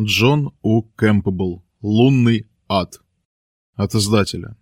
Джон У. Кэмпбелл. Лунный ад. От издателя.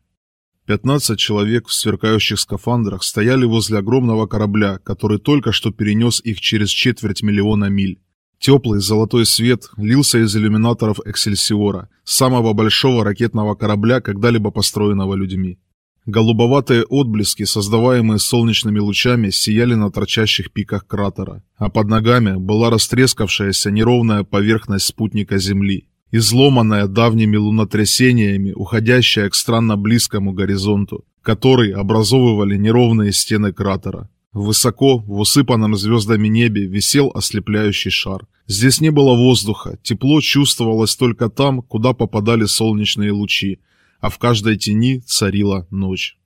15 человек в сверкающих скафандрах стояли возле огромного корабля, который только что перенес их через четверть миллиона миль. Теплый золотой свет лился из иллюминаторов Эксельсиора, самого большого ракетного корабля, когда-либо построенного людьми. Голубоватые отблески, создаваемые солнечными лучами, сияли на торчащих пиках кратера, а под ногами была растрескавшаяся неровная поверхность спутника Земли, изломанная давними лунотрясениями, уходящая к странно близкому горизонту, который образовывали неровные стены кратера. Высоко, в усыпанном звездами небе, висел ослепляющий шар. Здесь не было воздуха, тепло чувствовалось только там, куда попадали солнечные лучи, а в каждой тени царила ночь.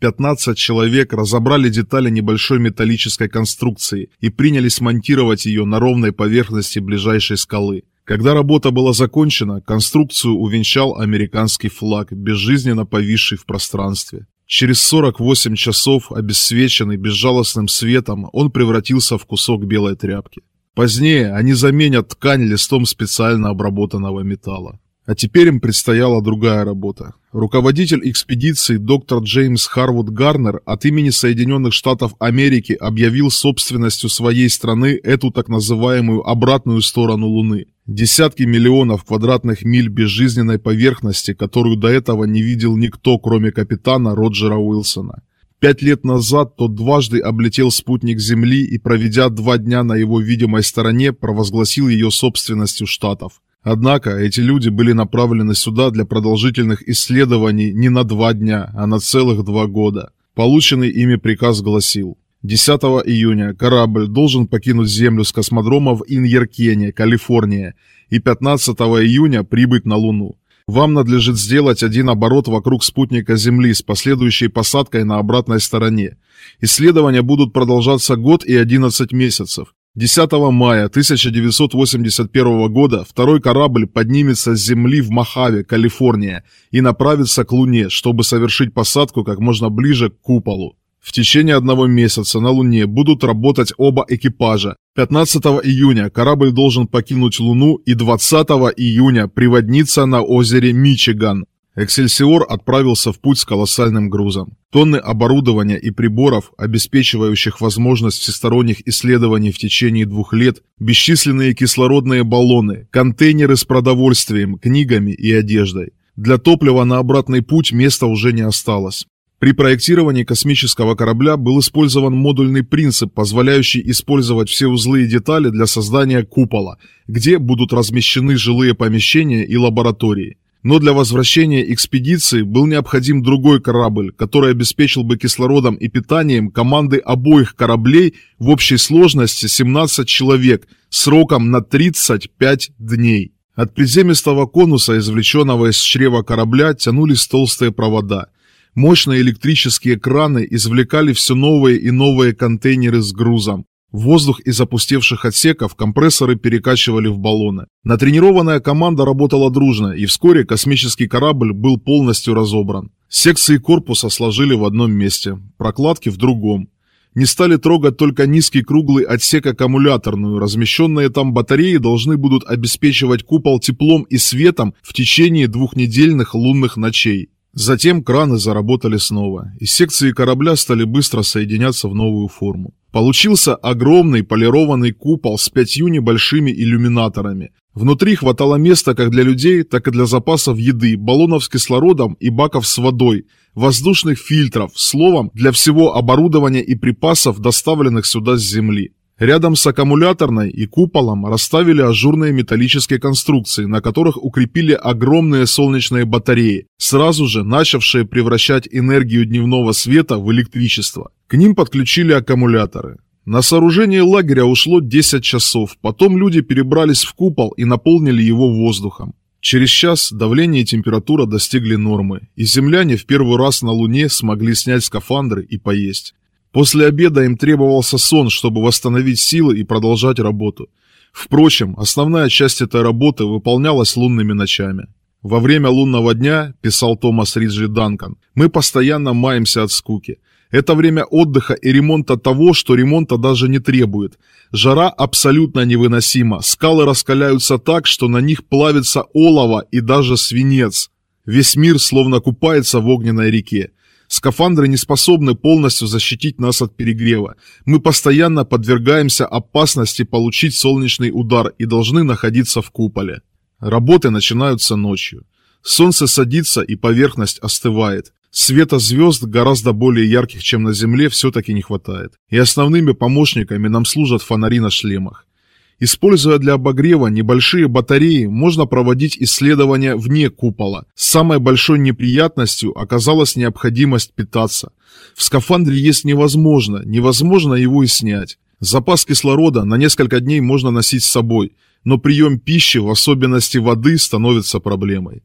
15 человек разобрали детали небольшой металлической конструкции и принялись монтировать ее на ровной поверхности ближайшей скалы. Когда работа была закончена, конструкцию увенчал американский флаг, безжизненно повисший в пространстве. Через 48 часов, обесцвеченный безжалостным светом, он превратился в кусок белой тряпки. Позднее они заменят ткань листом специально обработанного металла. А теперь им предстояла другая работа. Руководитель экспедиции доктор Джеймс Харвуд Гарнер от имени Соединенных Штатов Америки объявил собственностью своей страны эту так называемую обратную сторону Луны. Десятки миллионов квадратных миль безжизненной поверхности, которую до этого не видел никто, кроме капитана Роджера Уилсона. Пять лет назад тот дважды облетел спутник Земли и, проведя два дня на его видимой стороне, провозгласил ее собственностью Штатов. Однако эти люди были направлены сюда для продолжительных исследований не на два дня, а на целых два года. Полученный ими приказ гласил 10 июня корабль должен покинуть Землю с космодрома в Иньеркене, Калифорния, и 15 июня прибыть на Луну. Вам надлежит сделать один оборот вокруг спутника Земли с последующей посадкой на обратной стороне. Исследования будут продолжаться год и 11 месяцев. 10 мая 1981 года второй корабль поднимется с Земли в Мохаве, Калифорния, и направится к Луне, чтобы совершить посадку как можно ближе к куполу. В течение одного месяца на Луне будут работать оба экипажа. 15 июня корабль должен покинуть Луну и 20 июня приводниться на озере Мичиган. Эксельсиор отправился в путь с колоссальным грузом. Тонны оборудования и приборов, обеспечивающих возможность всесторонних исследований в течение двух лет, бесчисленные кислородные баллоны, контейнеры с продовольствием, книгами и одеждой. Для топлива на обратный путь места уже не осталось. При проектировании космического корабля был использован модульный принцип, позволяющий использовать все узлы и детали для создания купола, где будут размещены жилые помещения и лаборатории. Но для возвращения экспедиции был необходим другой корабль, который обеспечил бы кислородом и питанием команды обоих кораблей в общей сложности 17 человек сроком на 35 дней. От приземистого конуса, извлеченного из чрева корабля, тянулись толстые провода. Мощные электрические краны извлекали все новые и новые контейнеры с грузом. Воздух из опустевших отсеков компрессоры перекачивали в баллоны. Натренированная команда работала дружно, и вскоре космический корабль был полностью разобран. Секции корпуса сложили в одном месте, прокладки в другом. Не стали трогать только низкий круглый отсек аккумуляторную, размещенные там батареи должны будут обеспечивать купол теплом и светом в течение двухнедельных лунных ночей. Затем краны заработали снова, и секции корабля стали быстро соединяться в новую форму. Получился огромный полированный купол с пятью небольшими иллюминаторами. Внутри хватало места как для людей, так и для запасов еды, баллонов с кислородом и баков с водой, воздушных фильтров, словом, для всего оборудования и припасов, доставленных сюда с Земли. Рядом с аккумуляторной и куполом расставили ажурные металлические конструкции, на которых укрепили огромные солнечные батареи, сразу же начавшие превращать энергию дневного света в электричество. К ним подключили аккумуляторы. На сооружение лагеря ушло 10 часов, потом люди перебрались в купол и наполнили его воздухом. Через час давление и температура достигли нормы, и земляне в первый раз на Луне смогли снять скафандры и поесть. После обеда им требовался сон, чтобы восстановить силы и продолжать работу. Впрочем, основная часть этой работы выполнялась лунными ночами. «Во время лунного дня, — писал Томас Риджи Данкан, — мы постоянно маемся от скуки. Это время отдыха и ремонта того, что ремонта даже не требует. Жара абсолютно невыносима, скалы раскаляются так, что на них плавится олово и даже свинец. Весь мир словно купается в огненной реке. Скафандры не способны полностью защитить нас от перегрева. Мы постоянно подвергаемся опасности получить солнечный удар и должны находиться в куполе. Работы начинаются ночью. Солнце садится и поверхность остывает. Света звезд гораздо более ярких, чем на Земле, все-таки не хватает. И основными помощниками нам служат фонари на шлемах. Используя для обогрева небольшие батареи, можно проводить исследования вне купола. Самой большой неприятностью оказалась необходимость питаться. В скафандре есть невозможно, невозможно его и снять. Запас кислорода на несколько дней можно носить с собой, но прием пищи, в особенности воды, становится проблемой.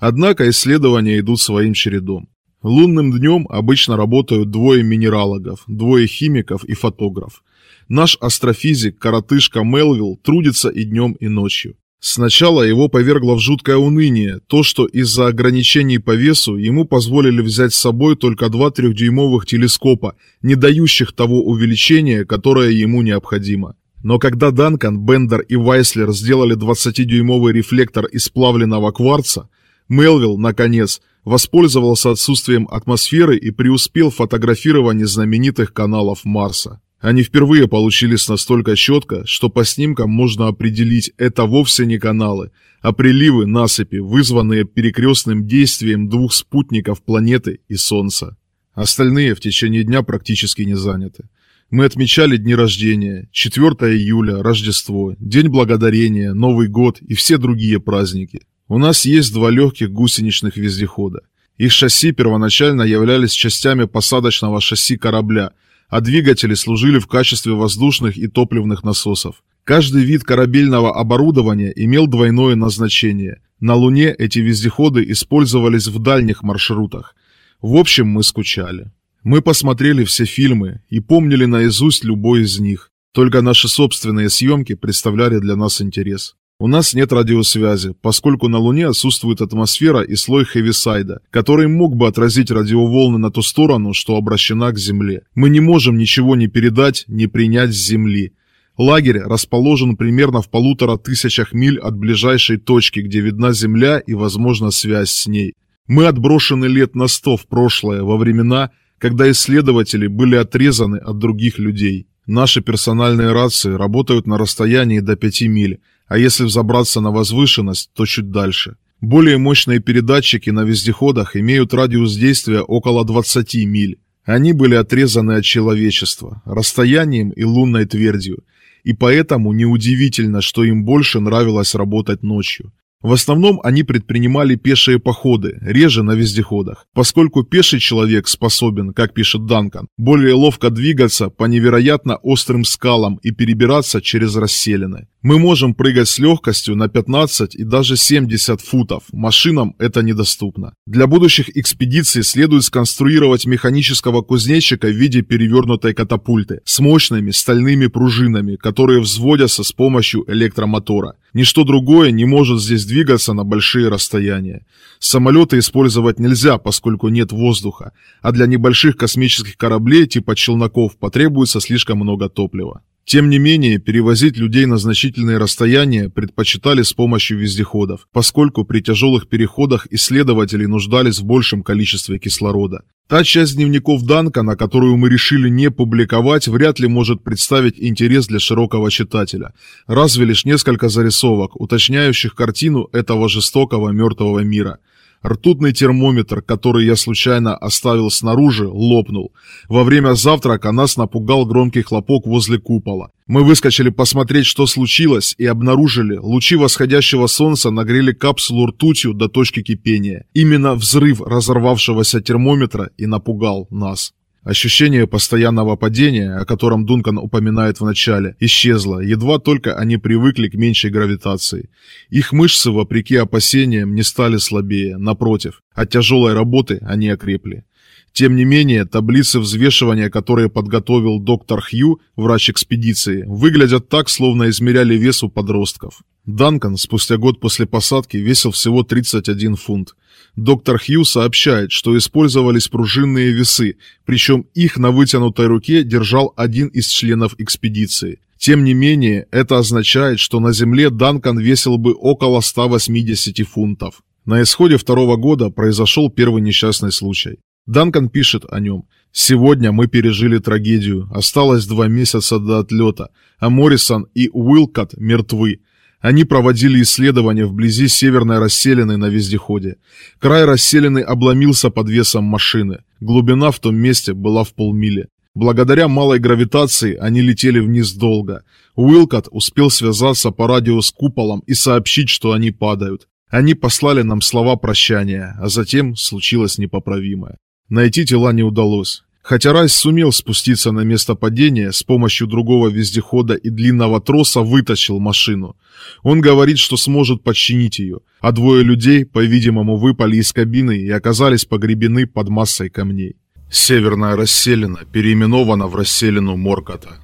Однако исследования идут своим чередом. Лунным днем обычно работают двое минералогов, двое химиков и фотограф. Наш астрофизик, коротышка Мелвилл, трудится и днем, и ночью. Сначала его повергло в жуткое уныние, то, что из-за ограничений по весу ему позволили взять с собой только два трехдюймовых телескопа, не дающих того увеличения, которое ему необходимо. Но когда Данкан, Бендер и Вайслер сделали 20-дюймовый рефлектор из плавленного кварца, Мелвилл, наконец, воспользовался отсутствием атмосферы и преуспел в фотографировании знаменитых каналов Марса. Они впервые получились настолько четко, что по снимкам можно определить, это вовсе не каналы, а приливы насыпи, вызванные перекрестным действием двух спутников планеты и Солнца. Остальные в течение дня практически не заняты. Мы отмечали дни рождения, 4 июля, Рождество, День Благодарения, Новый год и все другие праздники. У нас есть два легких гусеничных вездехода. Их шасси первоначально являлись частями посадочного шасси корабля, а двигатели служили в качестве воздушных и топливных насосов. Каждый вид корабельного оборудования имел двойное назначение. На Луне эти вездеходы использовались в дальних маршрутах. В общем, мы скучали. Мы посмотрели все фильмы и помнили наизусть любой из них. Только наши собственные съемки представляли для нас интерес. У нас нет радиосвязи, поскольку на Луне отсутствует атмосфера и слой Хевисайда, который мог бы отразить радиоволны на ту сторону, что обращена к Земле. Мы не можем ничего не передать, не принять с Земли. Лагерь расположен примерно в полутора тысячах миль от ближайшей точки, где видна Земля и, возможно, связь с ней. Мы отброшены лет на сто в прошлое, во времена, когда исследователи были отрезаны от других людей. Наши персональные рации работают на расстоянии до 5 миль, а если взобраться на возвышенность, то чуть дальше. Более мощные передатчики на вездеходах имеют радиус действия около 20 миль. Они были отрезаны от человечества, расстоянием и лунной твердью, и поэтому неудивительно, что им больше нравилось работать ночью. В основном они предпринимали пешие походы, реже на вездеходах, поскольку пеший человек способен, как пишет Данкан, более ловко двигаться по невероятно острым скалам и перебираться через расселины. Мы можем прыгать с легкостью на 15 и даже 70 футов, машинам это недоступно. Для будущих экспедиций следует сконструировать механического кузнечика в виде перевернутой катапульты с мощными стальными пружинами, которые взводятся с помощью электромотора. Ничто другое не может здесь двигаться на большие расстояния. Самолеты использовать нельзя, поскольку нет воздуха, а для небольших космических кораблей типа челноков потребуется слишком много топлива. Тем не менее, перевозить людей на значительные расстояния предпочитали с помощью вездеходов, поскольку при тяжелых переходах исследователи нуждались в большем количестве кислорода. Та часть дневников Данка, на которую мы решили не публиковать, вряд ли может представить интерес для широкого читателя. Разве лишь несколько зарисовок, уточняющих картину этого жестокого мертвого мира – Ртутный термометр, который я случайно оставил снаружи, лопнул. Во время завтрака нас напугал громкий хлопок возле купола. Мы выскочили посмотреть, что случилось, и обнаружили, лучи восходящего солнца нагрели капсулу ртутью до точки кипения. Именно взрыв разорвавшегося термометра и напугал нас. Ощущение постоянного падения, о котором Дункан упоминает в начале, исчезло, едва только они привыкли к меньшей гравитации. Их мышцы, вопреки опасениям, не стали слабее, напротив, от тяжелой работы они окрепли. Тем не менее, таблицы взвешивания, которые подготовил доктор Хью, врач экспедиции, выглядят так, словно измеряли вес у подростков. Данкан спустя год после посадки весил всего 31 фунт. Доктор Хью сообщает, что использовались пружинные весы, причем их на вытянутой руке держал один из членов экспедиции. Тем не менее, это означает, что на Земле Данкан весил бы около 180 фунтов. На исходе второго года произошел первый несчастный случай. Данкан пишет о нем. «Сегодня мы пережили трагедию. Осталось два месяца до отлета, а Моррисон и Уилкот мертвы. Они проводили исследования вблизи северной расселины на вездеходе. Край расселины обломился под весом машины. Глубина в том месте была в полмили. Благодаря малой гравитации они летели вниз долго. Уилкот успел связаться по радио с куполом и сообщить, что они падают. Они послали нам слова прощания, а затем случилось непоправимое. Найти тела не удалось. Хотя Райс сумел спуститься на место падения, с помощью другого вездехода и длинного троса вытащил машину. Он говорит, что сможет подчинить ее, а двое людей, по-видимому, выпали из кабины и оказались погребены под массой камней. Северная расселена переименована в расселину Моркота.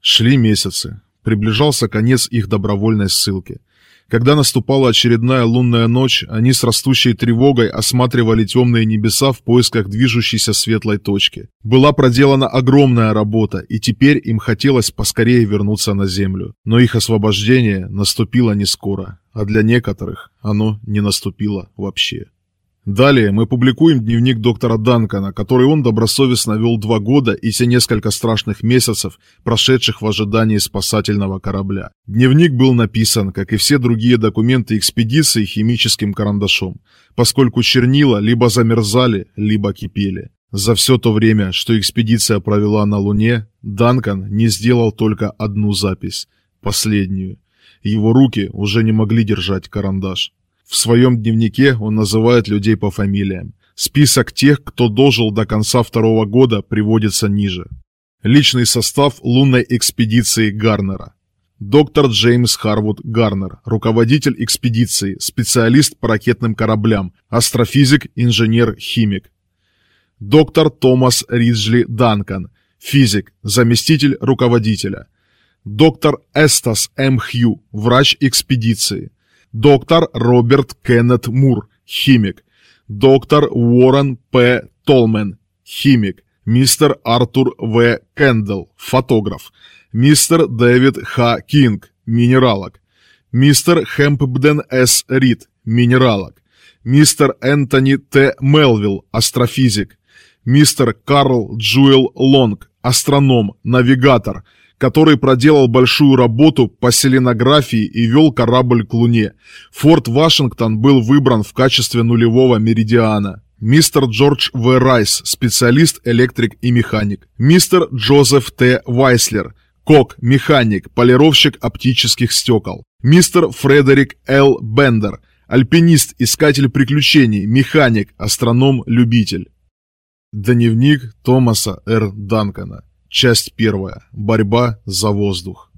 Шли месяцы. Приближался конец их добровольной ссылки. Когда наступала очередная лунная ночь, они с растущей тревогой осматривали темные небеса в поисках движущейся светлой точки. Была проделана огромная работа, и теперь им хотелось поскорее вернуться на Землю. Но их освобождение наступило не скоро, а для некоторых оно не наступило вообще. Далее мы публикуем дневник доктора Данкана, который он добросовестно вел два года и те несколько страшных месяцев, прошедших в ожидании спасательного корабля. Дневник был написан, как и все другие документы экспедиции, химическим карандашом, поскольку чернила либо замерзали, либо кипели. За все то время, что экспедиция провела на Луне, Данкан не сделал только одну запись, последнюю. Его руки уже не могли держать карандаш. В своем дневнике он называет людей по фамилиям. Список тех, кто дожил до конца второго года, приводится ниже. Личный состав лунной экспедиции Гарнера. Доктор Джеймс Харвуд Гарнер, руководитель экспедиции, специалист по ракетным кораблям, астрофизик, инженер, химик. Доктор Томас Риджли Данкан, физик, заместитель руководителя. Доктор Эстас М. Хью, врач экспедиции доктор Роберт Кеннет Мур, химик, доктор Уоррен П. Толмен, химик, мистер Артур В. Кендалл, фотограф, мистер Дэвид Х. Кинг, минералог, мистер Хэмпбден С. Рид, минералог, мистер Энтони Т. Мелвилл, астрофизик, мистер Карл Джуэл Лонг, астроном, навигатор, который проделал большую работу по селенографии и вел корабль к Луне. Форт Вашингтон был выбран в качестве нулевого меридиана. Мистер Джордж В. Райс, специалист, электрик и механик. Мистер Джозеф Т. Вайслер, кок, механик, полировщик оптических стекол. Мистер Фредерик Л. Бендер, альпинист, искатель приключений, механик, астроном-любитель. Дневник Томаса Р. Данкана Часть первая. Борьба за воздух.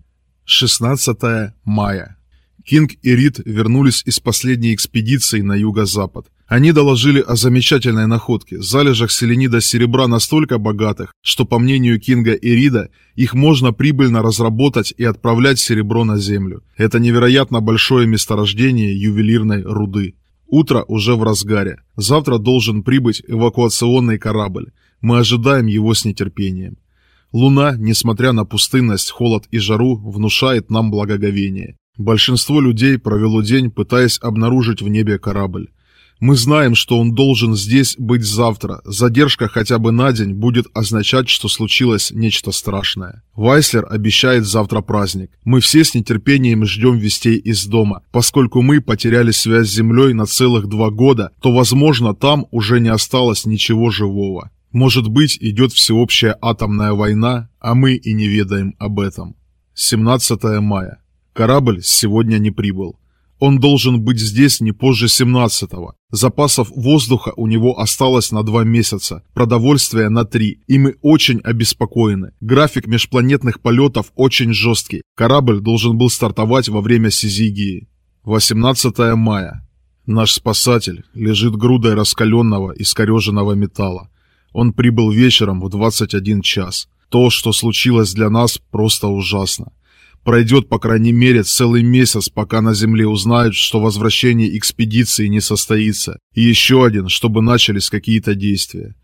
16 мая. Кинг и Рид вернулись из последней экспедиции на юго-запад. Они доложили о замечательной находке, залежах селенида серебра настолько богатых, что, по мнению Кинга и Рида, их можно прибыльно разработать и отправлять серебро на Землю. Это невероятно большое месторождение ювелирной руды. Утро уже в разгаре. Завтра должен прибыть эвакуационный корабль. Мы ожидаем его с нетерпением. Луна, несмотря на пустынность, холод и жару, внушает нам благоговение. Большинство людей провело день, пытаясь обнаружить в небе корабль. Мы знаем, что он должен здесь быть завтра. Задержка хотя бы на день будет означать, что случилось нечто страшное. Вайслер обещает завтра праздник. Мы все с нетерпением ждем вестей из дома. Поскольку мы потеряли связь с Землей на целых два года, то, возможно, там уже не осталось ничего живого. Может быть, идет всеобщая атомная война, а мы и не ведаем об этом. 17 мая. Корабль сегодня не прибыл. Он должен быть здесь не позже 17-го. Запасов воздуха у него осталось на два месяца, продовольствия на три, и мы очень обеспокоены. График межпланетных полетов очень жесткий. Корабль должен был стартовать во время Сизигии. 18 мая. Наш спасатель лежит грудой раскаленного, искореженного металла. Он прибыл вечером в 21 час. То, что случилось для нас, просто ужасно. Пройдет, по крайней мере, целый месяц, пока на Земле узнают, что возвращение экспедиции не состоится, и еще один, чтобы начались какие-то действия.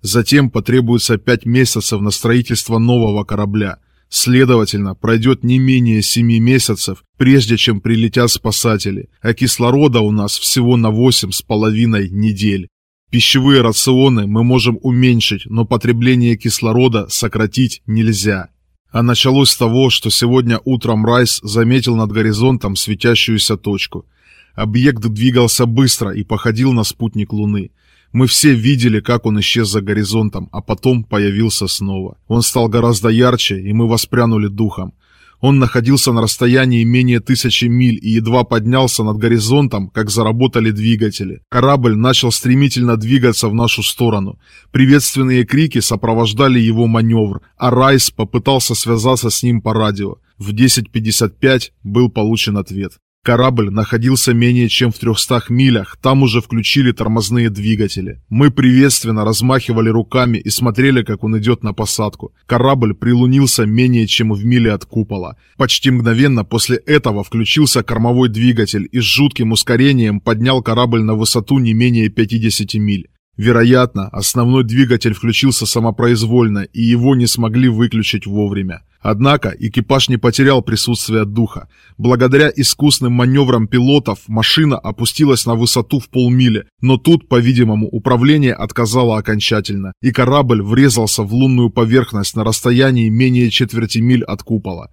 Затем потребуется пять месяцев на строительство нового корабля. Следовательно, пройдет не менее семи месяцев, прежде чем прилетят спасатели, а кислорода у нас всего на восемь с половиной недель. Пищевые рационы мы можем уменьшить, но потребление кислорода сократить нельзя. А началось с того, что сегодня утром Райс заметил над горизонтом светящуюся точку. Объект двигался быстро и походил на спутник Луны. Мы все видели, как он исчез за горизонтом, а потом появился снова. Он стал гораздо ярче, и мы воспрянули духом. Он находился на расстоянии менее тысячи миль и едва поднялся над горизонтом, как заработали двигатели. Корабль начал стремительно двигаться в нашу сторону. Приветственные крики сопровождали его маневр, а Райс попытался связаться с ним по радио. В 10.55 был получен ответ. Корабль находился менее чем в 300 милях, там уже включили тормозные двигатели. Мы приветственно размахивали руками и смотрели, как он идет на посадку. Корабль прилунился менее чем в миле от купола. Почти мгновенно после этого включился кормовой двигатель и с жутким ускорением поднял корабль на высоту не менее 50 миль. Вероятно, основной двигатель включился самопроизвольно, и его не смогли выключить вовремя. Однако экипаж не потерял присутствие духа. Благодаря искусным маневрам пилотов машина опустилась на высоту в полмили, но тут, по-видимому, управление отказало окончательно, и корабль врезался в лунную поверхность на расстоянии менее четверти миль от купола.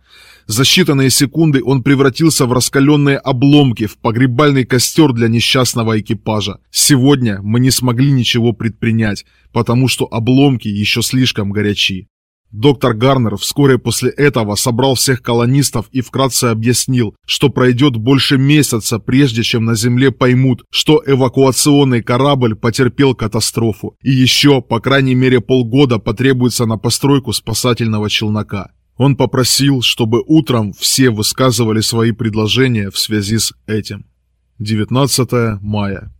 За считанные секунды он превратился в раскаленные обломки, в погребальный костер для несчастного экипажа. Сегодня мы не смогли ничего предпринять, потому что обломки еще слишком горячи. Доктор Гарнер вскоре после этого собрал всех колонистов и вкратце объяснил, что пройдет больше месяца, прежде чем на Земле поймут, что эвакуационный корабль потерпел катастрофу, и еще, по крайней мере, полгода потребуется на постройку спасательного челнока. Он попросил, чтобы утром все высказывали свои предложения в связи с этим. 19 мая.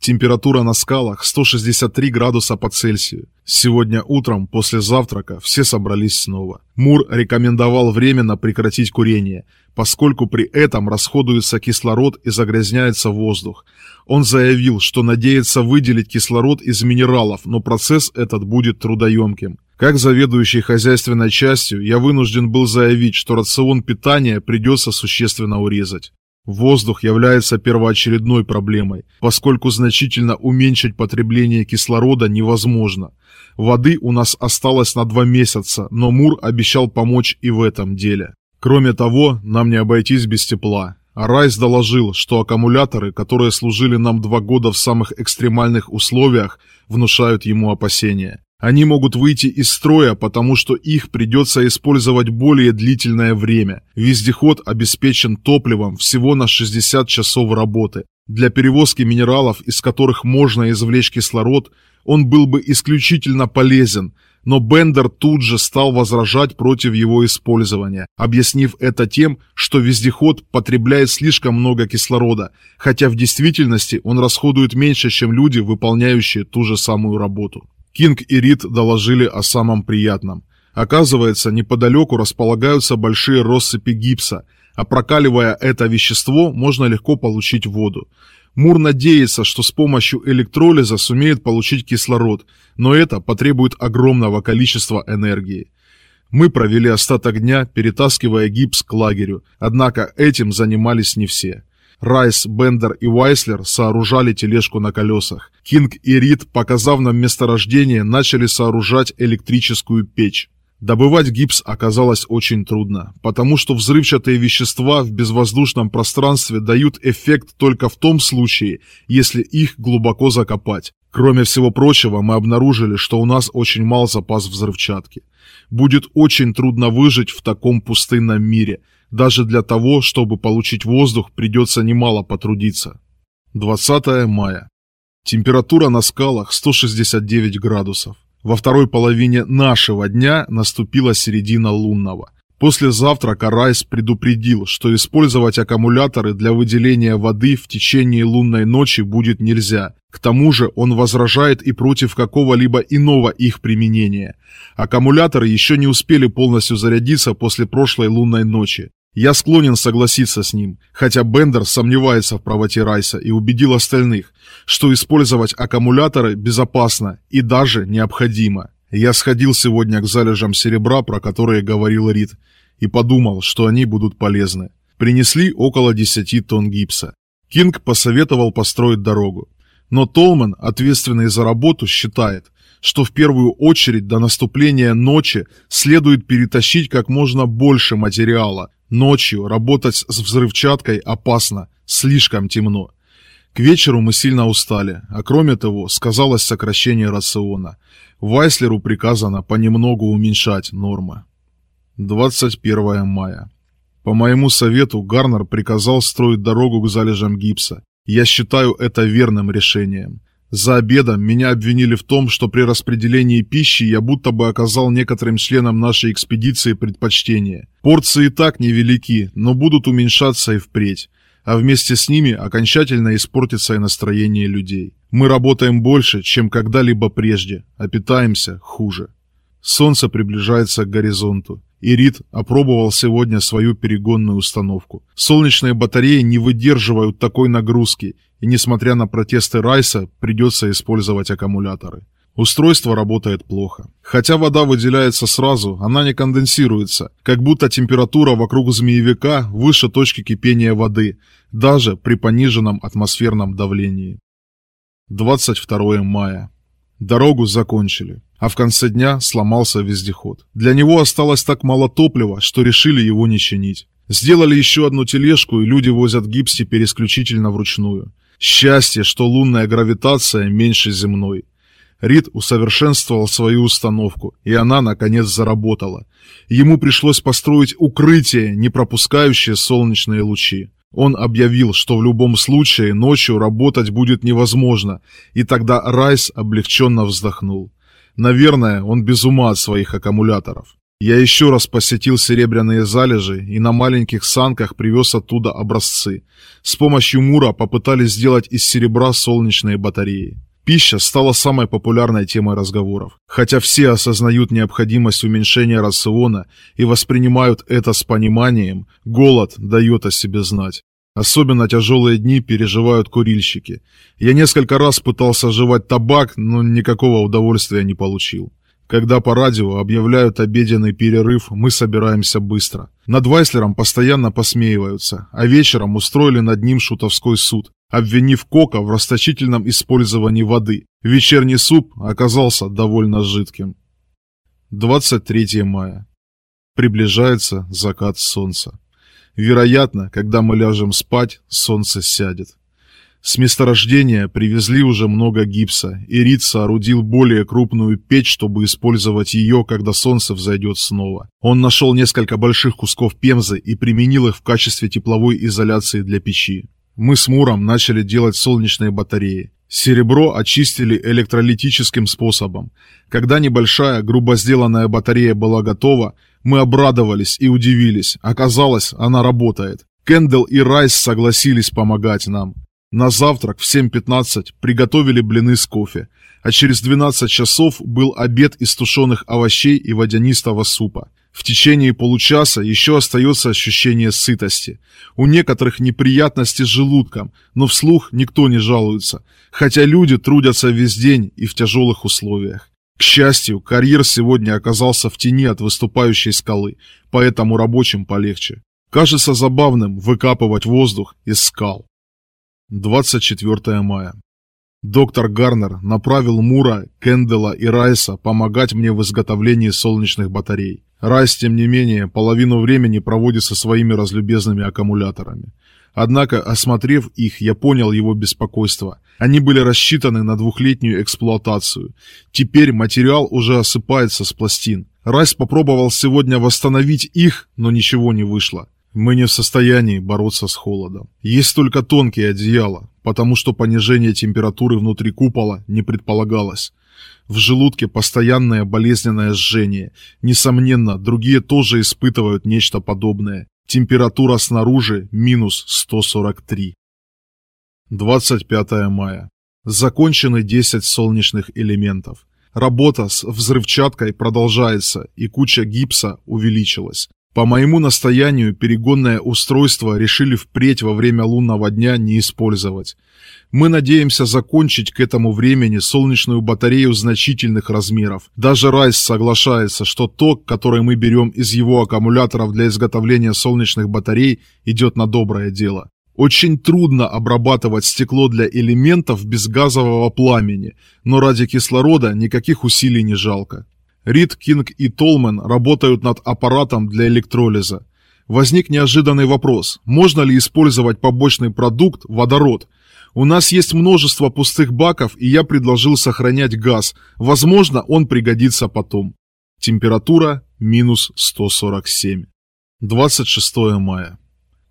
Температура на скалах 163 градуса по Цельсию. Сегодня утром после завтрака все собрались снова. Мур рекомендовал временно прекратить курение, поскольку при этом расходуется кислород и загрязняется воздух. Он заявил, что надеется выделить кислород из минералов, но процесс этот будет трудоемким. Как заведующий хозяйственной частью, я вынужден был заявить, что рацион питания придется существенно урезать. Воздух является первоочередной проблемой, поскольку значительно уменьшить потребление кислорода невозможно. Воды у нас осталось на два месяца, но Мур обещал помочь и в этом деле. Кроме того, нам не обойтись без тепла. Райс доложил, что аккумуляторы, которые служили нам два года в самых экстремальных условиях, внушают ему опасения. Они могут выйти из строя, потому что их придется использовать более длительное время. Вездеход обеспечен топливом всего на 60 часов работы. Для перевозки минералов, из которых можно извлечь кислород, он был бы исключительно полезен, но Бендер тут же стал возражать против его использования, объяснив это тем, что вездеход потребляет слишком много кислорода, хотя в действительности он расходует меньше, чем люди, выполняющие ту же самую работу. Кинг и Рид доложили о самом приятном. Оказывается, неподалеку располагаются большие россыпи гипса, а прокаливая это вещество, можно легко получить воду. Мур надеется, что с помощью электролиза сумеет получить кислород, но это потребует огромного количества энергии. Мы провели остаток дня, перетаскивая гипс к лагерю, однако этим занимались не все. Райс, Бендер и Уайслер сооружали тележку на колесах. Кинг и Рид, показав нам месторождение, начали сооружать электрическую печь. Добывать гипс оказалось очень трудно, потому что взрывчатые вещества в безвоздушном пространстве дают эффект только в том случае, если их глубоко закопать. Кроме всего прочего, мы обнаружили, что у нас очень мал запас взрывчатки. Будет очень трудно выжить в таком пустынном мире – даже для того, чтобы получить воздух, придется немало потрудиться. 20 мая. Температура на скалах 169 градусов. Во второй половине нашего дня наступила середина лунного. После завтрака Райс предупредил, что использовать аккумуляторы для выделения воды в течение лунной ночи будет нельзя. К тому же он возражает и против какого-либо иного их применения. Аккумуляторы еще не успели полностью зарядиться после прошлой лунной ночи. Я склонен согласиться с ним, хотя Бендер сомневается в правоте Райса и убедил остальных, что использовать аккумуляторы безопасно и даже необходимо. Я сходил сегодня к залежам серебра, про которые говорил Рид, и подумал, что они будут полезны. Принесли около 10 тонн гипса. Кинг посоветовал построить дорогу. Но Толман, ответственный за работу, считает, что в первую очередь до наступления ночи следует перетащить как можно больше материала. Ночью работать с взрывчаткой опасно, слишком темно. К вечеру мы сильно устали, а кроме того сказалось сокращение рациона. Вайслеру приказано понемногу уменьшать нормы. 21 мая. По моему совету Гарнер приказал строить дорогу к залежам гипса. Я считаю это верным решением. За обедом меня обвинили в том, что при распределении пищи я будто бы оказал некоторым членам нашей экспедиции предпочтение. Порции и так невелики, но будут уменьшаться и впредь а вместе с ними окончательно испортится и настроение людей. Мы работаем больше, чем когда-либо прежде, а питаемся хуже. Солнце приближается к горизонту. И Рид опробовал сегодня свою перегонную установку. Солнечные батареи не выдерживают такой нагрузки, и несмотря на протесты Райса, придется использовать аккумуляторы. Устройство работает плохо. Хотя вода выделяется сразу, она не конденсируется, как будто температура вокруг змеевика выше точки кипения воды, даже при пониженном атмосферном давлении. 22 мая. Дорогу закончили, а в конце дня сломался вездеход. Для него осталось так мало топлива, что решили его не чинить. Сделали еще одну тележку, и люди возят гипс теперь исключительно вручную. Счастье, что лунная гравитация меньше земной. Рид усовершенствовал свою установку, и она, наконец, заработала. Ему пришлось построить укрытие, не пропускающее солнечные лучи. Он объявил, что в любом случае ночью работать будет невозможно, и тогда Райс облегченно вздохнул. Наверное, он без ума от своих аккумуляторов. Я еще раз посетил серебряные залежи и на маленьких санках привез оттуда образцы. С помощью Мура попытались сделать из серебра солнечные батареи. Пища стала самой популярной темой разговоров. Хотя все осознают необходимость уменьшения рациона и воспринимают это с пониманием, голод дает о себе знать. Особенно тяжелые дни переживают курильщики. Я несколько раз пытался жевать табак, но никакого удовольствия не получил. Когда по радио объявляют обеденный перерыв, мы собираемся быстро. Над Вайслером постоянно посмеиваются, а вечером устроили над ним шутовской суд обвинив Кока в расточительном использовании воды. Вечерний суп оказался довольно жидким. 23 мая. Приближается закат солнца. Вероятно, когда мы ляжем спать, солнце сядет. С месторождения привезли уже много гипса, и Рид соорудил более крупную печь, чтобы использовать ее, когда солнце взойдет снова. Он нашел несколько больших кусков пемзы и применил их в качестве тепловой изоляции для печи. Мы с Муром начали делать солнечные батареи. Серебро очистили электролитическим способом. Когда небольшая, грубо сделанная батарея была готова, мы обрадовались и удивились. Оказалось, она работает. Кендалл и Райс согласились помогать нам. На завтрак в 7.15 приготовили блины с кофе, а через 12 часов был обед из тушеных овощей и водянистого супа. В течение получаса еще остается ощущение сытости. У некоторых неприятности с желудком, но вслух никто не жалуется, хотя люди трудятся весь день и в тяжелых условиях. К счастью, карьер сегодня оказался в тени от выступающей скалы, поэтому рабочим полегче. Кажется забавным выкапывать воздух из скал. 24 мая. Доктор Гарнер направил Мура, Кендела и Райса помогать мне в изготовлении солнечных батарей. Райс, тем не менее, половину времени проводит со своими разлюбезными аккумуляторами. Однако, осмотрев их, я понял его беспокойство. Они были рассчитаны на двухлетнюю эксплуатацию. Теперь материал уже осыпается с пластин. Райс попробовал сегодня восстановить их, но ничего не вышло. Мы не в состоянии бороться с холодом. Есть только тонкие одеяла, потому что понижение температуры внутри купола не предполагалось. В желудке постоянное болезненное жжение. Несомненно, другие тоже испытывают нечто подобное. Температура снаружи минус 143. 25 мая. Закончены 10 солнечных элементов. Работа с взрывчаткой продолжается, и куча гипса увеличилась. По моему настоянию перегонное устройство решили впредь во время лунного дня не использовать. Мы надеемся закончить к этому времени солнечную батарею значительных размеров. Даже Райс соглашается, что ток, который мы берем из его аккумуляторов для изготовления солнечных батарей, идет на доброе дело. Очень трудно обрабатывать стекло для элементов без газового пламени, но ради кислорода никаких усилий не жалко. Рид, Кинг и Толмен работают над аппаратом для электролиза. Возник неожиданный вопрос, можно ли использовать побочный продукт водород? У нас есть множество пустых баков, и я предложил сохранять газ. Возможно, он пригодится потом. Температура минус 147. 26 мая.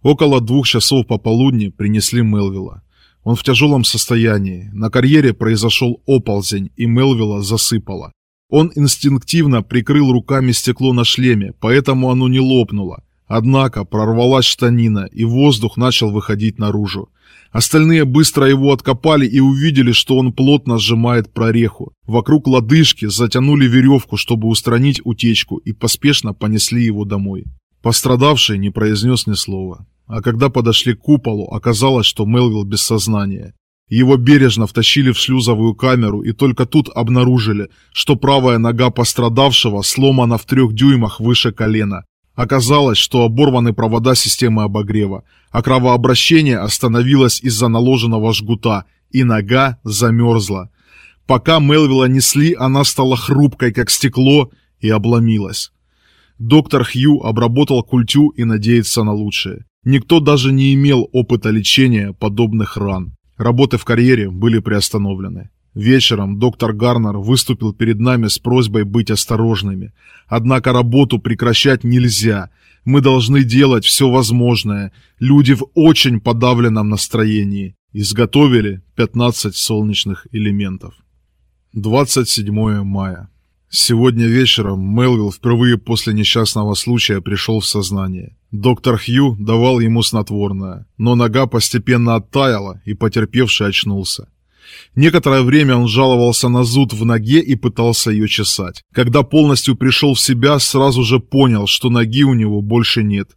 Около двух часов пополудни принесли Мелвилла. Он в тяжелом состоянии. На карьере произошел оползень, и Мелвилла засыпало. Он инстинктивно прикрыл руками стекло на шлеме, поэтому оно не лопнуло. Однако прорвалась штанина, и воздух начал выходить наружу. Остальные быстро его откопали и увидели, что он плотно сжимает прореху. Вокруг лодыжки затянули веревку, чтобы устранить утечку, и поспешно понесли его домой. Пострадавший не произнес ни слова. А когда подошли к куполу, оказалось, что Мелвилл без сознания. Его бережно втащили в шлюзовую камеру и только тут обнаружили, что правая нога пострадавшего сломана в трех дюймах выше колена. Оказалось, что оборваны провода системы обогрева, а кровообращение остановилось из-за наложенного жгута, и нога замерзла. Пока Мелвилла несли, она стала хрупкой, как стекло, и обломилась. Доктор Хью обработал культю и надеется на лучшее. Никто даже не имел опыта лечения подобных ран. Работы в карьере были приостановлены. Вечером доктор Гарнер выступил перед нами с просьбой быть осторожными. Однако работу прекращать нельзя. Мы должны делать все возможное. Люди в очень подавленном настроении. Изготовили 15 солнечных элементов. 27 мая. Сегодня вечером Мелвилл впервые после несчастного случая пришел в сознание. Доктор Хью давал ему снотворное, но нога постепенно оттаяла, и потерпевший очнулся. Некоторое время он жаловался на зуд в ноге и пытался ее чесать. Когда полностью пришел в себя, сразу же понял, что ноги у него больше нет.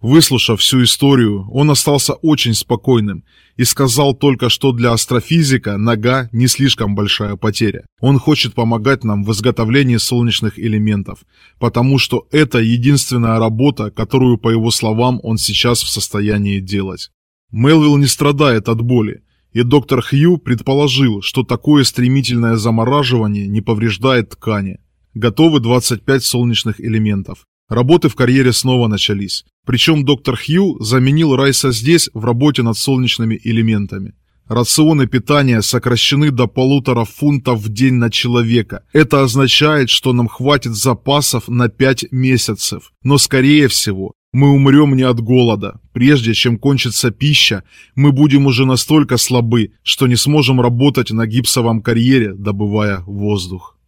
Выслушав всю историю, он остался очень спокойным и сказал только, что для астрофизика нога не слишком большая потеря. Он хочет помогать нам в изготовлении солнечных элементов, потому что это единственная работа, которую, по его словам, он сейчас в состоянии делать. Мелвилл не страдает от боли, и доктор Хью предположил, что такое стремительное замораживание не повреждает ткани. Готовы 25 солнечных элементов. Работы в карьере снова начались. Причем доктор Хью заменил Райса здесь в работе над солнечными элементами. Рационы питания сокращены до полутора фунтов в день на человека. Это означает, что нам хватит запасов на 5 месяцев. Но скорее всего, мы умрем не от голода. Прежде чем кончится пища, мы будем уже настолько слабы, что не сможем работать на гипсовом карьере, добывая воздух.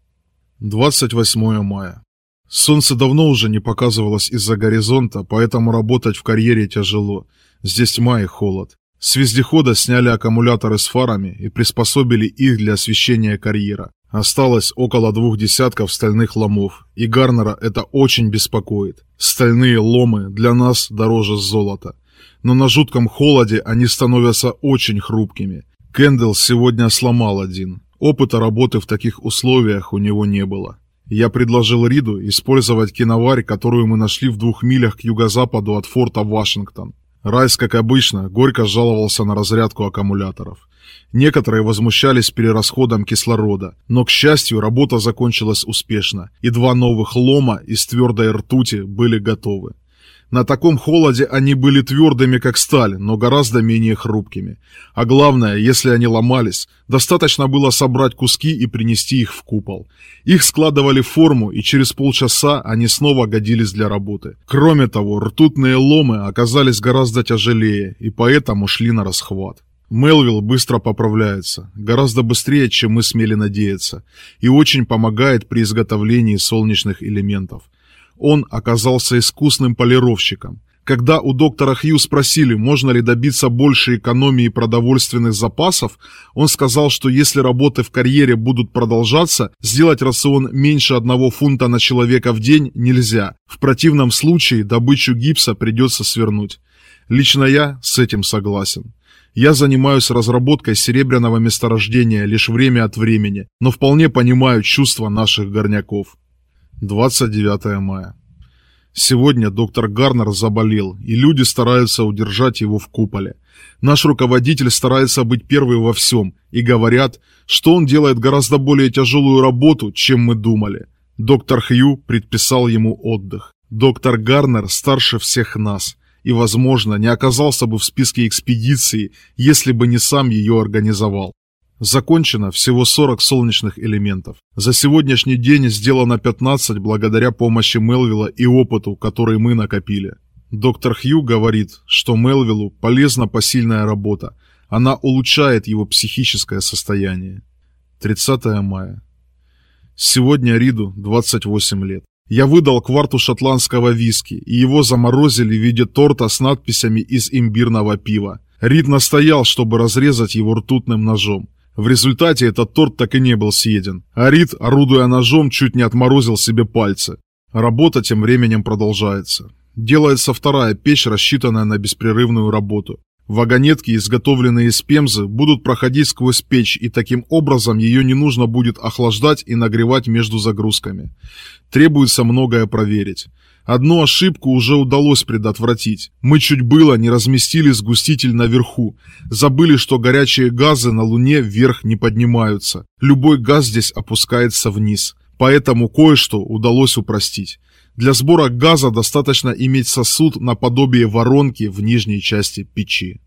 28 мая. Солнце давно уже не показывалось из-за горизонта, поэтому работать в карьере тяжело. Здесь тьма и холод. С вездехода сняли аккумуляторы с фарами и приспособили их для освещения карьера. Осталось около двух десятков стальных ломов, и Гарнера это очень беспокоит. Стальные ломы для нас дороже золота. Но на жутком холоде они становятся очень хрупкими. Кэндл сегодня сломал один. Опыта работы в таких условиях у него не было. Я предложил Риду использовать киноварь, которую мы нашли в двух милях к юго-западу от форта Вашингтон. Райс, как обычно, горько жаловался на разрядку аккумуляторов. Некоторые возмущались перерасходом кислорода, но, к счастью, работа закончилась успешно, и два новых лома из твердой ртути были готовы. На таком холоде они были твердыми, как сталь, но гораздо менее хрупкими. А главное, если они ломались, достаточно было собрать куски и принести их в купол. Их складывали в форму, и через полчаса они снова годились для работы. Кроме того, ртутные ломы оказались гораздо тяжелее, и поэтому шли на расхват. Мелвилл быстро поправляется, гораздо быстрее, чем мы смели надеяться, и очень помогает при изготовлении солнечных элементов. Он оказался искусным полировщиком. Когда у доктора Хью спросили, можно ли добиться большей экономии продовольственных запасов, он сказал, что если работы в карьере будут продолжаться, сделать рацион меньше одного фунта на человека в день нельзя. В противном случае добычу гипса придется свернуть. Лично я с этим согласен. Я занимаюсь разработкой серебряного месторождения лишь время от времени, но вполне понимаю чувства наших горняков. 29 мая. Сегодня доктор Гарнер заболел, и люди стараются удержать его в куполе. Наш руководитель старается быть первым во всем, и говорят, что он делает гораздо более тяжелую работу, чем мы думали. Доктор Хью предписал ему отдых. Доктор Гарнер старше всех нас, и, возможно, не оказался бы в списке экспедиции, если бы не сам ее организовал. Закончено всего 40 солнечных элементов. За сегодняшний день сделано 15 благодаря помощи Мелвилла и опыту, который мы накопили. Доктор Хью говорит, что Мелвиллу полезна посильная работа. Она улучшает его психическое состояние. 30 мая. Сегодня Риду 28 лет. Я выдал кварту шотландского виски, и его заморозили в виде торта с надписями из имбирного пива. Рид настоял, чтобы разрезать его ртутным ножом. В результате этот торт так и не был съеден. Арит, орудуя ножом, чуть не отморозил себе пальцы. Работа тем временем продолжается. Делается вторая печь, рассчитанная на беспрерывную работу. Вагонетки, изготовленные из пемзы, будут проходить сквозь печь, и таким образом ее не нужно будет охлаждать и нагревать между загрузками. Требуется многое проверить. Одну ошибку уже удалось предотвратить. Мы чуть было не разместили сгуститель наверху. Забыли, что горячие газы на Луне вверх не поднимаются. Любой газ здесь опускается вниз. Поэтому кое-что удалось упростить. Для сбора газа достаточно иметь сосуд наподобие воронки в нижней части печи.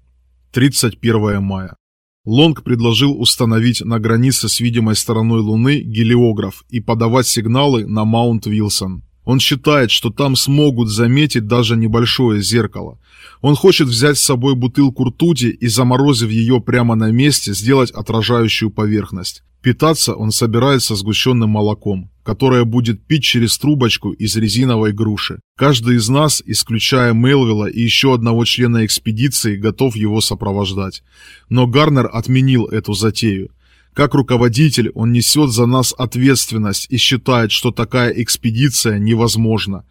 31 мая. Лонг предложил установить на границе с видимой стороной Луны гелиограф и подавать сигналы на Маунт Вилсон. Он считает, что там смогут заметить даже небольшое зеркало. Он хочет взять с собой бутылку ртути и, заморозив ее прямо на месте, сделать отражающую поверхность. Питаться он собирается сгущенным молоком, которое будет пить через трубочку из резиновой груши. Каждый из нас, исключая Мелвилла и еще одного члена экспедиции, готов его сопровождать. Но Гарнер отменил эту затею. Как руководитель он несет за нас ответственность и считает, что такая экспедиция невозможна.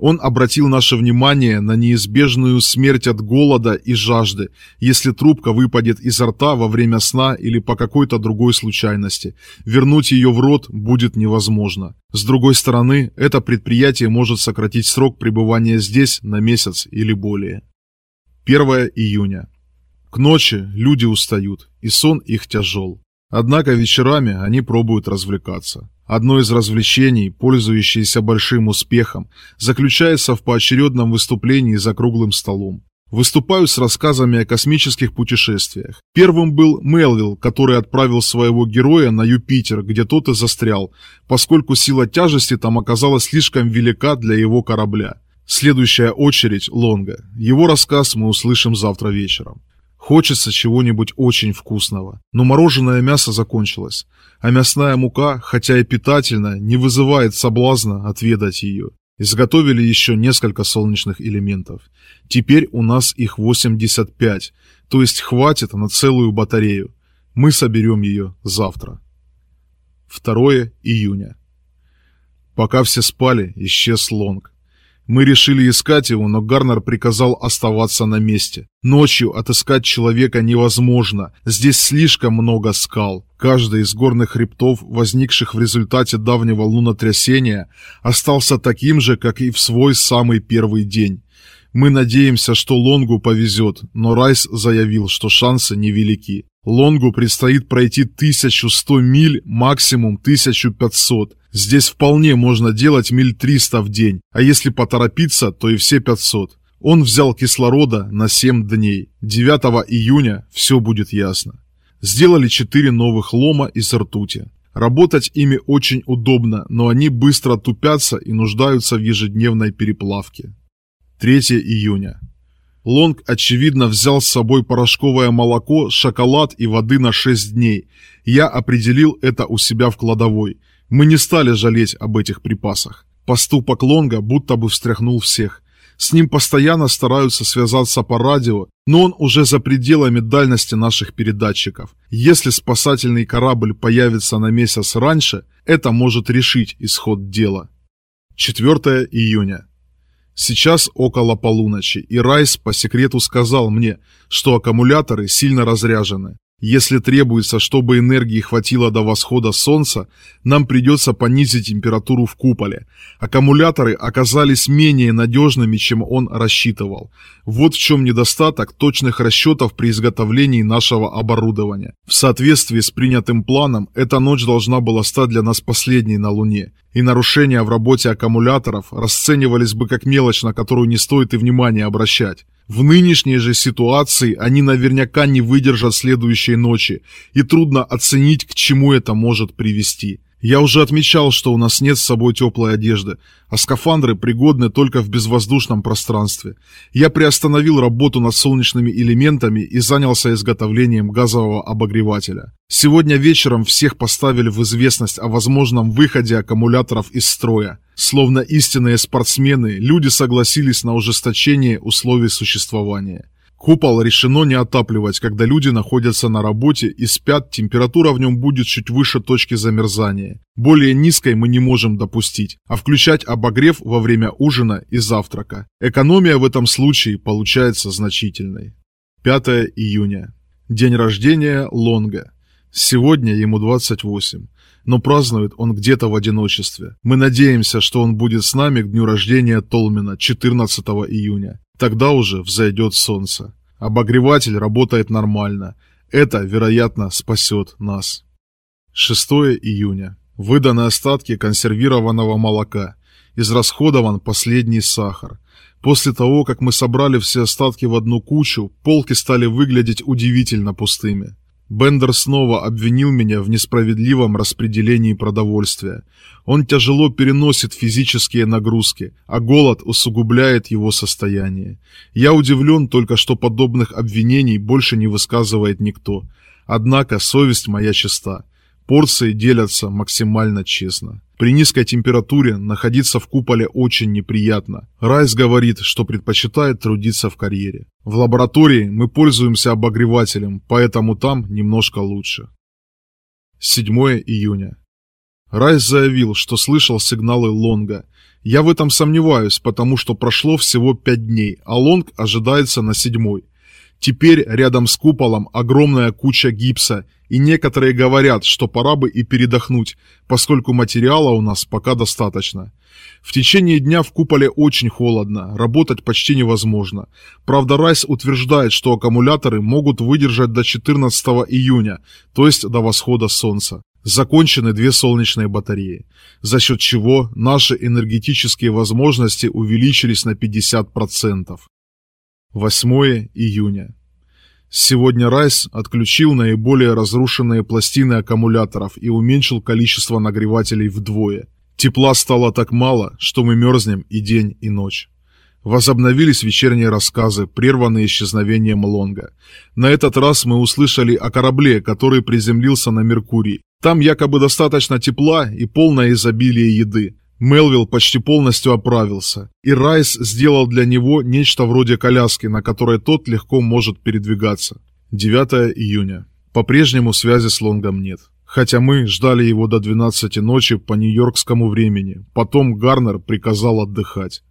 Он обратил наше внимание на неизбежную смерть от голода и жажды, если трубка выпадет изо рта во время сна или по какой-то другой случайности. Вернуть ее в рот будет невозможно. С другой стороны, это предприятие может сократить срок пребывания здесь на месяц или более. 1 июня. К ночи люди устают, и сон их тяжел. Однако вечерами они пробуют развлекаться. Одно из развлечений, пользующееся большим успехом, заключается в поочередном выступлении за круглым столом. Выступаю с рассказами о космических путешествиях. Первым был Мелвилл, который отправил своего героя на Юпитер, где тот и застрял, поскольку сила тяжести там оказалась слишком велика для его корабля. Следующая очередь – Лонга. Его рассказ мы услышим завтра вечером. Хочется чего-нибудь очень вкусного. Но мороженое мясо закончилось, а мясная мука, хотя и питательна, не вызывает соблазна отведать ее. Изготовили еще несколько солнечных элементов. Теперь у нас их 85, то есть хватит на целую батарею. Мы соберем ее завтра. 2 июня. Пока все спали, исчез Лонг. Мы решили искать его, но Гарнер приказал оставаться на месте. Ночью отыскать человека невозможно. Здесь слишком много скал. Каждый из горных хребтов, возникших в результате давнего лунотрясения, остался таким же, как и в свой самый первый день. Мы надеемся, что Лонгу повезет, но Райс заявил, что шансы невелики. Лонгу предстоит пройти 1100 миль, максимум 1500. Здесь вполне можно делать миль 300 в день, а если поторопиться, то и все 500. Он взял кислорода на 7 дней. 9 июня все будет ясно. Сделали 4 новых лома из ртути. Работать ими очень удобно, но они быстро тупятся и нуждаются в ежедневной переплавке. 3 июня. Лонг, очевидно, взял с собой порошковое молоко, шоколад и воды на 6 дней. Я определил это у себя в кладовой. Мы не стали жалеть об этих припасах. Поступок Лонга будто бы встряхнул всех. С ним постоянно стараются связаться по радио, но он уже за пределами дальности наших передатчиков. Если спасательный корабль появится на месяц раньше, это может решить исход дела. 4 июня. Сейчас около полуночи, и Райс по секрету сказал мне, что аккумуляторы сильно разряжены. Если требуется, чтобы энергии хватило до восхода солнца, нам придется понизить температуру в куполе. Аккумуляторы оказались менее надежными, чем он рассчитывал. Вот в чем недостаток точных расчетов при изготовлении нашего оборудования. В соответствии с принятым планом, эта ночь должна была стать для нас последней на Луне, и нарушения в работе аккумуляторов расценивались бы как мелочь, на которую не стоит и внимания обращать. В нынешней же ситуации они наверняка не выдержат следующей ночи, и трудно оценить, к чему это может привести. Я уже отмечал, что у нас нет с собой теплой одежды, а скафандры пригодны только в безвоздушном пространстве. Я приостановил работу над солнечными элементами и занялся изготовлением газового обогревателя. Сегодня вечером всех поставили в известность о возможном выходе аккумуляторов из строя. Словно истинные спортсмены, люди согласились на ужесточение условий существования. Купол решено не отапливать, когда люди находятся на работе и спят, температура в нем будет чуть выше точки замерзания. Более низкой мы не можем допустить, а включать обогрев во время ужина и завтрака. Экономия в этом случае получается значительной. 5 июня. День рождения Лонга. Сегодня ему 28, но празднует он где-то в одиночестве. Мы надеемся, что он будет с нами к дню рождения Толмина 14 июня. Тогда уже взойдет солнце. Обогреватель работает нормально. Это, вероятно, спасет нас. 6 июня. Выданы остатки консервированного молока. Израсходован последний сахар. После того, как мы собрали все остатки в одну кучу, полки стали выглядеть удивительно пустыми. Бендер снова обвинил меня в несправедливом распределении продовольствия. Он тяжело переносит физические нагрузки, а голод усугубляет его состояние. Я удивлен только, что подобных обвинений больше не высказывает никто. Однако совесть моя чиста. Порции делятся максимально честно. При низкой температуре находиться в куполе очень неприятно. Райс говорит, что предпочитает трудиться в карьере. В лаборатории мы пользуемся обогревателем, поэтому там немножко лучше. 7 июня. Райс заявил, что слышал сигналы Лонга. Я в этом сомневаюсь, потому что прошло всего 5 дней, а Лонг ожидается на седьмой. Теперь рядом с куполом огромная куча гипса, и некоторые говорят, что пора бы и передохнуть, поскольку материала у нас пока достаточно. В течение дня в куполе очень холодно, работать почти невозможно. Правда, Райс утверждает, что аккумуляторы могут выдержать до 14 июня, то есть до восхода солнца. Закончены две солнечные батареи, за счет чего наши энергетические возможности увеличились на 50%. 8 июня. Сегодня Райс отключил наиболее разрушенные пластины аккумуляторов и уменьшил количество нагревателей вдвое. Тепла стало так мало, что мы мерзнем и день, и ночь. Возобновились вечерние рассказы, прерванные исчезновением Лонга. На этот раз мы услышали о корабле, который приземлился на Меркурий. Там якобы достаточно тепла и полное изобилие еды. Мелвилл почти полностью оправился, и Райс сделал для него нечто вроде коляски, на которой тот легко может передвигаться. 9 июня. По-прежнему связи с Лонгом нет. Хотя мы ждали его до 12 ночи по нью-йоркскому времени. Потом Гарнер приказал отдыхать.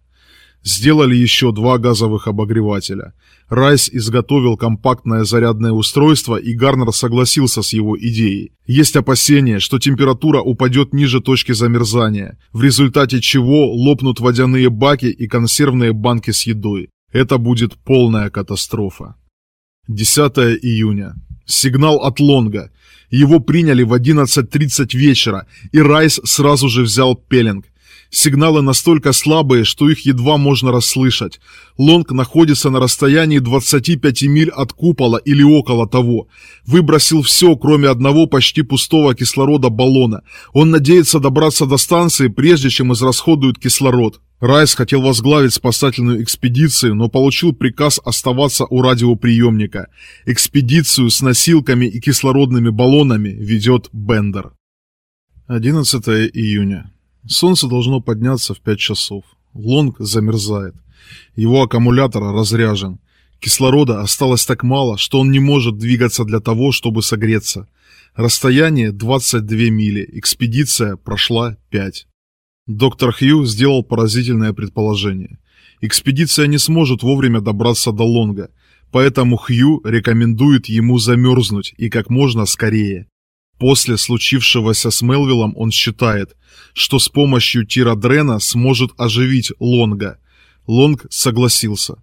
Сделали еще два газовых обогревателя. Райс изготовил компактное зарядное устройство, и Гарнер согласился с его идеей. Есть опасение, что температура упадет ниже точки замерзания, в результате чего лопнут водяные баки и консервные банки с едой. Это будет полная катастрофа. 10 июня. Сигнал от Лонга. Его приняли в 11.30 вечера, и Райс сразу же взял пеленг. Сигналы настолько слабые, что их едва можно расслышать. Лонг находится на расстоянии 25 миль от купола или около того. Выбросил все, кроме одного почти пустого кислорода баллона. Он надеется добраться до станции, прежде чем израсходуют кислород. Райс хотел возглавить спасательную экспедицию, но получил приказ оставаться у радиоприемника. Экспедицию с носилками и кислородными баллонами ведет Бендер. 11 июня. Солнце должно подняться в 5 часов. Лонг замерзает. Его аккумулятор разряжен. Кислорода осталось так мало, что он не может двигаться для того, чтобы согреться. Расстояние 22 мили, экспедиция прошла 5. Доктор Хью сделал поразительное предположение. Экспедиция не сможет вовремя добраться до Лонга, поэтому Хью рекомендует ему замерзнуть и как можно скорее. После случившегося с Мелвиллом он считает, что с помощью тирадрена сможет оживить Лонга. Лонг согласился.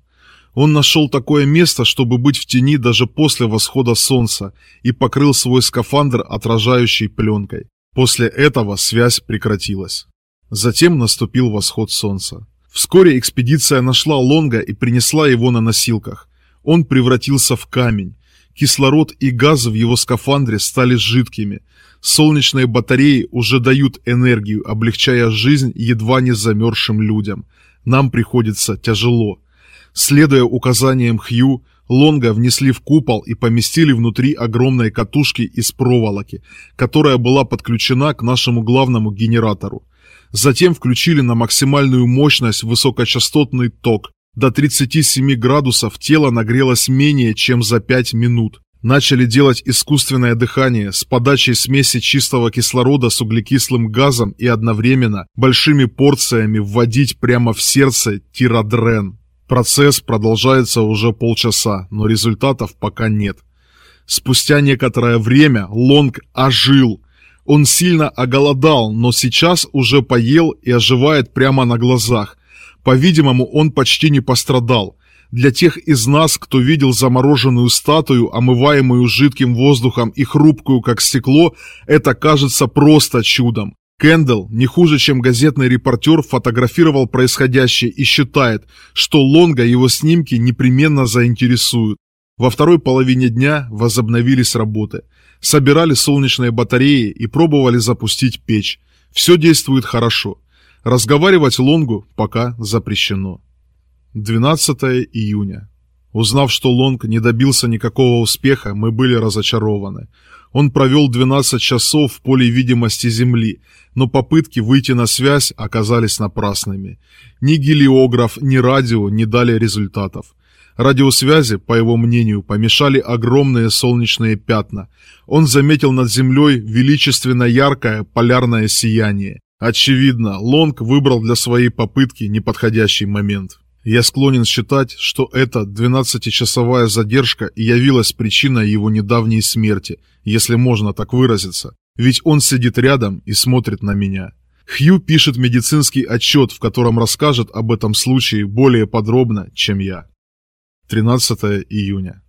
Он нашел такое место, чтобы быть в тени даже после восхода солнца и покрыл свой скафандр отражающей пленкой. После этого связь прекратилась. Затем наступил восход солнца. Вскоре экспедиция нашла Лонга и принесла его на носилках. Он превратился в камень. Кислород и газы в его скафандре стали жидкими. Солнечные батареи уже дают энергию, облегчая жизнь едва не замерзшим людям. Нам приходится тяжело. Следуя указаниям Хью, Лонга внесли в купол и поместили внутри огромной катушки из проволоки, которая была подключена к нашему главному генератору. Затем включили на максимальную мощность высокочастотный ток. До 37 градусов тело нагрелось менее чем за 5 минут. Начали делать искусственное дыхание с подачей смеси чистого кислорода с углекислым газом и одновременно большими порциями вводить прямо в сердце тирадрен. Процесс продолжается уже полчаса, но результатов пока нет. Спустя некоторое время Лонг ожил. Он сильно оголодал, но сейчас уже поел и оживает прямо на глазах. По-видимому, он почти не пострадал. Для тех из нас, кто видел замороженную статую, омываемую жидким воздухом и хрупкую, как стекло, это кажется просто чудом. Кендалл, не хуже, чем газетный репортер, фотографировал происходящее и считает, что Лонга его снимки непременно заинтересуют. Во второй половине дня возобновились работы. Собирали солнечные батареи и пробовали запустить печь. Все действует хорошо. Разговаривать Лонгу пока запрещено. 12 июня. Узнав, что Лонг не добился никакого успеха, мы были разочарованы. Он провел 12 часов в поле видимости Земли, но попытки выйти на связь оказались напрасными. Ни гелиограф, ни радио не дали результатов. Радиосвязи, по его мнению, помешали огромные солнечные пятна. Он заметил над Землей величественно яркое полярное сияние. Очевидно, Лонг выбрал для своей попытки неподходящий момент. Я склонен считать, что эта 12-часовая задержка и явилась причиной его недавней смерти, если можно так выразиться, ведь он сидит рядом и смотрит на меня. Хью пишет медицинский отчет, в котором расскажет об этом случае более подробно, чем я. 13 июня.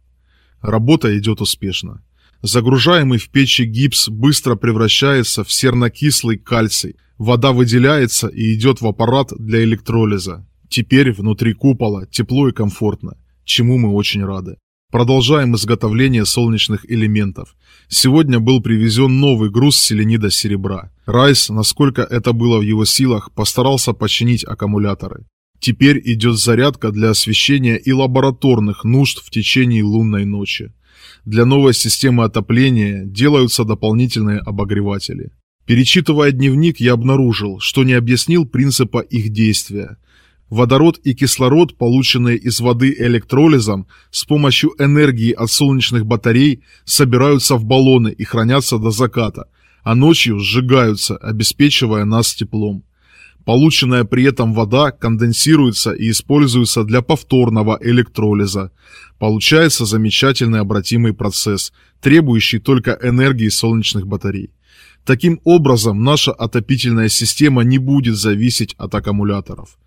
Работа идет успешно. Загружаемый в печи гипс быстро превращается в сернокислый кальций, вода выделяется и идет в аппарат для электролиза, Теперь внутри купола тепло и комфортно, чему мы очень рады. Продолжаем изготовление солнечных элементов. Сегодня был привезен новый груз селенида серебра. Райс, насколько это было в его силах, постарался починить аккумуляторы. Теперь идет зарядка для освещения и лабораторных нужд в течение лунной ночи. Для новой системы отопления делаются дополнительные обогреватели. Перечитывая дневник, я обнаружил, что не объяснил принципа их действия. Водород и кислород, полученные из воды электролизом, с помощью энергии от солнечных батарей собираются в баллоны и хранятся до заката, а ночью сжигаются, обеспечивая нас теплом. Полученная при этом вода конденсируется и используется для повторного электролиза. Получается замечательный обратимый процесс, требующий только энергии солнечных батарей. Таким образом, наша отопительная система не будет зависеть от аккумуляторов.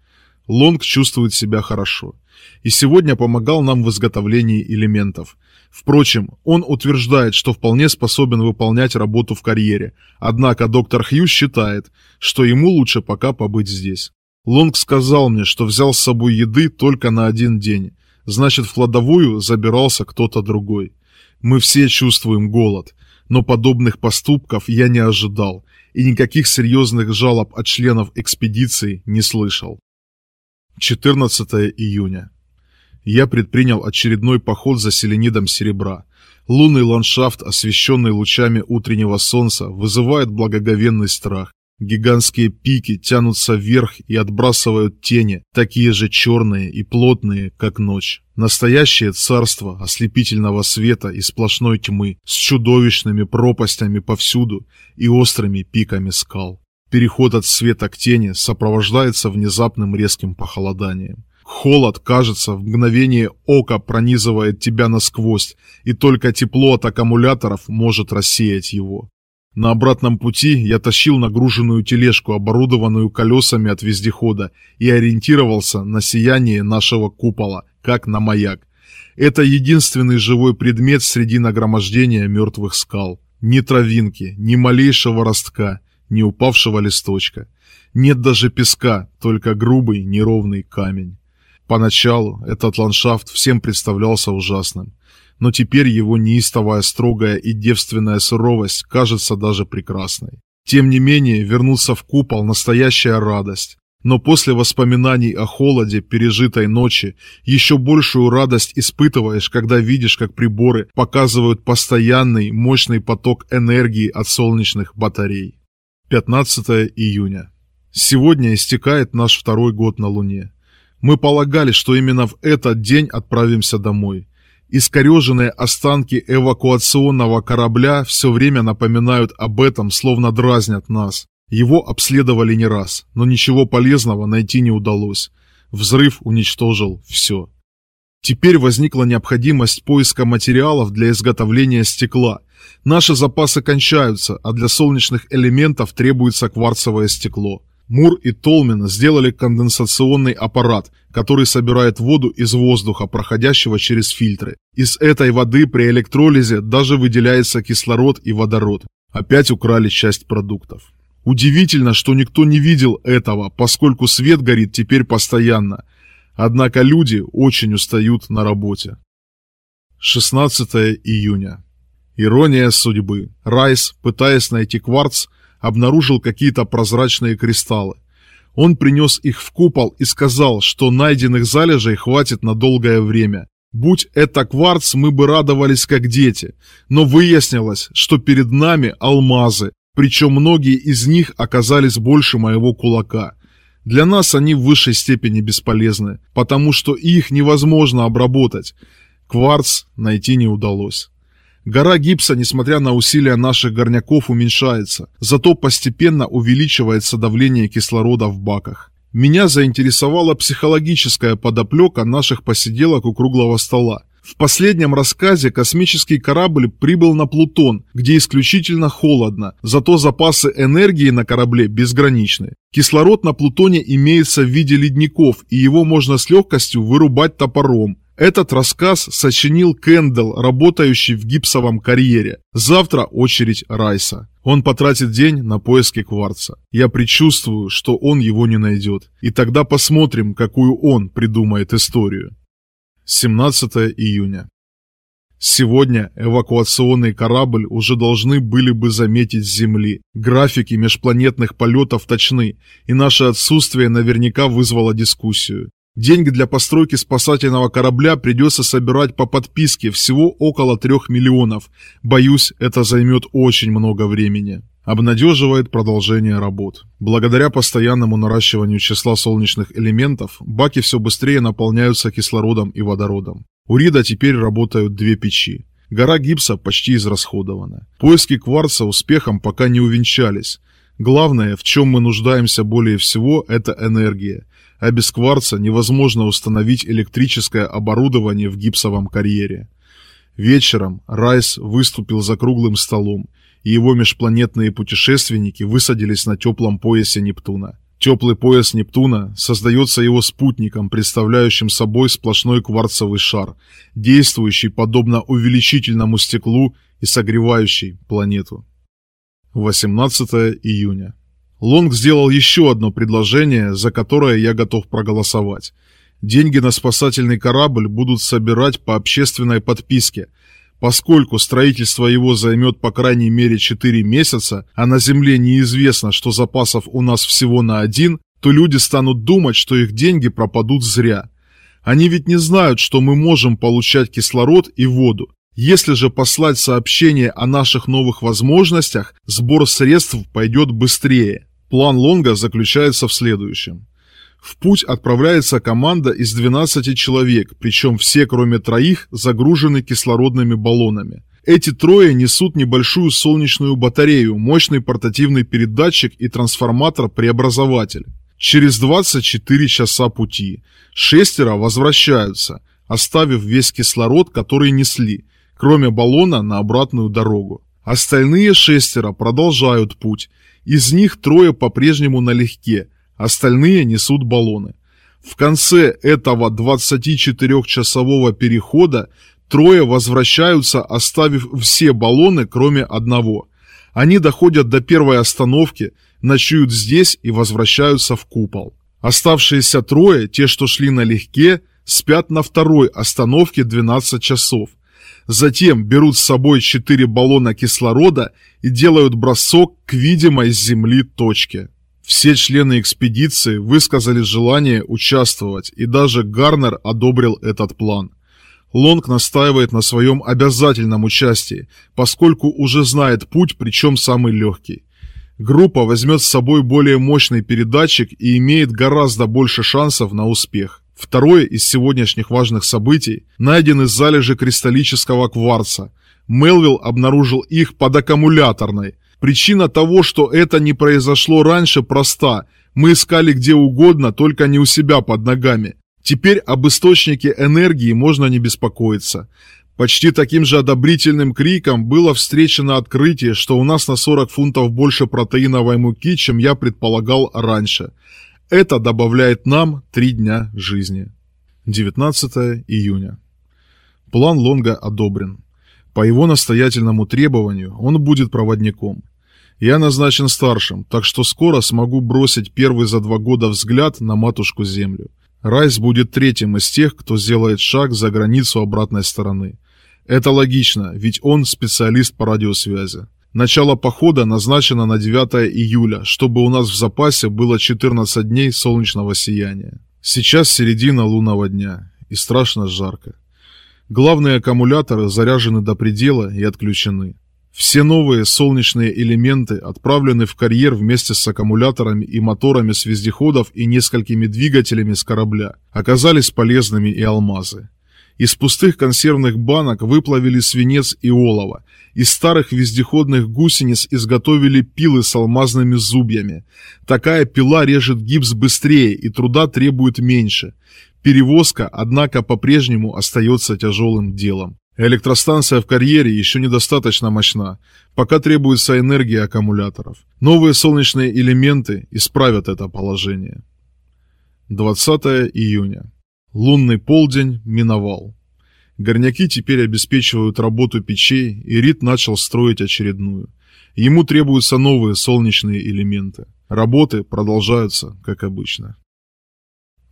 Лонг чувствует себя хорошо. И сегодня помогал нам в изготовлении элементов. Впрочем, он утверждает, что вполне способен выполнять работу в карьере. Однако доктор Хью считает, что ему лучше пока побыть здесь. Лонг сказал мне, что взял с собой еды только на один день. Значит, в кладовую забирался кто-то другой. Мы все чувствуем голод, но подобных поступков я не ожидал и никаких серьезных жалоб от членов экспедиции не слышал. 14 июня. Я предпринял очередной поход за селенидом серебра. Лунный ландшафт, освещенный лучами утреннего солнца, вызывает благоговенный страх. Гигантские пики тянутся вверх и отбрасывают тени, такие же черные и плотные, как ночь. Настоящее царство ослепительного света и сплошной тьмы, с чудовищными пропастями повсюду и острыми пиками скал. Переход от света к тени сопровождается внезапным резким похолоданием. Холод, кажется, в мгновение ока пронизывает тебя насквозь, и только тепло от аккумуляторов может рассеять его. На обратном пути я тащил нагруженную тележку, оборудованную колесами от вездехода, и ориентировался на сияние нашего купола, как на маяк. Это единственный живой предмет среди нагромождения мертвых скал. Ни травинки, ни малейшего ростка, ни упавшего листочка. Нет даже песка, только грубый неровный камень. Поначалу этот ландшафт всем представлялся ужасным но теперь его неистовая строгая и девственная суровость кажется даже прекрасной. Тем не менее, вернуться в купол настоящая радость. Но после воспоминаний о холоде пережитой ночи еще большую радость испытываешь, когда видишь, как приборы показывают постоянный мощный поток энергии от солнечных батарей. 15 июня. Сегодня истекает наш второй год на Луне. Мы полагали, что именно в этот день отправимся домой. Искореженные останки эвакуационного корабля все время напоминают об этом, словно дразнят нас. Его обследовали не раз, но ничего полезного найти не удалось. Взрыв уничтожил все. Теперь возникла необходимость поиска материалов для изготовления стекла. Наши запасы кончаются, а для солнечных элементов требуется кварцевое стекло. Мур и Толмин сделали конденсационный аппарат, который собирает воду из воздуха, проходящего через фильтры. Из этой воды при электролизе даже выделяется кислород и водород. Опять украли часть продуктов. Удивительно, что никто не видел этого, поскольку свет горит теперь постоянно. Однако люди очень устают на работе. 16 июня. Ирония судьбы. Райс, пытаясь найти кварц, обнаружил какие-то прозрачные кристаллы. Он принес их в купол и сказал, что найденных залежей хватит на долгое время. Будь это кварц, мы бы радовались как дети. Но выяснилось, что перед нами алмазы, причем многие из них оказались больше моего кулака. Для нас они в высшей степени бесполезны, потому что их невозможно обработать. Кварц найти не удалось. Гора гипса, несмотря на усилия наших горняков, уменьшается, зато постепенно увеличивается давление кислорода в баках. Меня заинтересовала психологическая подоплека наших посиделок у круглого стола. В последнем рассказе космический корабль прибыл на Плутон, где исключительно холодно, зато запасы энергии на корабле безграничны. Кислород на Плутоне имеется в виде ледников, и его можно с легкостью вырубать топором. Этот рассказ сочинил Кендалл, работающий в гипсовом карьере. Завтра очередь Райса. Он потратит день на поиски кварца. Я предчувствую, что он его не найдет. И тогда посмотрим, какую он придумает историю. 17 июня. Сегодня эвакуационный корабль уже должны были бы заметить с Земли. Графики межпланетных полетов точны, и наше отсутствие наверняка вызвало дискуссию. Деньги для постройки спасательного корабля придется собирать по подписке, всего около 3 миллионов. Боюсь, это займет очень много времени. Обнадеживает продолжение работ. Благодаря постоянному наращиванию числа солнечных элементов, баки все быстрее наполняются кислородом и водородом. У Рида теперь работают две печи. Гора гипса почти израсходована. Поиски кварца успехом пока не увенчались. Главное, в чем мы нуждаемся более всего, это энергия а без кварца невозможно установить электрическое оборудование в гипсовом карьере. Вечером Райс выступил за круглым столом, и его межпланетные путешественники высадились на теплом поясе Нептуна. Теплый пояс Нептуна создается его спутником, представляющим собой сплошной кварцевый шар, действующий подобно увеличительному стеклу и согревающий планету. 18 июня. Лонг сделал еще одно предложение, за которое я готов проголосовать. Деньги на спасательный корабль будут собирать по общественной подписке. Поскольку строительство его займет по крайней мере 4 месяца, а на Земле неизвестно, что запасов у нас всего на один, то люди станут думать, что их деньги пропадут зря. Они ведь не знают, что мы можем получать кислород и воду. Если же послать сообщение о наших новых возможностях, сбор средств пойдет быстрее. План Лонга заключается в следующем. В путь отправляется команда из 12 человек, причем все, кроме троих, загружены кислородными баллонами. Эти трое несут небольшую солнечную батарею, мощный портативный передатчик и трансформатор-преобразователь. Через 24 часа пути шестеро возвращаются, оставив весь кислород, который несли, кроме баллона на обратную дорогу. Остальные шестеро продолжают путь, из них трое по-прежнему налегке, остальные несут баллоны. В конце этого 24-часового перехода трое возвращаются, оставив все баллоны, кроме одного. Они доходят до первой остановки, ночуют здесь и возвращаются в купол. Оставшиеся трое, те, что шли налегке, спят на второй остановке 12 часов. Затем берут с собой 4 баллона кислорода и делают бросок к видимой с Земли точке. Все члены экспедиции высказали желание участвовать, и даже Гарнер одобрил этот план. Лонг настаивает на своем обязательном участии, поскольку уже знает путь, причем самый легкий. Группа возьмет с собой более мощный передатчик и имеет гораздо больше шансов на успех. Второе из сегодняшних важных событий – найдены залежи кристаллического кварца. Мелвилл обнаружил их под аккумуляторной. Причина того, что это не произошло раньше, проста. Мы искали где угодно, только не у себя под ногами. Теперь об источнике энергии можно не беспокоиться. Почти таким же одобрительным криком было встречено открытие, что у нас на 40 фунтов больше протеиновой муки, чем я предполагал раньше. Это добавляет нам 3 дня жизни. 19 июня. План Лонга одобрен. По его настоятельному требованию он будет проводником. Я назначен старшим, так что скоро смогу бросить первый за два года взгляд на матушку Землю. Райс будет третьим из тех, кто сделает шаг за границу обратной стороны. Это логично, ведь он специалист по радиосвязи. Начало похода назначено на 9 июля, чтобы у нас в запасе было 14 дней солнечного сияния. Сейчас середина лунного дня, и страшно жарко. Главные аккумуляторы заряжены до предела и отключены. Все новые солнечные элементы отправлены в карьер вместе с аккумуляторами и моторами с вездеходов и несколькими двигателями с корабля. Оказались полезными и алмазы. Из пустых консервных банок выплавили свинец и олово. Из старых вездеходных гусениц изготовили пилы с алмазными зубьями. Такая пила режет гипс быстрее и труда требует меньше. Перевозка, однако, по-прежнему остается тяжелым делом. Электростанция в карьере еще недостаточно мощна, пока требуется энергия аккумуляторов. Новые солнечные элементы исправят это положение. 20 июня. Лунный полдень миновал. Горняки теперь обеспечивают работу печей, и Рид начал строить очередную. Ему требуются новые солнечные элементы. Работы продолжаются, как обычно.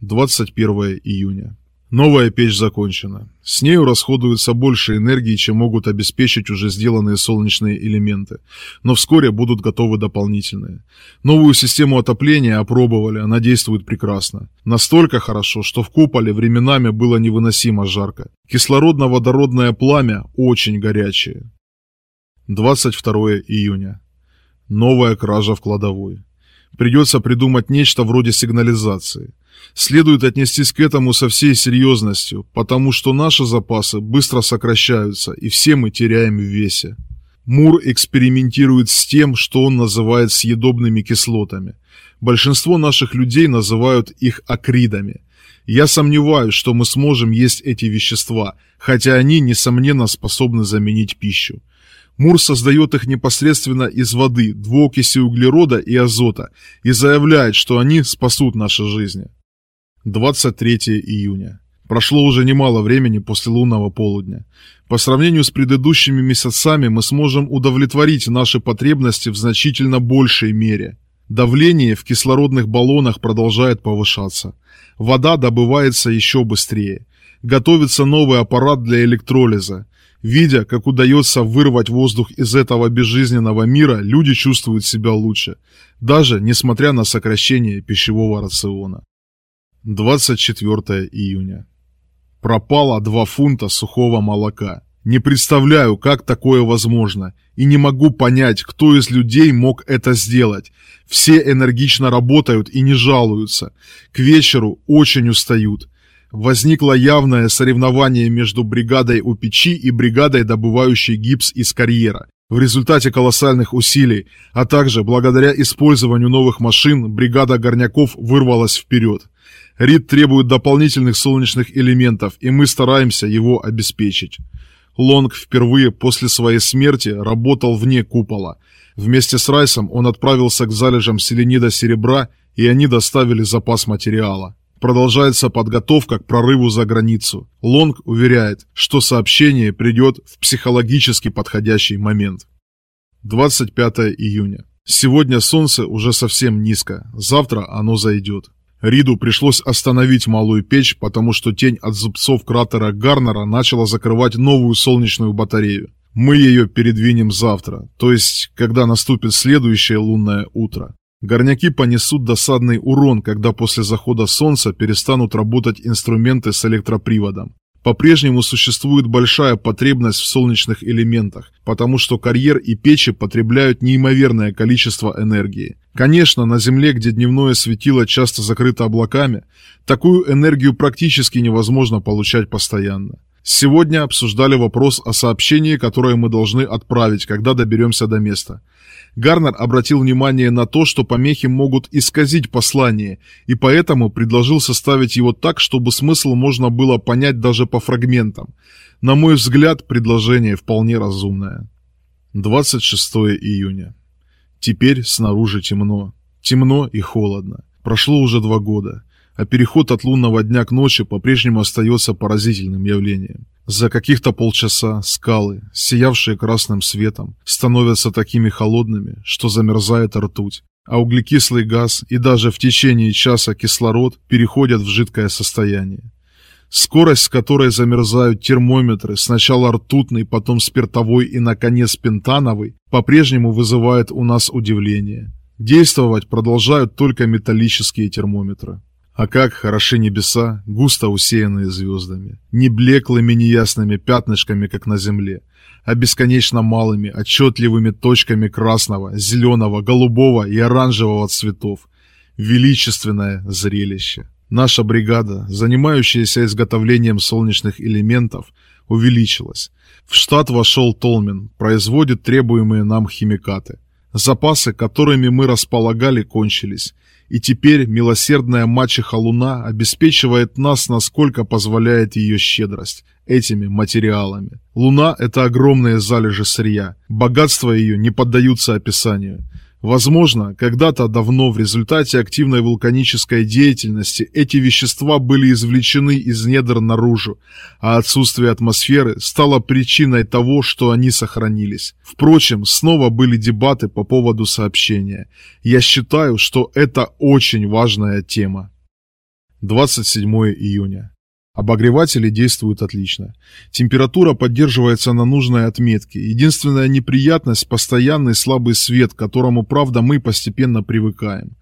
21 июня. Новая печь закончена. С нею расходуется больше энергии, чем могут обеспечить уже сделанные солнечные элементы. Но вскоре будут готовы дополнительные. Новую систему отопления опробовали, она действует прекрасно. Настолько хорошо, что в куполе временами было невыносимо жарко. Кислородно-водородное пламя очень горячее. 22 июня. Новая кража в кладовой. Придется придумать нечто вроде сигнализации. Следует отнестись к этому со всей серьезностью, потому что наши запасы быстро сокращаются, и все мы теряем в весе. Мур экспериментирует с тем, что он называет съедобными кислотами. Большинство наших людей называют их акридами. Я сомневаюсь, что мы сможем есть эти вещества, хотя они, несомненно, способны заменить пищу. Мур создает их непосредственно из воды, двуокиси углерода и азота и заявляет, что они спасут наши жизни. 23 июня. Прошло уже немало времени после лунного полудня. По сравнению с предыдущими месяцами мы сможем удовлетворить наши потребности в значительно большей мере. Давление в кислородных баллонах продолжает повышаться. Вода добывается еще быстрее. Готовится новый аппарат для электролиза. Видя, как удается вырвать воздух из этого безжизненного мира, люди чувствуют себя лучше, даже несмотря на сокращение пищевого рациона. 24 июня. Пропало 2 фунта сухого молока. Не представляю, как такое возможно, и не могу понять, кто из людей мог это сделать. Все энергично работают и не жалуются. К вечеру очень устают. Возникло явное соревнование между бригадой у печи и бригадой, добывающей гипс из карьера. В результате колоссальных усилий, а также благодаря использованию новых машин, бригада горняков вырвалась вперед. Рид требует дополнительных солнечных элементов, и мы стараемся его обеспечить. Лонг впервые после своей смерти работал вне купола. Вместе с Райсом он отправился к залежам селенида серебра, и они доставили запас материала. Продолжается подготовка к прорыву за границу. Лонг уверяет, что сообщение придет в психологически подходящий момент. 25 июня. Сегодня солнце уже совсем низко, завтра оно зайдет. Риду пришлось остановить малую печь, потому что тень от зубцов кратера Гарнера начала закрывать новую солнечную батарею. Мы ее передвинем завтра, то есть, когда наступит следующее лунное утро. Горняки понесут досадный урон, когда после захода солнца перестанут работать инструменты с электроприводом. По-прежнему существует большая потребность в солнечных элементах, потому что карьер и печи потребляют неимоверное количество энергии. Конечно, на Земле, где дневное светило часто закрыто облаками, такую энергию практически невозможно получать постоянно. Сегодня обсуждали вопрос о сообщении, которое мы должны отправить, когда доберемся до места. Гарнер обратил внимание на то, что помехи могут исказить послание, и поэтому предложил составить его так, чтобы смысл можно было понять даже по фрагментам. На мой взгляд, предложение вполне разумное. 26 июня. Теперь снаружи темно. Темно и холодно. Прошло уже два года а переход от лунного дня к ночи по-прежнему остается поразительным явлением. За каких-то полчаса скалы, сиявшие красным светом, становятся такими холодными, что замерзает ртуть, а углекислый газ и даже в течение часа кислород переходят в жидкое состояние. Скорость, с которой замерзают термометры, сначала ртутный, потом спиртовой и, наконец, пентановый, по-прежнему вызывает у нас удивление. Действовать продолжают только металлические термометры. А как хороши небеса, густо усеянные звездами, не блеклыми неясными пятнышками, как на земле, а бесконечно малыми, отчетливыми точками красного, зеленого, голубого и оранжевого цветов. Величественное зрелище. Наша бригада, занимающаяся изготовлением солнечных элементов, увеличилась. В штат вошел Толмен, производит требуемые нам химикаты. Запасы, которыми мы располагали, кончились, и теперь милосердная мачеха Луна обеспечивает нас, насколько позволяет ее щедрость, этими материалами. Луна – это огромные залежи сырья, богатства ее не поддаются описанию. Возможно, когда-то давно в результате активной вулканической деятельности эти вещества были извлечены из недр наружу, а отсутствие атмосферы стало причиной того, что они сохранились. Впрочем, снова были дебаты по поводу сообщения. Я считаю, что это очень важная тема. 27 июня. Обогреватели действуют отлично. Температура поддерживается на нужной отметке. Единственная неприятность – постоянный слабый свет, к которому, правда, мы постепенно привыкаем.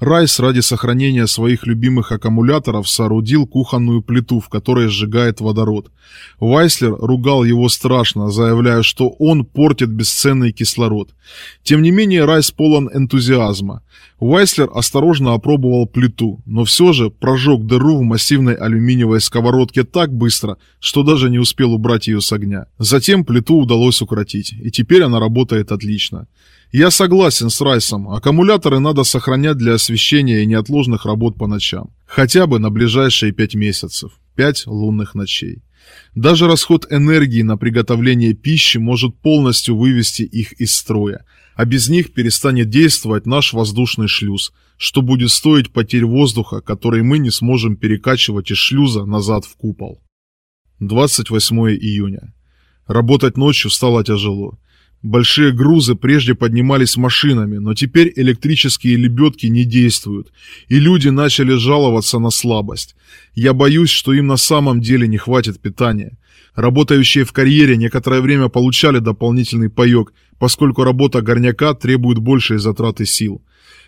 Райс ради сохранения своих любимых аккумуляторов соорудил кухонную плиту, в которой сжигает водород. Вайслер ругал его страшно, заявляя, что он портит бесценный кислород. Тем не менее, Райс полон энтузиазма. Вайслер осторожно опробовал плиту, но все же прожег дыру в массивной алюминиевой сковородке так быстро, что даже не успел убрать ее с огня. Затем плиту удалось укротить, и теперь она работает отлично. Я согласен с Райсом, аккумуляторы надо сохранять для освещения и неотложных работ по ночам. Хотя бы на ближайшие пять месяцев. Пять лунных ночей. Даже расход энергии на приготовление пищи может полностью вывести их из строя, а без них перестанет действовать наш воздушный шлюз, что будет стоить потерь воздуха, который мы не сможем перекачивать из шлюза назад в купол. 28 июня. Работать ночью стало тяжело. Большие грузы прежде поднимались машинами, но теперь электрические лебедки не действуют, и люди начали жаловаться на слабость. Я боюсь, что им на самом деле не хватит питания. Работающие в карьере некоторое время получали дополнительный паёк, поскольку работа горняка требует большей затраты сил.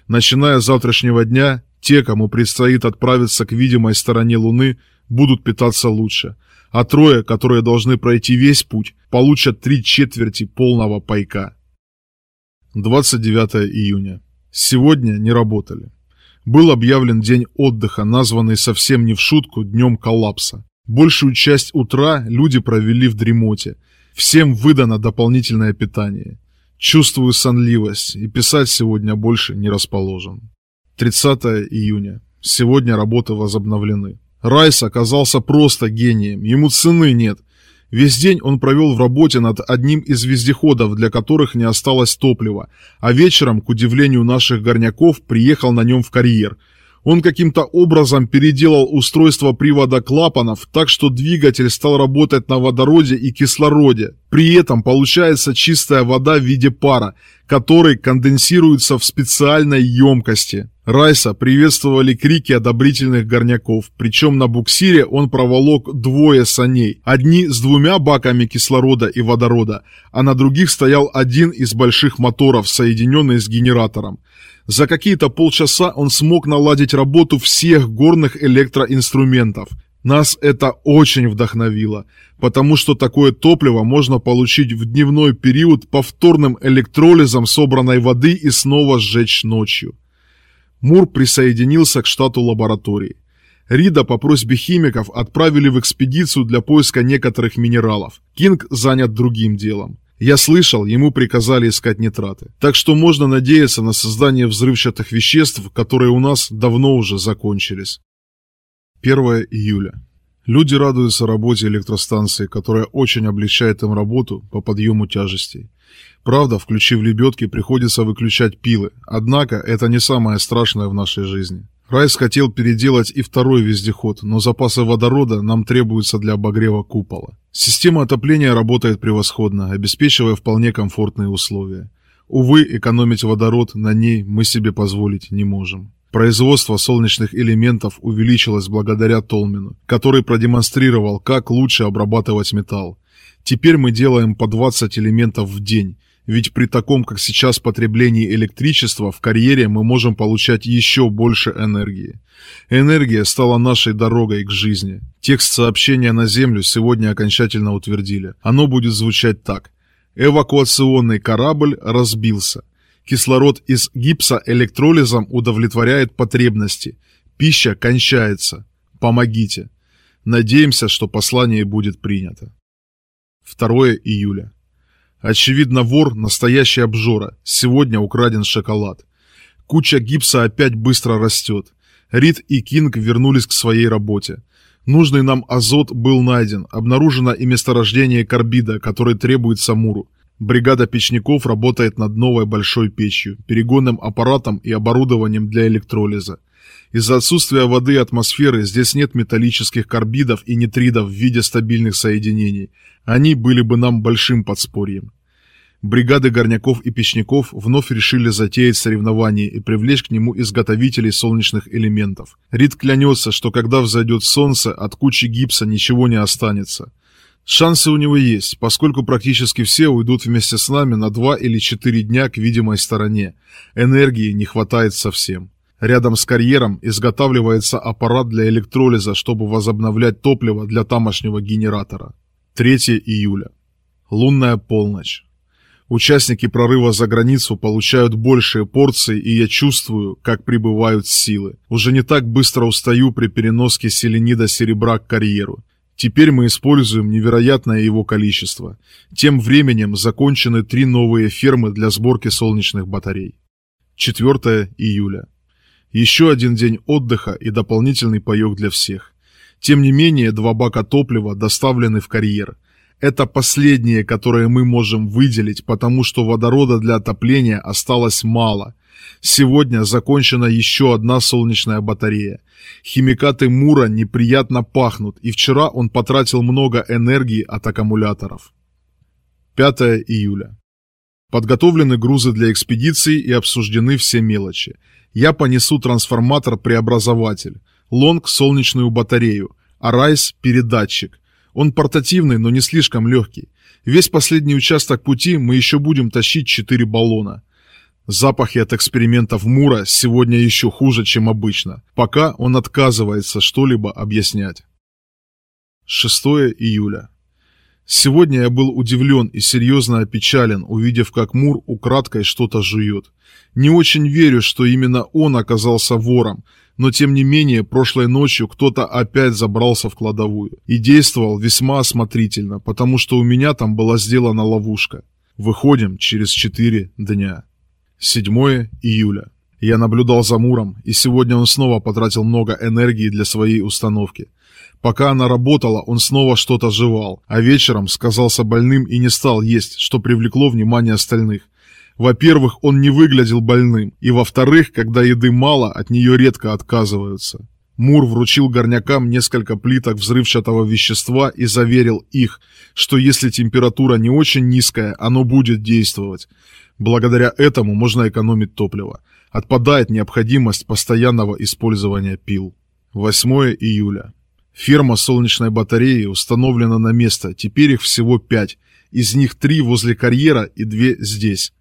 Начиная с завтрашнего дня, те, кому предстоит отправиться к видимой стороне Луны, будут питаться лучше – а трое, которые должны пройти весь путь, получат три четверти полного пайка. 29 июня. Сегодня не работали. Был объявлен день отдыха, названный совсем не в шутку днем коллапса. Большую часть утра люди провели в дремоте. Всем выдано дополнительное питание. Чувствую сонливость и писать сегодня больше не расположен. 30 июня. Сегодня работы возобновлены. Райс оказался просто гением, ему цены нет. Весь день он провел в работе над одним из вездеходов, для которых не осталось топлива, а вечером, к удивлению наших горняков, приехал на нем в карьер – он каким-то образом переделал устройство привода клапанов так, что двигатель стал работать на водороде и кислороде. При этом получается чистая вода в виде пара, который конденсируется в специальной емкости. Райса приветствовали крики одобрительных горняков, причем на буксире он проволок двое саней, одни с двумя баками кислорода и водорода, а на других стоял один из больших моторов, соединенный с генератором. За какие-то полчаса он смог наладить работу всех горных электроинструментов. Нас это очень вдохновило, потому что такое топливо можно получить в дневной период повторным электролизом собранной воды и снова сжечь ночью. Мур присоединился к штату лаборатории. Рида по просьбе химиков отправили в экспедицию для поиска некоторых минералов. Кинг занят другим делом. Я слышал, ему приказали искать нитраты. Так что можно надеяться на создание взрывчатых веществ, которые у нас давно уже закончились. 1 июля. Люди радуются работе электростанции, которая очень облегчает им работу по подъему тяжестей. Правда, включив лебедки, приходится выключать пилы, однако это не самое страшное в нашей жизни. Райс хотел переделать и второй вездеход, но запасы водорода нам требуются для обогрева купола. Система отопления работает превосходно, обеспечивая вполне комфортные условия. Увы, экономить водород на ней мы себе позволить не можем. Производство солнечных элементов увеличилось благодаря Толмину, который продемонстрировал, как лучше обрабатывать металл. Теперь мы делаем по 20 элементов в день, ведь при таком, как сейчас, потреблении электричества в карьере мы можем получать еще больше энергии. Энергия стала нашей дорогой к жизни. Текст сообщения на Землю сегодня окончательно утвердили. Оно будет звучать так. Эвакуационный корабль разбился. Кислород из гипса электролизом удовлетворяет потребности. Пища кончается. Помогите. Надеемся, что послание будет принято. 2 июля. Очевидно, вор – настоящий обжора. Сегодня украден шоколад. Куча гипса опять быстро растет. Рид и Кинг вернулись к своей работе. Нужный нам азот был найден. Обнаружено и месторождение карбида, который требует Самуру. Бригада печников работает над новой большой печью, перегонным аппаратом и оборудованием для электролиза. Из-за отсутствия воды и атмосферы здесь нет металлических карбидов и нитридов в виде стабильных соединений. Они были бы нам большим подспорьем. Бригады горняков и печников вновь решили затеять соревнование и привлечь к нему изготовителей солнечных элементов. Рид клянется, что когда взойдет солнце, от кучи гипса ничего не останется. Шансы у него есть, поскольку практически все уйдут вместе с нами на два или четыре дня к видимой стороне. Энергии не хватает совсем. Рядом с карьером изготавливается аппарат для электролиза, чтобы возобновлять топливо для тамошнего генератора. 3 июля. Лунная полночь. Участники прорыва за границу получают большие порции, и я чувствую, как прибывают силы. Уже не так быстро устаю при переноске селенида серебра к карьеру. Теперь мы используем невероятное его количество. Тем временем закончены три новые фермы для сборки солнечных батарей. 4 июля. Еще один день отдыха и дополнительный паёк для всех. Тем не менее, два бака топлива доставлены в карьер. Это последнее, которое мы можем выделить, потому что водорода для отопления осталось мало. Сегодня закончена еще одна солнечная батарея. Химикаты Мура неприятно пахнут, и вчера он потратил много энергии от аккумуляторов. 5 июля. Подготовлены грузы для экспедиции и обсуждены все мелочи. Я понесу трансформатор-преобразователь, Лонг – солнечную батарею, а Райс – передатчик. Он портативный, но не слишком легкий. Весь последний участок пути мы еще будем тащить четыре баллона. Запахи от экспериментов Мура сегодня еще хуже, чем обычно. Пока он отказывается что-либо объяснять. 6 июля. Сегодня я был удивлен и серьезно опечален, увидев, как Мур украдкой что-то жует. Не очень верю, что именно он оказался вором, но тем не менее прошлой ночью кто-то опять забрался в кладовую и действовал весьма осмотрительно, потому что у меня там была сделана ловушка. Выходим через 4 дня. 7 июля. Я наблюдал за Муром, и сегодня он снова потратил много энергии для своей установки. Пока она работала, он снова что-то жевал, а вечером сказался больным и не стал есть, что привлекло внимание остальных. Во-первых, он не выглядел больным, и во-вторых, когда еды мало, от нее редко отказываются. Мур вручил горнякам несколько плиток взрывчатого вещества и заверил их, что если температура не очень низкая, оно будет действовать. Благодаря этому можно экономить топливо. Отпадает необходимость постоянного использования пил. 8 июля. Ферма солнечной батареи установлена на место, теперь их всего пять, из них три возле карьера и две здесь.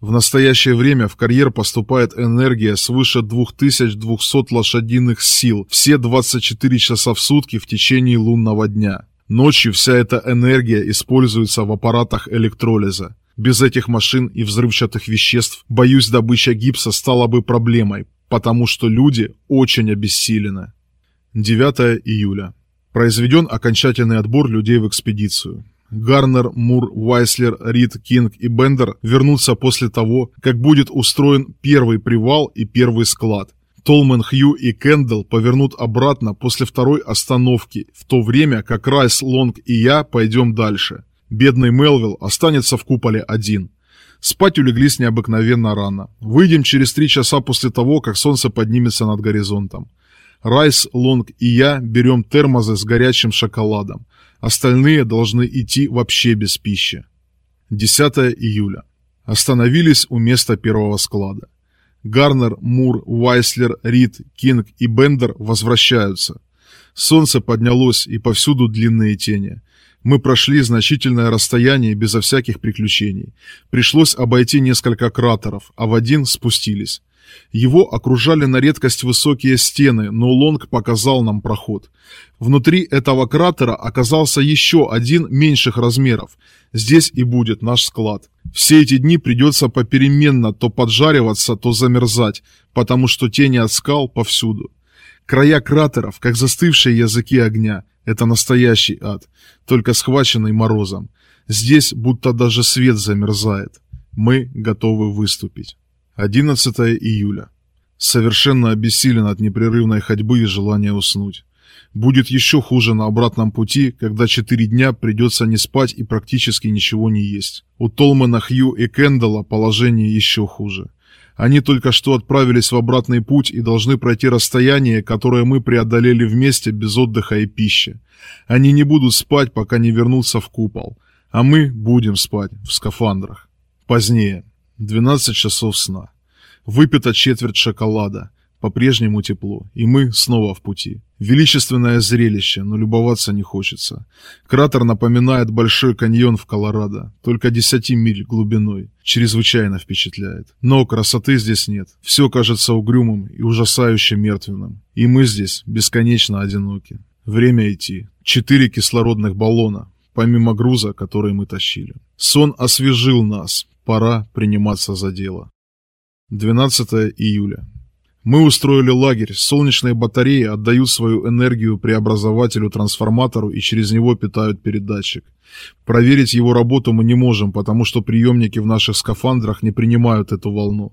В настоящее время в карьер поступает энергия свыше 2200 лошадиных сил все 24 часа в сутки в течение лунного дня. Ночью вся эта энергия используется в аппаратах электролиза. Без этих машин и взрывчатых веществ, боюсь, добыча гипса стала бы проблемой, потому что люди очень обессилены. 9 июля. Произведен окончательный отбор людей в экспедицию. Гарнер, Мур, Вайслер, Рид, Кинг и Бендер вернутся после того, как будет устроен первый привал и первый склад. Толмен, Хью и Кендалл повернут обратно после второй остановки, в то время как Райс, Лонг и я пойдем дальше. Бедный Мелвилл останется в куполе один. Спать улеглись необыкновенно рано. Выйдем через три часа после того, как солнце поднимется над горизонтом. Райс, Лонг и я берем термозы с горячим шоколадом. Остальные должны идти вообще без пищи. 10 июля. Остановились у места первого склада. Гарнер, Мур, Вайслер, Рид, Кинг и Бендер возвращаются. Солнце поднялось, и повсюду длинные тени. Мы прошли значительное расстояние безо всяких приключений. Пришлось обойти несколько кратеров, а в один спустились. Его окружали на редкость высокие стены, но Лонг показал нам проход. Внутри этого кратера оказался еще один меньших размеров. Здесь и будет наш склад. Все эти дни придется попеременно то поджариваться, то замерзать, потому что тени от скал повсюду. Края кратеров, как застывшие языки огня, это настоящий ад, только схваченный морозом. Здесь будто даже свет замерзает. Мы готовы выступить. 11 июля. Совершенно обессилен от непрерывной ходьбы и желания уснуть. Будет еще хуже на обратном пути, когда четыре дня придется не спать и практически ничего не есть. У Толмана, Хью и Кендалла положение еще хуже. Они только что отправились в обратный путь и должны пройти расстояние, которое мы преодолели вместе без отдыха и пищи. Они не будут спать, пока не вернутся в купол. А мы будем спать в скафандрах. Позднее. 12 часов сна. Выпита четверть шоколада. По-прежнему тепло. И мы снова в пути. Величественное зрелище, но любоваться не хочется. Кратер напоминает большой каньон в Колорадо, только 10 миль глубиной. Чрезвычайно впечатляет. Но красоты здесь нет. Все кажется угрюмым и ужасающе мертвенным. И мы здесь бесконечно одиноки. Время идти. Четыре кислородных баллона, помимо груза, который мы тащили. Сон освежил нас, Пора приниматься за дело. 12 июля. Мы устроили лагерь, солнечные батареи отдают свою энергию преобразователю-трансформатору и через него питают передатчик. Проверить его работу мы не можем, потому что приемники в наших скафандрах не принимают эту волну.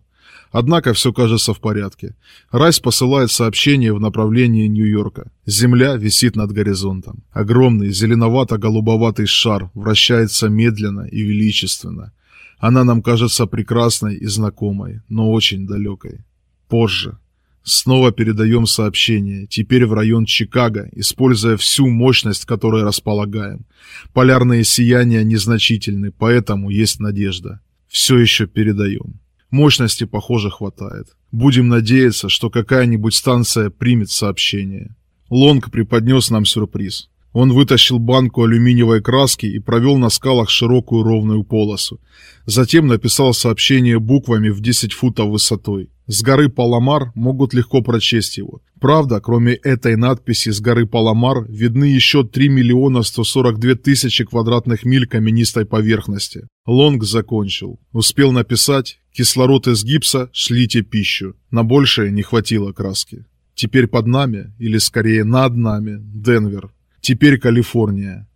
Однако все кажется в порядке. Райс посылает сообщение в направлении Нью-Йорка. Земля висит над горизонтом. Огромный зеленовато-голубоватый шар вращается медленно и величественно. Она нам кажется прекрасной и знакомой, но очень далекой. Позже. Снова передаем сообщение, теперь в район Чикаго, используя всю мощность, которой располагаем. Полярные сияния незначительны, поэтому есть надежда. Все еще передаем. Мощности, похоже, хватает. Будем надеяться, что какая-нибудь станция примет сообщение. Лонг преподнес нам сюрприз. Он вытащил банку алюминиевой краски и провел на скалах широкую ровную полосу. Затем написал сообщение буквами в 10 футов высотой. С горы Паламар могут легко прочесть его. Правда, кроме этой надписи с горы Паламар видны еще 3 миллиона 142 тысячи квадратных миль каменистой поверхности. Лонг закончил. Успел написать «Кислород из гипса, шлите пищу». На большее не хватило краски. Теперь под нами, или скорее над нами, Денвер. Теперь Калифорния.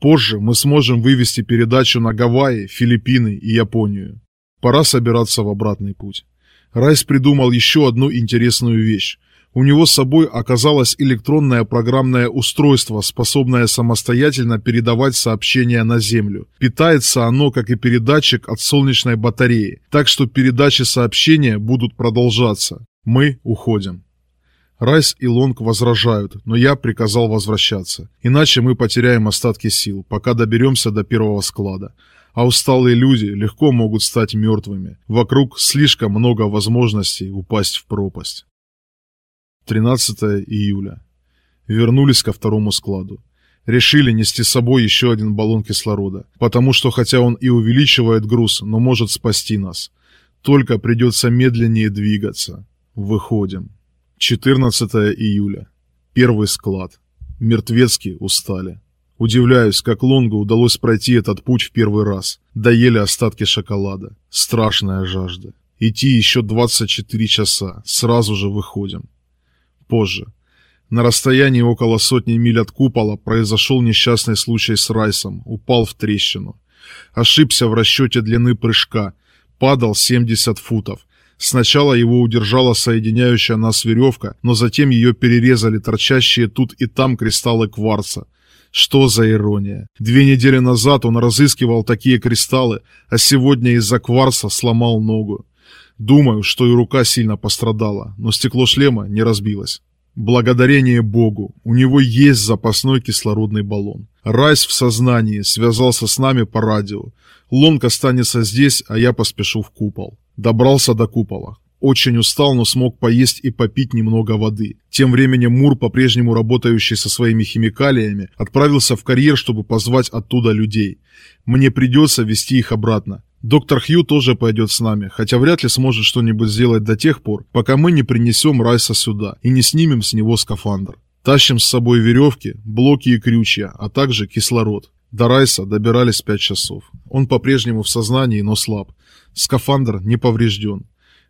Позже мы сможем вывести передачу на Гавайи, Филиппины и Японию. Пора собираться в обратный путь. Райс придумал еще одну интересную вещь. У него с собой оказалось электронное программное устройство, способное самостоятельно передавать сообщения на Землю. Питается оно, как и передатчик от солнечной батареи, так что передачи сообщения будут продолжаться. Мы уходим. Райс и Лонг возражают, но я приказал возвращаться. Иначе мы потеряем остатки сил, пока доберемся до первого склада а усталые люди легко могут стать мертвыми. Вокруг слишком много возможностей упасть в пропасть. 13 июля. Вернулись ко второму складу. Решили нести с собой еще один баллон кислорода, потому что хотя он и увеличивает груз, но может спасти нас. Только придется медленнее двигаться. Выходим. 14 июля. Первый склад. Мертвецки устали. Удивляюсь, как Лонгу удалось пройти этот путь в первый раз. Доели остатки шоколада. Страшная жажда. Идти еще 24 часа. Сразу же выходим. Позже. На расстоянии около сотни миль от купола произошел несчастный случай с Райсом. Упал в трещину. Ошибся в расчете длины прыжка. Падал 70 футов. Сначала его удержала соединяющая нас веревка, но затем ее перерезали торчащие тут и там кристаллы кварца. Что за ирония? Две недели назад он разыскивал такие кристаллы, а сегодня из-за кварца сломал ногу. Думаю, что и рука сильно пострадала, но стекло шлема не разбилось. Благодарение Богу, у него есть запасной кислородный баллон. Райс в сознании связался с нами по радио. Лонг останется здесь, а я поспешу в купол. Добрался до купола. Очень устал, но смог поесть и попить немного воды. Тем временем Мур, по-прежнему работающий со своими химикалиями, отправился в карьер, чтобы позвать оттуда людей. Мне придется вести их обратно. Доктор Хью тоже пойдет с нами, хотя вряд ли сможет что-нибудь сделать до тех пор, пока мы не принесем Райса сюда и не снимем с него скафандр. Тащим с собой веревки, блоки и крючья, а также кислород. До Райса добирались пять часов. Он по-прежнему в сознании, но слаб. Скафандр не поврежден.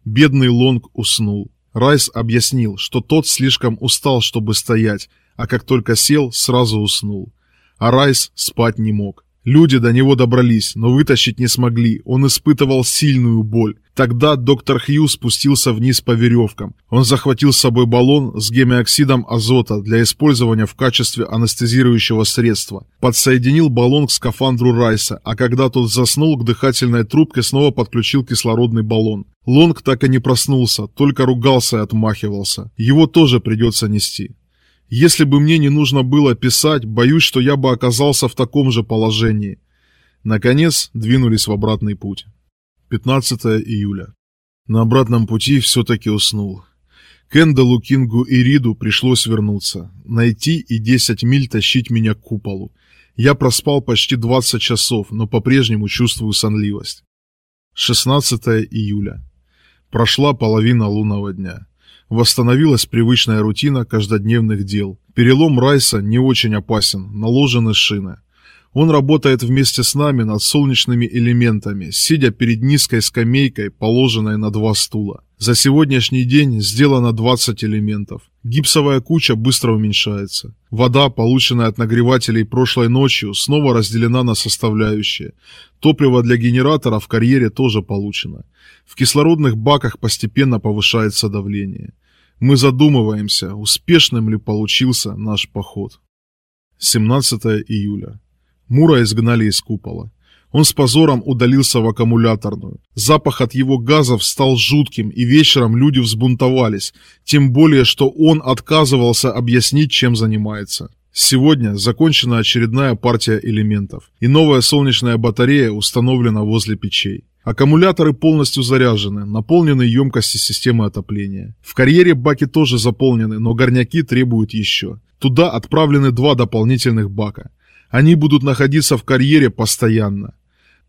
Бедный Лонг уснул. Райс объяснил, что тот слишком устал, чтобы стоять, а как только сел, сразу уснул. А Райс спать не мог. Люди до него добрались, но вытащить не смогли, он испытывал сильную боль. Тогда доктор Хью спустился вниз по веревкам. Он захватил с собой баллон с гемиоксидом азота для использования в качестве анестезирующего средства. Подсоединил баллон к скафандру Райса, а когда тот заснул, к дыхательной трубке снова подключил кислородный баллон. Лонг так и не проснулся, только ругался и отмахивался. Его тоже придется нести. Если бы мне не нужно было писать, боюсь, что я бы оказался в таком же положении. Наконец, двинулись в обратный путь. 15 июля. На обратном пути все-таки уснул. Кендалу, Кингу и Риду пришлось вернуться. Найти и 10 миль тащить меня к куполу. Я проспал почти 20 часов, но по-прежнему чувствую сонливость. 16 июля. Прошла половина лунного дня. Восстановилась привычная рутина каждодневных дел. Перелом Райса не очень опасен, наложены шины. Он работает вместе с нами над солнечными элементами, сидя перед низкой скамейкой, положенной на два стула. За сегодняшний день сделано 20 элементов. Гипсовая куча быстро уменьшается. Вода, полученная от нагревателей прошлой ночью, снова разделена на составляющие. Топливо для генератора в карьере тоже получено. В кислородных баках постепенно повышается давление. Мы задумываемся, успешным ли получился наш поход. 17 июля. Мура изгнали из купола. Он с позором удалился в аккумуляторную. Запах от его газов стал жутким, и вечером люди взбунтовались, тем более, что он отказывался объяснить, чем занимается. Сегодня закончена очередная партия элементов, и новая солнечная батарея установлена возле печей. Аккумуляторы полностью заряжены, наполнены емкости системы отопления. В карьере баки тоже заполнены, но горняки требуют еще. Туда отправлены два дополнительных бака. Они будут находиться в карьере постоянно.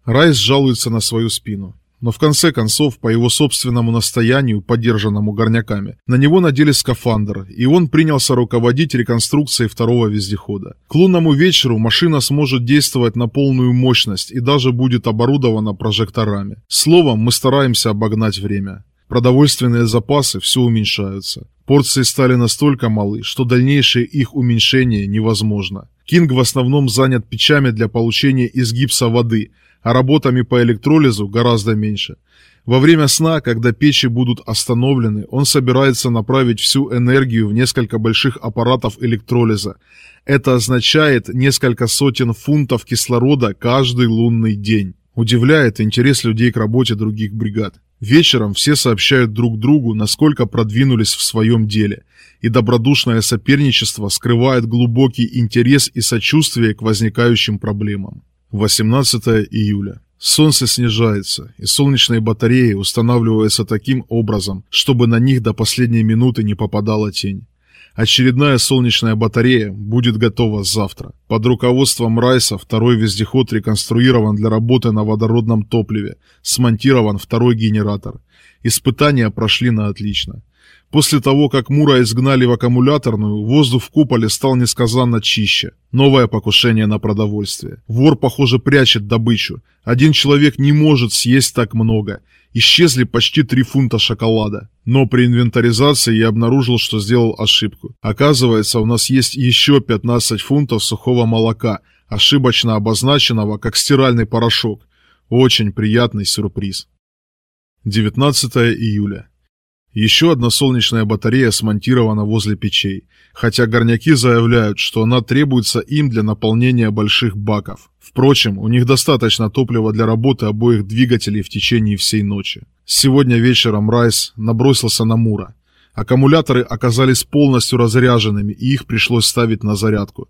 Райс жалуется на свою спину. Но в конце концов, по его собственному настоянию, поддержанному горняками, на него надели скафандр, и он принялся руководить реконструкцией второго вездехода. К лунному вечеру машина сможет действовать на полную мощность и даже будет оборудована прожекторами. Словом, мы стараемся обогнать время. Продовольственные запасы все уменьшаются. Порции стали настолько малы, что дальнейшее их уменьшение невозможно. Кинг в основном занят печами для получения из гипса воды – а работами по электролизу гораздо меньше. Во время сна, когда печи будут остановлены, он собирается направить всю энергию в несколько больших аппаратов электролиза. Это означает несколько сотен фунтов кислорода каждый лунный день. Удивляет интерес людей к работе других бригад. Вечером все сообщают друг другу, насколько продвинулись в своем деле, и добродушное соперничество скрывает глубокий интерес и сочувствие к возникающим проблемам. 18 июля. Солнце снижается, и солнечные батареи устанавливаются таким образом, чтобы на них до последней минуты не попадала тень. Очередная солнечная батарея будет готова завтра. Под руководством Райса второй вездеход реконструирован для работы на водородном топливе, смонтирован второй генератор. Испытания прошли на отлично. После того, как Мура изгнали в аккумуляторную, воздух в куполе стал несказанно чище. Новое покушение на продовольствие. Вор, похоже, прячет добычу. Один человек не может съесть так много. Исчезли почти 3 фунта шоколада. Но при инвентаризации я обнаружил, что сделал ошибку. Оказывается, у нас есть еще 15 фунтов сухого молока, ошибочно обозначенного как стиральный порошок. Очень приятный сюрприз. 19 июля. Еще одна солнечная батарея смонтирована возле печей, хотя горняки заявляют, что она требуется им для наполнения больших баков. Впрочем, у них достаточно топлива для работы обоих двигателей в течение всей ночи. Сегодня вечером Райс набросился на Мура. Аккумуляторы оказались полностью разряженными, и их пришлось ставить на зарядку.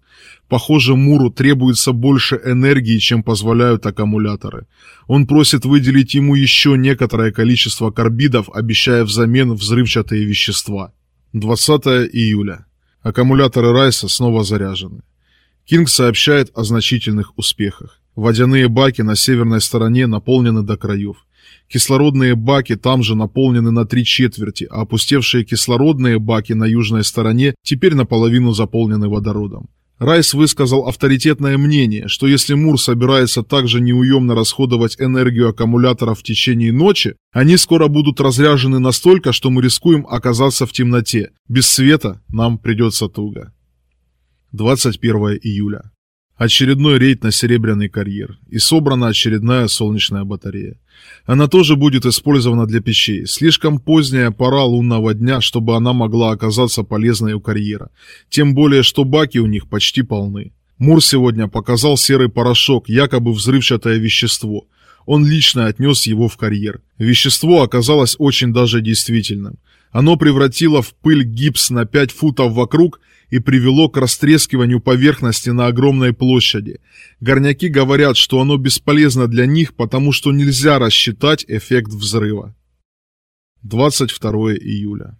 Похоже, Муру требуется больше энергии, чем позволяют аккумуляторы. Он просит выделить ему еще некоторое количество карбидов, обещая взамен взрывчатые вещества. 20 июля. Аккумуляторы Райса снова заряжены. Кинг сообщает о значительных успехах. Водяные баки на северной стороне наполнены до краев. Кислородные баки там же наполнены на три четверти, а опустевшие кислородные баки на южной стороне теперь наполовину заполнены водородом. Райс высказал авторитетное мнение, что если Мур собирается также неуемно расходовать энергию аккумуляторов в течение ночи, они скоро будут разряжены настолько, что мы рискуем оказаться в темноте. Без света нам придется туго. 21 июля. Очередной рейд на Серебряный карьер. И собрана очередная солнечная батарея. Она тоже будет использована для печей. Слишком поздняя пора лунного дня, чтобы она могла оказаться полезной у карьера. Тем более, что баки у них почти полны. Мур сегодня показал серый порошок, якобы взрывчатое вещество. Он лично отнес его в карьер. Вещество оказалось очень даже действительным. Оно превратило в пыль гипс на 5 футов вокруг и привело к растрескиванию поверхности на огромной площади. Горняки говорят, что оно бесполезно для них, потому что нельзя рассчитать эффект взрыва. 22 июля.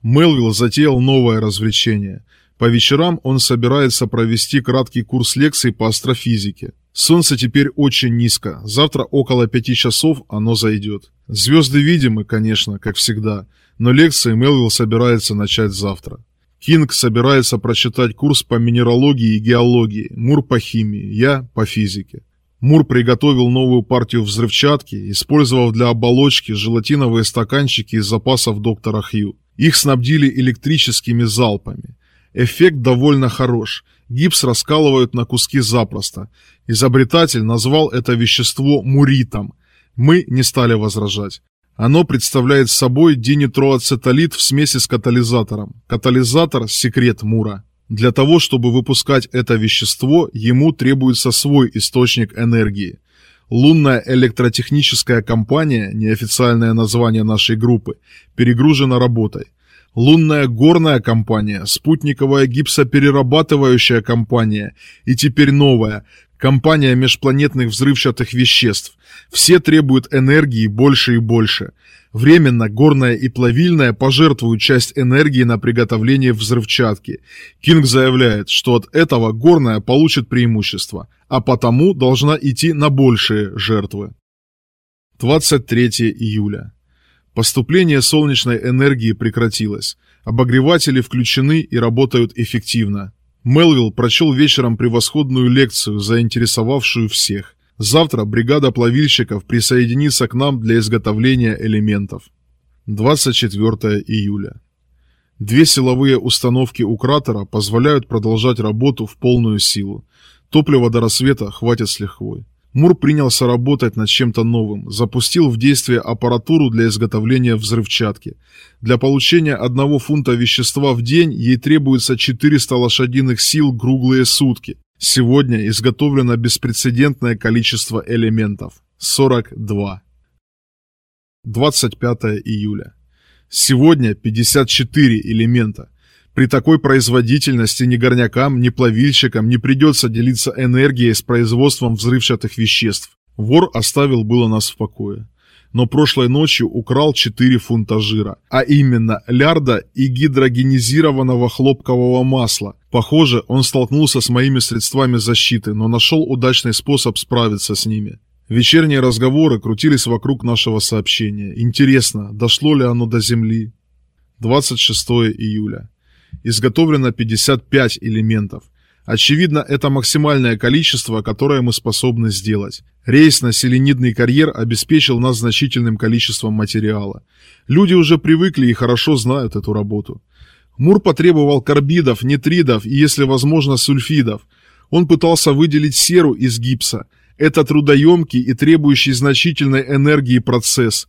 Мелвилл затеял новое развлечение. По вечерам он собирается провести краткий курс лекций по астрофизике. Солнце теперь очень низко, завтра около пяти часов оно зайдет. Звезды видимы, конечно, как всегда, но лекции Мелвилл собирается начать завтра. Кинг собирается прочитать курс по минералогии и геологии, Мур по химии, я по физике. Мур приготовил новую партию взрывчатки, использовав для оболочки желатиновые стаканчики из запасов доктора Хью. Их снабдили электрическими залпами. Эффект довольно хорош. Гипс раскалывают на куски запросто. Изобретатель назвал это вещество муритом. Мы не стали возражать. Оно представляет собой динитроацеталит в смеси с катализатором. Катализатор – секрет Мура. Для того, чтобы выпускать это вещество, ему требуется свой источник энергии. Лунная электротехническая компания, неофициальное название нашей группы, перегружена работой. Лунная горная компания, спутниковая гипсоперерабатывающая компания и теперь новая, Компания межпланетных взрывчатых веществ. Все требуют энергии больше и больше. Временно горная и плавильная пожертвуют часть энергии на приготовление взрывчатки. Кинг заявляет, что от этого горная получит преимущество, а потому должна идти на большие жертвы. 23 июля. Поступление солнечной энергии прекратилось. Обогреватели включены и работают эффективно. Мелвилл прочел вечером превосходную лекцию, заинтересовавшую всех. Завтра бригада плавильщиков присоединится к нам для изготовления элементов. 24 июля. Две силовые установки у кратера позволяют продолжать работу в полную силу. Топлива до рассвета хватит с лихвой. Мур принялся работать над чем-то новым, запустил в действие аппаратуру для изготовления взрывчатки. Для получения одного фунта вещества в день ей требуется 400 лошадиных сил круглые сутки. Сегодня изготовлено беспрецедентное количество элементов – 42. 25 июля. Сегодня 54 элемента – при такой производительности ни горнякам, ни плавильщикам не придется делиться энергией с производством взрывчатых веществ. Вор оставил было нас в покое. Но прошлой ночью украл 4 фунта жира, а именно лярда и гидрогенизированного хлопкового масла. Похоже, он столкнулся с моими средствами защиты, но нашел удачный способ справиться с ними. Вечерние разговоры крутились вокруг нашего сообщения. Интересно, дошло ли оно до земли? 26 июля изготовлено 55 элементов. Очевидно, это максимальное количество, которое мы способны сделать. Рейс на селенидный карьер обеспечил нас значительным количеством материала. Люди уже привыкли и хорошо знают эту работу. Мур потребовал карбидов, нитридов и, если возможно, сульфидов. Он пытался выделить серу из гипса. Это трудоемкий и требующий значительной энергии процесс.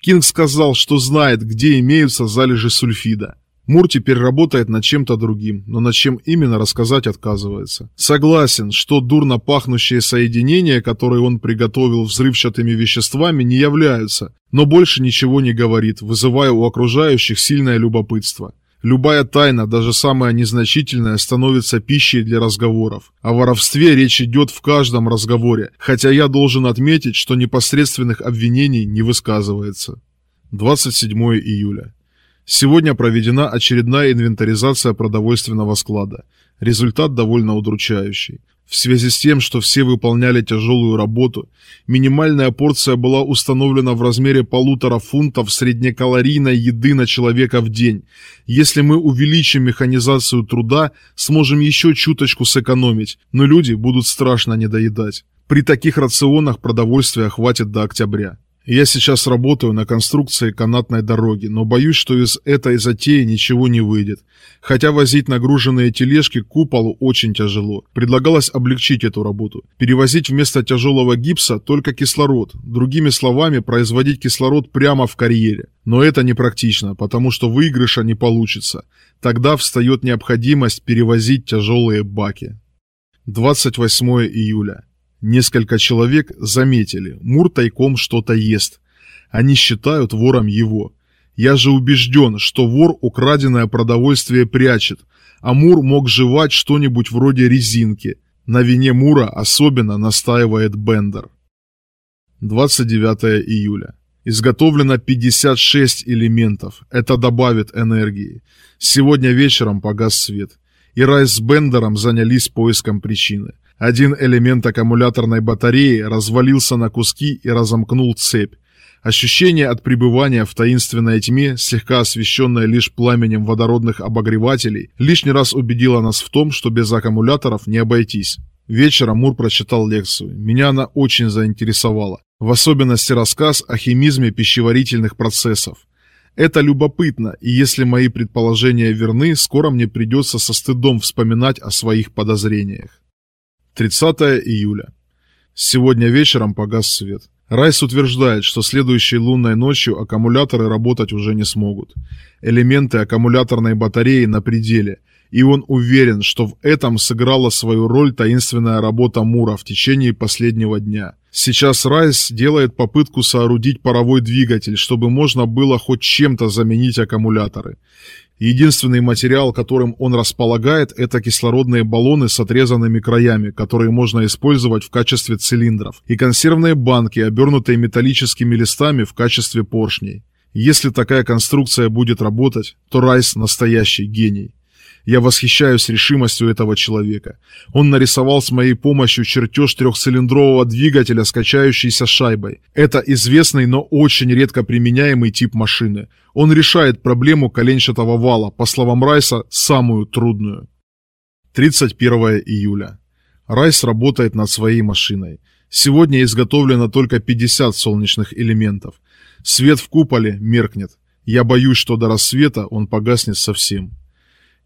Кинг сказал, что знает, где имеются залежи сульфида. Мур теперь работает над чем-то другим, но над чем именно рассказать отказывается. Согласен, что дурно пахнущие соединения, которые он приготовил взрывчатыми веществами, не являются, но больше ничего не говорит, вызывая у окружающих сильное любопытство. Любая тайна, даже самая незначительная, становится пищей для разговоров. О воровстве речь идет в каждом разговоре, хотя я должен отметить, что непосредственных обвинений не высказывается. 27 июля. Сегодня проведена очередная инвентаризация продовольственного склада. Результат довольно удручающий. В связи с тем, что все выполняли тяжелую работу, минимальная порция была установлена в размере полутора фунтов среднекалорийной еды на человека в день. Если мы увеличим механизацию труда, сможем еще чуточку сэкономить, но люди будут страшно недоедать. При таких рационах продовольствия хватит до октября. Я сейчас работаю на конструкции канатной дороги, но боюсь, что из этой затеи ничего не выйдет. Хотя возить нагруженные тележки к куполу очень тяжело. Предлагалось облегчить эту работу. Перевозить вместо тяжелого гипса только кислород. Другими словами, производить кислород прямо в карьере. Но это непрактично, потому что выигрыша не получится. Тогда встает необходимость перевозить тяжелые баки. 28 июля. Несколько человек заметили, Мур тайком что-то ест. Они считают вором его. Я же убежден, что вор украденное продовольствие прячет, а Мур мог жевать что-нибудь вроде резинки. На вине Мура особенно настаивает Бендер. 29 июля. Изготовлено 56 элементов. Это добавит энергии. Сегодня вечером погас свет. И Райс с Бендером занялись поиском причины. Один элемент аккумуляторной батареи развалился на куски и разомкнул цепь. Ощущение от пребывания в таинственной тьме, слегка освещенное лишь пламенем водородных обогревателей, лишний раз убедило нас в том, что без аккумуляторов не обойтись. Вечером Мур прочитал лекцию. Меня она очень заинтересовала. В особенности рассказ о химизме пищеварительных процессов. Это любопытно, и если мои предположения верны, скоро мне придется со стыдом вспоминать о своих подозрениях. 30 июля. Сегодня вечером погас свет. Райс утверждает, что следующей лунной ночью аккумуляторы работать уже не смогут. Элементы аккумуляторной батареи на пределе, и он уверен, что в этом сыграла свою роль таинственная работа Мура в течение последнего дня. Сейчас Райс делает попытку соорудить паровой двигатель, чтобы можно было хоть чем-то заменить аккумуляторы. Единственный материал, которым он располагает, это кислородные баллоны с отрезанными краями, которые можно использовать в качестве цилиндров, и консервные банки, обернутые металлическими листами в качестве поршней. Если такая конструкция будет работать, то Райс настоящий гений. Я восхищаюсь решимостью этого человека. Он нарисовал с моей помощью чертеж трехцилиндрового двигателя с качающейся шайбой. Это известный, но очень редко применяемый тип машины. Он решает проблему коленчатого вала, по словам Райса, самую трудную. 31 июля. Райс работает над своей машиной. Сегодня изготовлено только 50 солнечных элементов. Свет в куполе меркнет. Я боюсь, что до рассвета он погаснет совсем.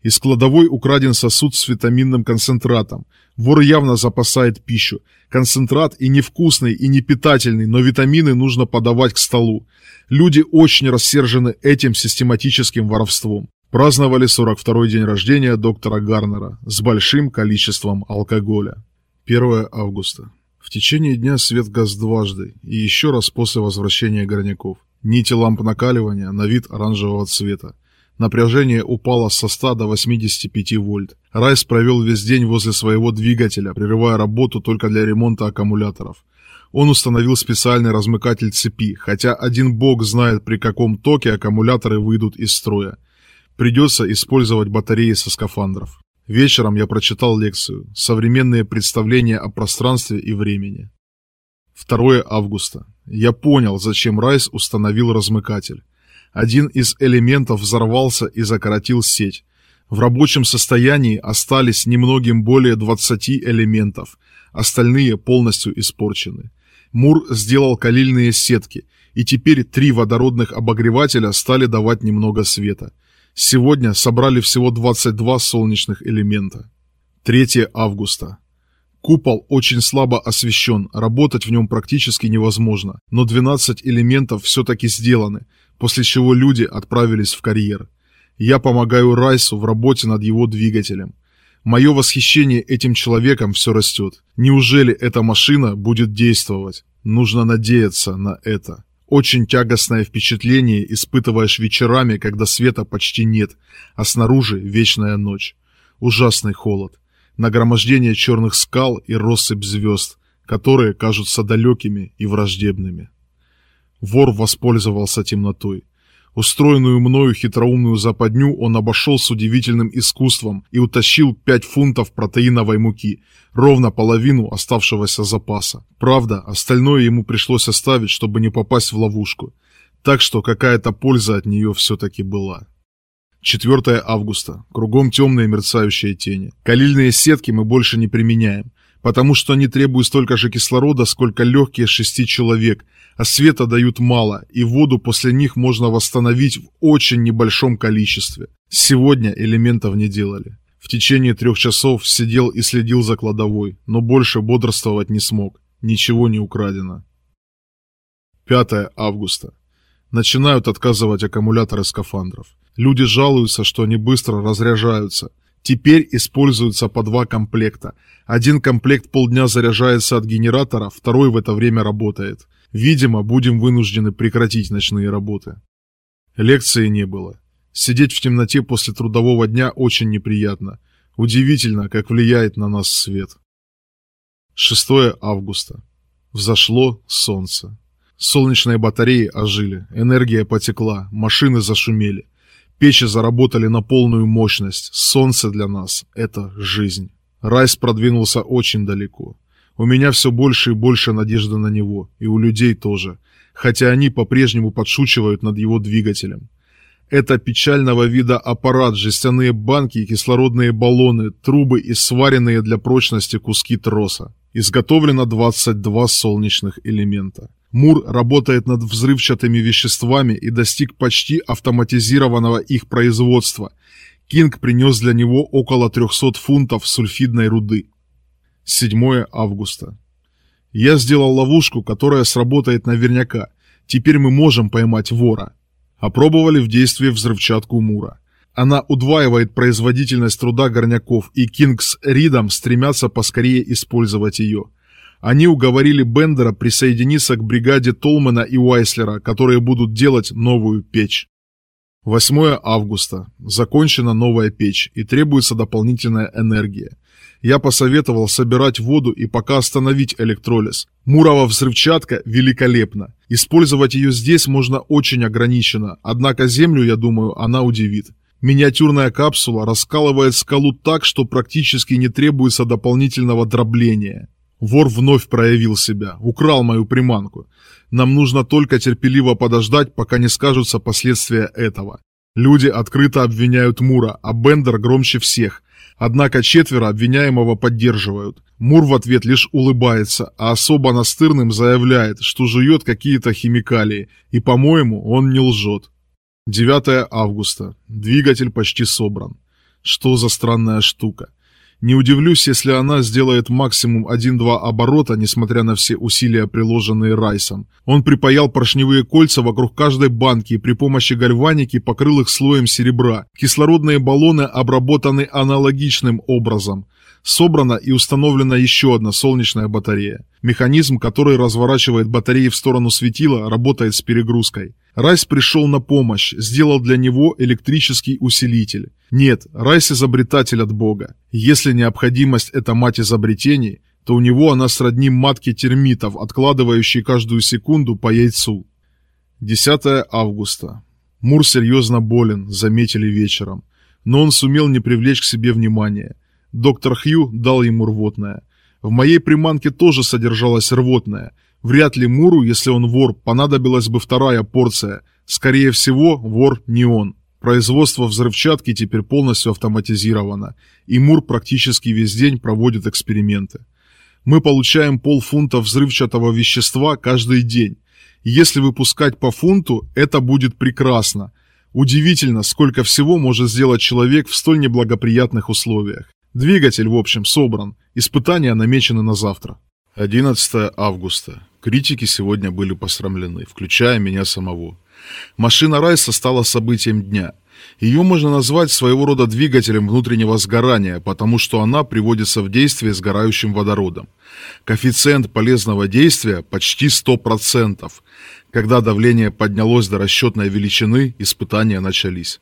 Из кладовой украден сосуд с витаминным концентратом. Вор явно запасает пищу. Концентрат и невкусный, и не питательный, но витамины нужно подавать к столу. Люди очень рассержены этим систематическим воровством. Праздновали 42-й день рождения доктора Гарнера с большим количеством алкоголя. 1 августа. В течение дня свет газ дважды и еще раз после возвращения горняков. Нити ламп накаливания на вид оранжевого цвета. Напряжение упало со 100 до 85 вольт. Райс провел весь день возле своего двигателя, прерывая работу только для ремонта аккумуляторов. Он установил специальный размыкатель цепи, хотя один бог знает, при каком токе аккумуляторы выйдут из строя. Придется использовать батареи со скафандров. Вечером я прочитал лекцию «Современные представления о пространстве и времени». 2 августа. Я понял, зачем Райс установил размыкатель. Один из элементов взорвался и закоротил сеть. В рабочем состоянии остались немногим более 20 элементов, остальные полностью испорчены. Мур сделал калильные сетки, и теперь три водородных обогревателя стали давать немного света. Сегодня собрали всего 22 солнечных элемента. 3 августа. Купол очень слабо освещен, работать в нем практически невозможно, но 12 элементов все-таки сделаны, после чего люди отправились в карьер. Я помогаю Райсу в работе над его двигателем. Мое восхищение этим человеком все растет. Неужели эта машина будет действовать? Нужно надеяться на это. Очень тягостное впечатление испытываешь вечерами, когда света почти нет, а снаружи вечная ночь. Ужасный холод. Нагромождение черных скал и россыпь звезд, которые кажутся далекими и враждебными. Вор воспользовался темнотой. Устроенную мною хитроумную западню он обошел с удивительным искусством и утащил 5 фунтов протеиновой муки, ровно половину оставшегося запаса. Правда, остальное ему пришлось оставить, чтобы не попасть в ловушку. Так что какая-то польза от нее все-таки была. 4 августа. Кругом темные мерцающие тени. Калильные сетки мы больше не применяем потому что они требуют столько же кислорода, сколько легкие шести человек, а света дают мало, и воду после них можно восстановить в очень небольшом количестве. Сегодня элементов не делали. В течение трех часов сидел и следил за кладовой, но больше бодрствовать не смог. Ничего не украдено. 5 августа. Начинают отказывать аккумуляторы скафандров. Люди жалуются, что они быстро разряжаются – Теперь используются по два комплекта. Один комплект полдня заряжается от генератора, второй в это время работает. Видимо, будем вынуждены прекратить ночные работы. Лекции не было. Сидеть в темноте после трудового дня очень неприятно. Удивительно, как влияет на нас свет. 6 августа. Взошло солнце. Солнечные батареи ожили, энергия потекла, машины зашумели. Печи заработали на полную мощность. Солнце для нас — это жизнь. Райс продвинулся очень далеко. У меня все больше и больше надежды на него, и у людей тоже, хотя они по-прежнему подшучивают над его двигателем. Это печального вида аппарат, жестяные банки кислородные баллоны, трубы и сваренные для прочности куски троса. Изготовлено 22 солнечных элемента. Мур работает над взрывчатыми веществами и достиг почти автоматизированного их производства. Кинг принес для него около 300 фунтов сульфидной руды. 7 августа. Я сделал ловушку, которая сработает наверняка. Теперь мы можем поймать вора. Опробовали в действии взрывчатку Мура. Она удваивает производительность труда горняков, и Кинг с Ридом стремятся поскорее использовать ее. Они уговорили Бендера присоединиться к бригаде Толмана и Уайслера, которые будут делать новую печь. 8 августа. Закончена новая печь и требуется дополнительная энергия. Я посоветовал собирать воду и пока остановить электролиз. Мурова взрывчатка великолепна. Использовать ее здесь можно очень ограниченно, однако Землю, я думаю, она удивит. Миниатюрная капсула раскалывает скалу так, что практически не требуется дополнительного дробления. Вор вновь проявил себя, украл мою приманку. Нам нужно только терпеливо подождать, пока не скажутся последствия этого. Люди открыто обвиняют Мура, а Бендер громче всех. Однако четверо обвиняемого поддерживают. Мур в ответ лишь улыбается, а особо настырным заявляет, что жует какие-то химикалии, и, по-моему, он не лжет. 9 августа. Двигатель почти собран. Что за странная штука. Не удивлюсь, если она сделает максимум 1-2 оборота, несмотря на все усилия, приложенные Райсом. Он припаял поршневые кольца вокруг каждой банки и при помощи гальваники покрыл их слоем серебра. Кислородные баллоны обработаны аналогичным образом. Собрана и установлена еще одна солнечная батарея. Механизм, который разворачивает батареи в сторону светила, работает с перегрузкой. Райс пришел на помощь, сделал для него электрический усилитель. Нет, Райс изобретатель от Бога. Если необходимость – это мать изобретений, то у него она сродни матке термитов, откладывающей каждую секунду по яйцу. 10 августа. Мур серьезно болен, заметили вечером. Но он сумел не привлечь к себе внимания. Доктор Хью дал ему рвотное. В моей приманке тоже содержалось рвотное – Вряд ли Муру, если он вор, понадобилась бы вторая порция. Скорее всего, вор не он. Производство взрывчатки теперь полностью автоматизировано, и Мур практически весь день проводит эксперименты. Мы получаем полфунта взрывчатого вещества каждый день. Если выпускать по фунту, это будет прекрасно. Удивительно, сколько всего может сделать человек в столь неблагоприятных условиях. Двигатель, в общем, собран. Испытания намечены на завтра. 11 августа. Критики сегодня были посрамлены, включая меня самого. Машина Райса стала событием дня. Ее можно назвать своего рода двигателем внутреннего сгорания, потому что она приводится в действие сгорающим водородом. Коэффициент полезного действия почти 100%. Когда давление поднялось до расчетной величины, испытания начались.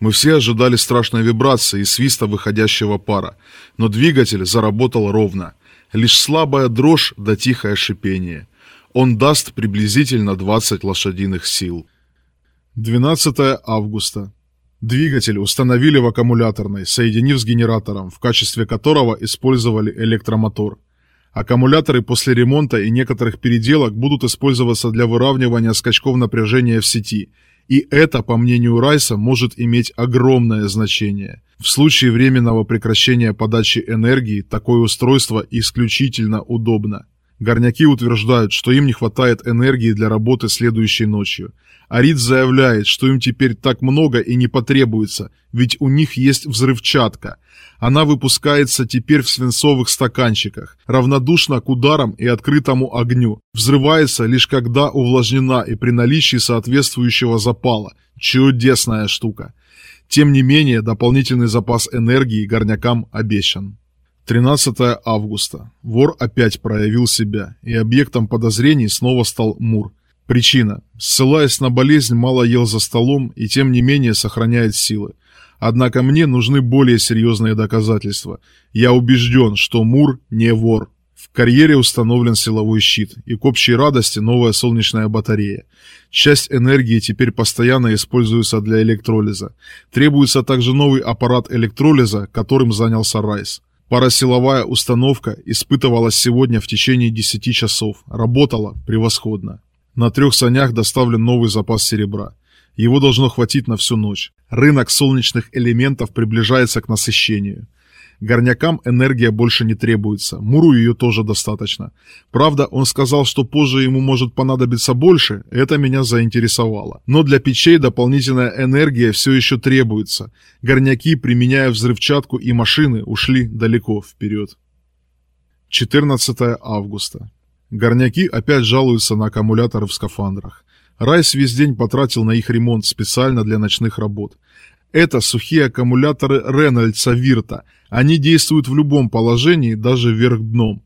Мы все ожидали страшной вибрации и свиста выходящего пара, но двигатель заработал ровно. Лишь слабая дрожь да тихое шипение – он даст приблизительно 20 лошадиных сил. 12 августа. Двигатель установили в аккумуляторной, соединив с генератором, в качестве которого использовали электромотор. Аккумуляторы после ремонта и некоторых переделок будут использоваться для выравнивания скачков напряжения в сети, и это, по мнению Райса, может иметь огромное значение. В случае временного прекращения подачи энергии такое устройство исключительно удобно. Горняки утверждают, что им не хватает энергии для работы следующей ночью. Арид заявляет, что им теперь так много и не потребуется, ведь у них есть взрывчатка. Она выпускается теперь в свинцовых стаканчиках, равнодушна к ударам и открытому огню. Взрывается лишь когда увлажнена и при наличии соответствующего запала. Чудесная штука. Тем не менее, дополнительный запас энергии горнякам обещан. 13 августа. Вор опять проявил себя, и объектом подозрений снова стал Мур. Причина. Ссылаясь на болезнь, мало ел за столом и тем не менее сохраняет силы. Однако мне нужны более серьезные доказательства. Я убежден, что Мур не вор. В карьере установлен силовой щит, и к общей радости новая солнечная батарея. Часть энергии теперь постоянно используется для электролиза. Требуется также новый аппарат электролиза, которым занялся Райс. Парасиловая установка испытывалась сегодня в течение 10 часов. Работала превосходно. На трех санях доставлен новый запас серебра. Его должно хватить на всю ночь. Рынок солнечных элементов приближается к насыщению. Горнякам энергия больше не требуется, Муру ее тоже достаточно. Правда, он сказал, что позже ему может понадобиться больше, это меня заинтересовало. Но для печей дополнительная энергия все еще требуется. Горняки, применяя взрывчатку и машины, ушли далеко вперед. 14 августа. Горняки опять жалуются на аккумуляторы в скафандрах. Райс весь день потратил на их ремонт специально для ночных работ. Это сухие аккумуляторы Рейнольдса Вирта. Они действуют в любом положении, даже вверх дном.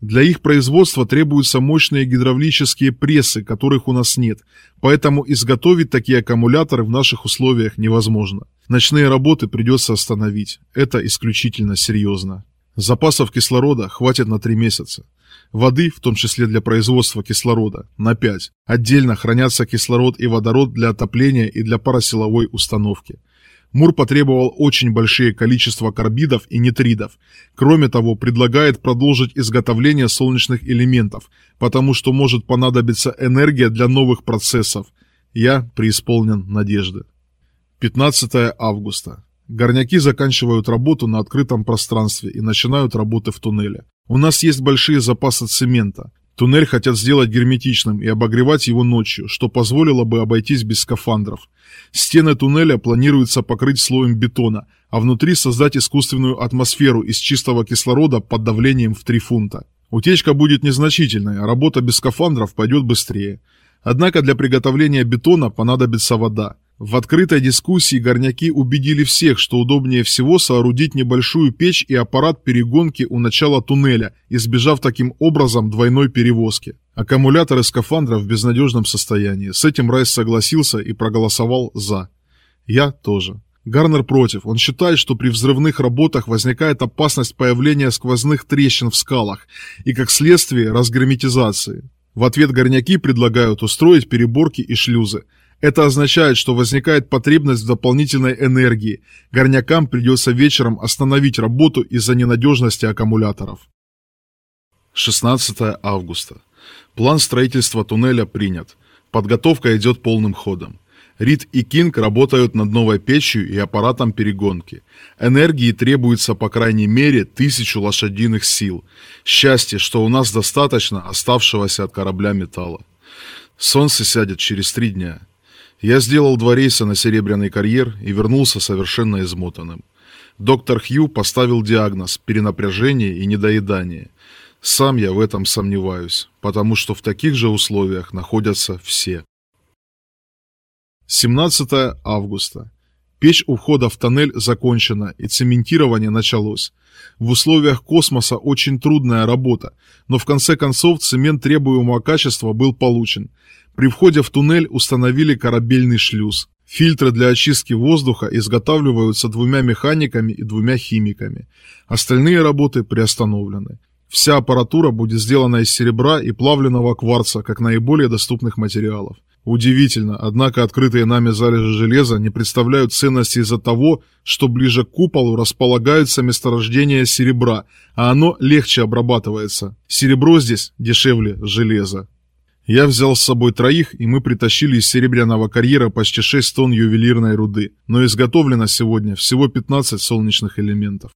Для их производства требуются мощные гидравлические прессы, которых у нас нет, поэтому изготовить такие аккумуляторы в наших условиях невозможно. Ночные работы придется остановить. Это исключительно серьезно. Запасов кислорода хватит на 3 месяца. Воды, в том числе для производства кислорода, на 5. Отдельно хранятся кислород и водород для отопления и для парасиловой установки. Мур потребовал очень большие количества карбидов и нитридов. Кроме того, предлагает продолжить изготовление солнечных элементов, потому что может понадобиться энергия для новых процессов. Я преисполнен надежды. 15 августа. Горняки заканчивают работу на открытом пространстве и начинают работы в туннеле. У нас есть большие запасы цемента. Туннель хотят сделать герметичным и обогревать его ночью, что позволило бы обойтись без скафандров. Стены туннеля планируется покрыть слоем бетона, а внутри создать искусственную атмосферу из чистого кислорода под давлением в 3 фунта. Утечка будет незначительной, а работа без скафандров пойдет быстрее. Однако для приготовления бетона понадобится вода. В открытой дискуссии горняки убедили всех, что удобнее всего соорудить небольшую печь и аппарат перегонки у начала туннеля, избежав таким образом двойной перевозки. Аккумуляторы скафандра в безнадежном состоянии. С этим Райс согласился и проголосовал «за». Я тоже. Гарнер против. Он считает, что при взрывных работах возникает опасность появления сквозных трещин в скалах и, как следствие, разгерметизации. В ответ горняки предлагают устроить переборки и шлюзы. Это означает, что возникает потребность в дополнительной энергии. Горнякам придется вечером остановить работу из-за ненадежности аккумуляторов. 16 августа. План строительства туннеля принят. Подготовка идет полным ходом. Рид и Кинг работают над новой печью и аппаратом перегонки. Энергии требуется по крайней мере тысячу лошадиных сил. Счастье, что у нас достаточно оставшегося от корабля металла. Солнце сядет через три дня. Я сделал два рейса на Серебряный карьер и вернулся совершенно измотанным. Доктор Хью поставил диагноз перенапряжение и недоедание. Сам я в этом сомневаюсь, потому что в таких же условиях находятся все. 17 августа. Печь у входа в тоннель закончена, и цементирование началось. В условиях космоса очень трудная работа, но в конце концов цемент требуемого качества был получен. При входе в туннель установили корабельный шлюз. Фильтры для очистки воздуха изготавливаются двумя механиками и двумя химиками. Остальные работы приостановлены. Вся аппаратура будет сделана из серебра и плавленного кварца, как наиболее доступных материалов. Удивительно, однако открытые нами залежи железа не представляют ценности из-за того, что ближе к куполу располагаются месторождения серебра, а оно легче обрабатывается. Серебро здесь дешевле железа. Я взял с собой троих, и мы притащили из серебряного карьера почти 6 тонн ювелирной руды, но изготовлено сегодня всего 15 солнечных элементов.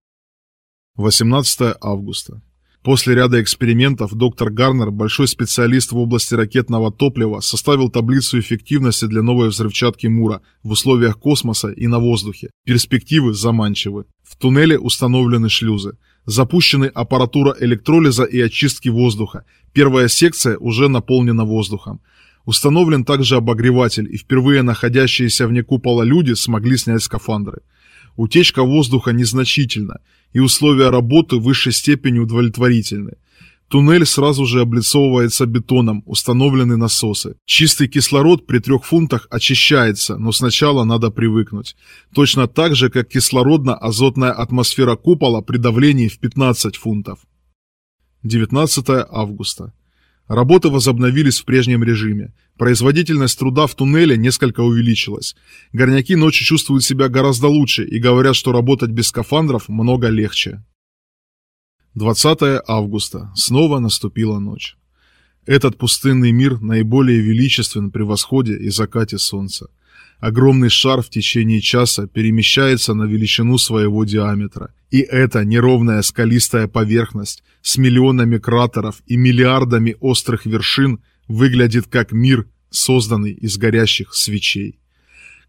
18 августа. После ряда экспериментов доктор Гарнер, большой специалист в области ракетного топлива, составил таблицу эффективности для новой взрывчатки Мура в условиях космоса и на воздухе. Перспективы заманчивы. В туннеле установлены шлюзы. Запущены аппаратура электролиза и очистки воздуха. Первая секция уже наполнена воздухом. Установлен также обогреватель, и впервые находящиеся вне купола люди смогли снять скафандры. Утечка воздуха незначительна, и условия работы в высшей степени удовлетворительны. Туннель сразу же облицовывается бетоном, установлены насосы. Чистый кислород при трех фунтах очищается, но сначала надо привыкнуть. Точно так же, как кислородно-азотная атмосфера купола при давлении в 15 фунтов. 19 августа. Работы возобновились в прежнем режиме. Производительность труда в туннеле несколько увеличилась. Горняки ночью чувствуют себя гораздо лучше и говорят, что работать без скафандров много легче. 20 августа. Снова наступила ночь. Этот пустынный мир наиболее величествен при восходе и закате солнца. Огромный шар в течение часа перемещается на величину своего диаметра. И эта неровная скалистая поверхность с миллионами кратеров и миллиардами острых вершин выглядит как мир, созданный из горящих свечей.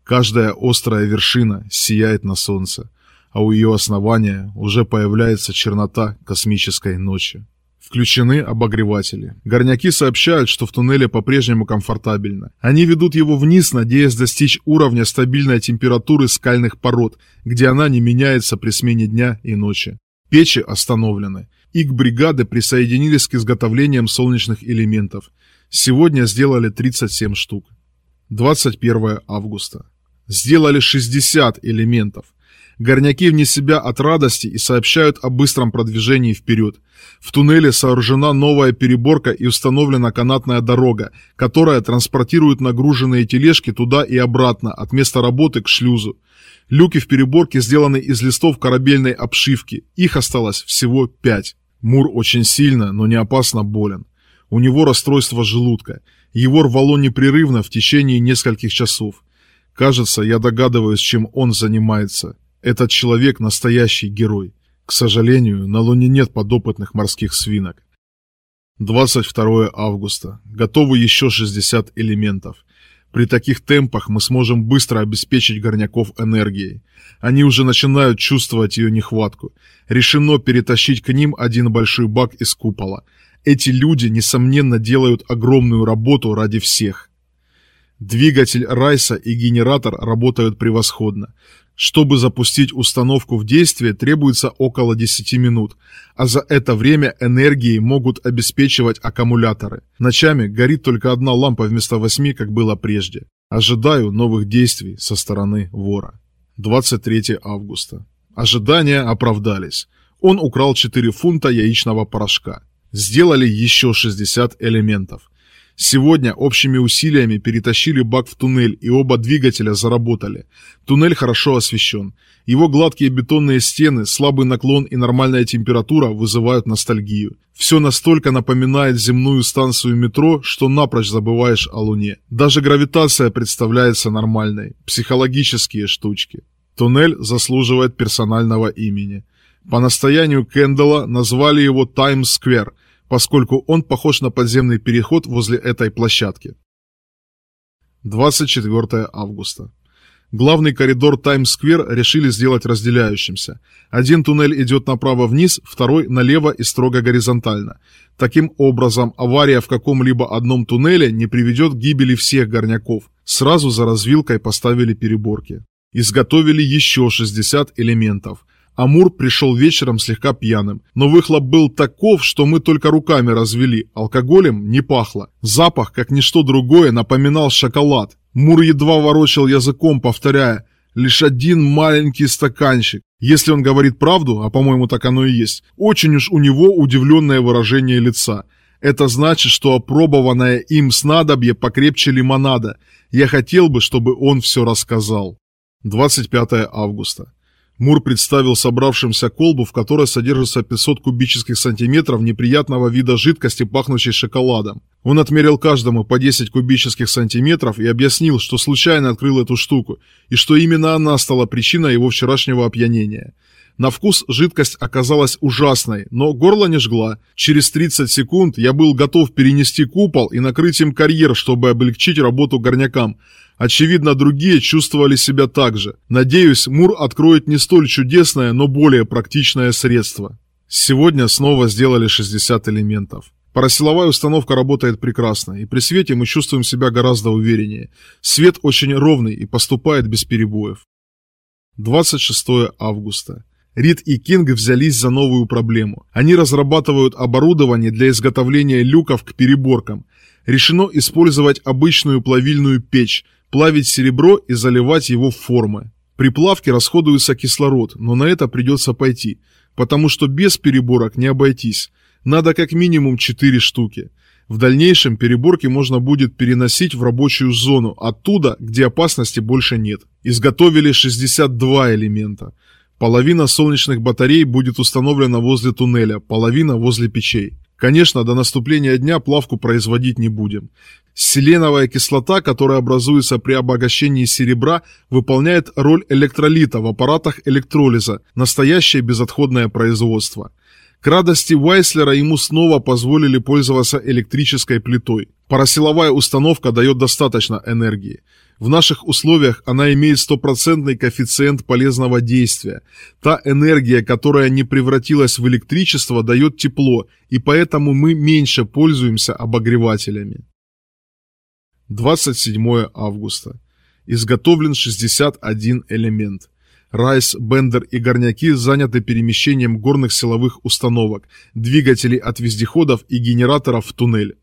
Каждая острая вершина сияет на солнце, а у ее основания уже появляется чернота космической ночи. Включены обогреватели. Горняки сообщают, что в туннеле по-прежнему комфортабельно. Они ведут его вниз, надеясь достичь уровня стабильной температуры скальных пород, где она не меняется при смене дня и ночи. Печи остановлены. Их бригады присоединились к изготовлениям солнечных элементов. Сегодня сделали 37 штук. 21 августа. Сделали 60 элементов. Горняки вне себя от радости и сообщают о быстром продвижении вперед. В туннеле сооружена новая переборка и установлена канатная дорога, которая транспортирует нагруженные тележки туда и обратно, от места работы к шлюзу. Люки в переборке сделаны из листов корабельной обшивки. Их осталось всего пять. Мур очень сильно, но не опасно болен. У него расстройство желудка. Его рвало непрерывно в течение нескольких часов. Кажется, я догадываюсь, чем он занимается. Этот человек настоящий герой. К сожалению, на Луне нет подопытных морских свинок. 22 августа. Готовы еще 60 элементов. При таких темпах мы сможем быстро обеспечить горняков энергией. Они уже начинают чувствовать ее нехватку. Решено перетащить к ним один большой бак из купола. Эти люди, несомненно, делают огромную работу ради всех. Двигатель Райса и генератор работают превосходно. Чтобы запустить установку в действие, требуется около 10 минут, а за это время энергией могут обеспечивать аккумуляторы. Ночами горит только одна лампа вместо восьми, как было прежде. Ожидаю новых действий со стороны вора. 23 августа. Ожидания оправдались. Он украл 4 фунта яичного порошка. Сделали еще 60 элементов. Сегодня общими усилиями перетащили бак в туннель, и оба двигателя заработали. Туннель хорошо освещен. Его гладкие бетонные стены, слабый наклон и нормальная температура вызывают ностальгию. Все настолько напоминает земную станцию метро, что напрочь забываешь о Луне. Даже гравитация представляется нормальной. Психологические штучки. Туннель заслуживает персонального имени. По настоянию Кендалла назвали его Таймс-сквер – поскольку он похож на подземный переход возле этой площадки. 24 августа. Главный коридор Таймс-сквер решили сделать разделяющимся. Один туннель идет направо вниз, второй налево и строго горизонтально. Таким образом, авария в каком-либо одном туннеле не приведет к гибели всех горняков. Сразу за развилкой поставили переборки. Изготовили еще 60 элементов. Амур пришел вечером слегка пьяным, но выхлоп был таков, что мы только руками развели, алкоголем не пахло. Запах, как ничто другое, напоминал шоколад. Мур едва ворочал языком, повторяя «лишь один маленький стаканчик». Если он говорит правду, а по-моему так оно и есть, очень уж у него удивленное выражение лица. Это значит, что опробованное им снадобье покрепче лимонада. Я хотел бы, чтобы он все рассказал. 25 августа. Мур представил собравшимся колбу, в которой содержится 500 кубических сантиметров неприятного вида жидкости, пахнущей шоколадом. Он отмерил каждому по 10 кубических сантиметров и объяснил, что случайно открыл эту штуку, и что именно она стала причиной его вчерашнего опьянения. На вкус жидкость оказалась ужасной, но горло не жгла. Через 30 секунд я был готов перенести купол и накрыть им карьер, чтобы облегчить работу горнякам, Очевидно, другие чувствовали себя так же. Надеюсь, Мур откроет не столь чудесное, но более практичное средство. Сегодня снова сделали 60 элементов. Парасиловая установка работает прекрасно, и при свете мы чувствуем себя гораздо увереннее. Свет очень ровный и поступает без перебоев. 26 августа. Рид и Кинг взялись за новую проблему. Они разрабатывают оборудование для изготовления люков к переборкам. Решено использовать обычную плавильную печь, плавить серебро и заливать его в формы. При плавке расходуется кислород, но на это придется пойти, потому что без переборок не обойтись. Надо как минимум 4 штуки. В дальнейшем переборки можно будет переносить в рабочую зону, оттуда, где опасности больше нет. Изготовили 62 элемента. Половина солнечных батарей будет установлена возле туннеля, половина возле печей. Конечно, до наступления дня плавку производить не будем. Селеновая кислота, которая образуется при обогащении серебра, выполняет роль электролита в аппаратах электролиза, настоящее безотходное производство. К радости Вайслера ему снова позволили пользоваться электрической плитой. Парасиловая установка дает достаточно энергии. В наших условиях она имеет стопроцентный коэффициент полезного действия. Та энергия, которая не превратилась в электричество, дает тепло, и поэтому мы меньше пользуемся обогревателями. 27 августа. Изготовлен 61 элемент. Райс, Бендер и горняки заняты перемещением горных силовых установок, двигателей от вездеходов и генераторов в туннель.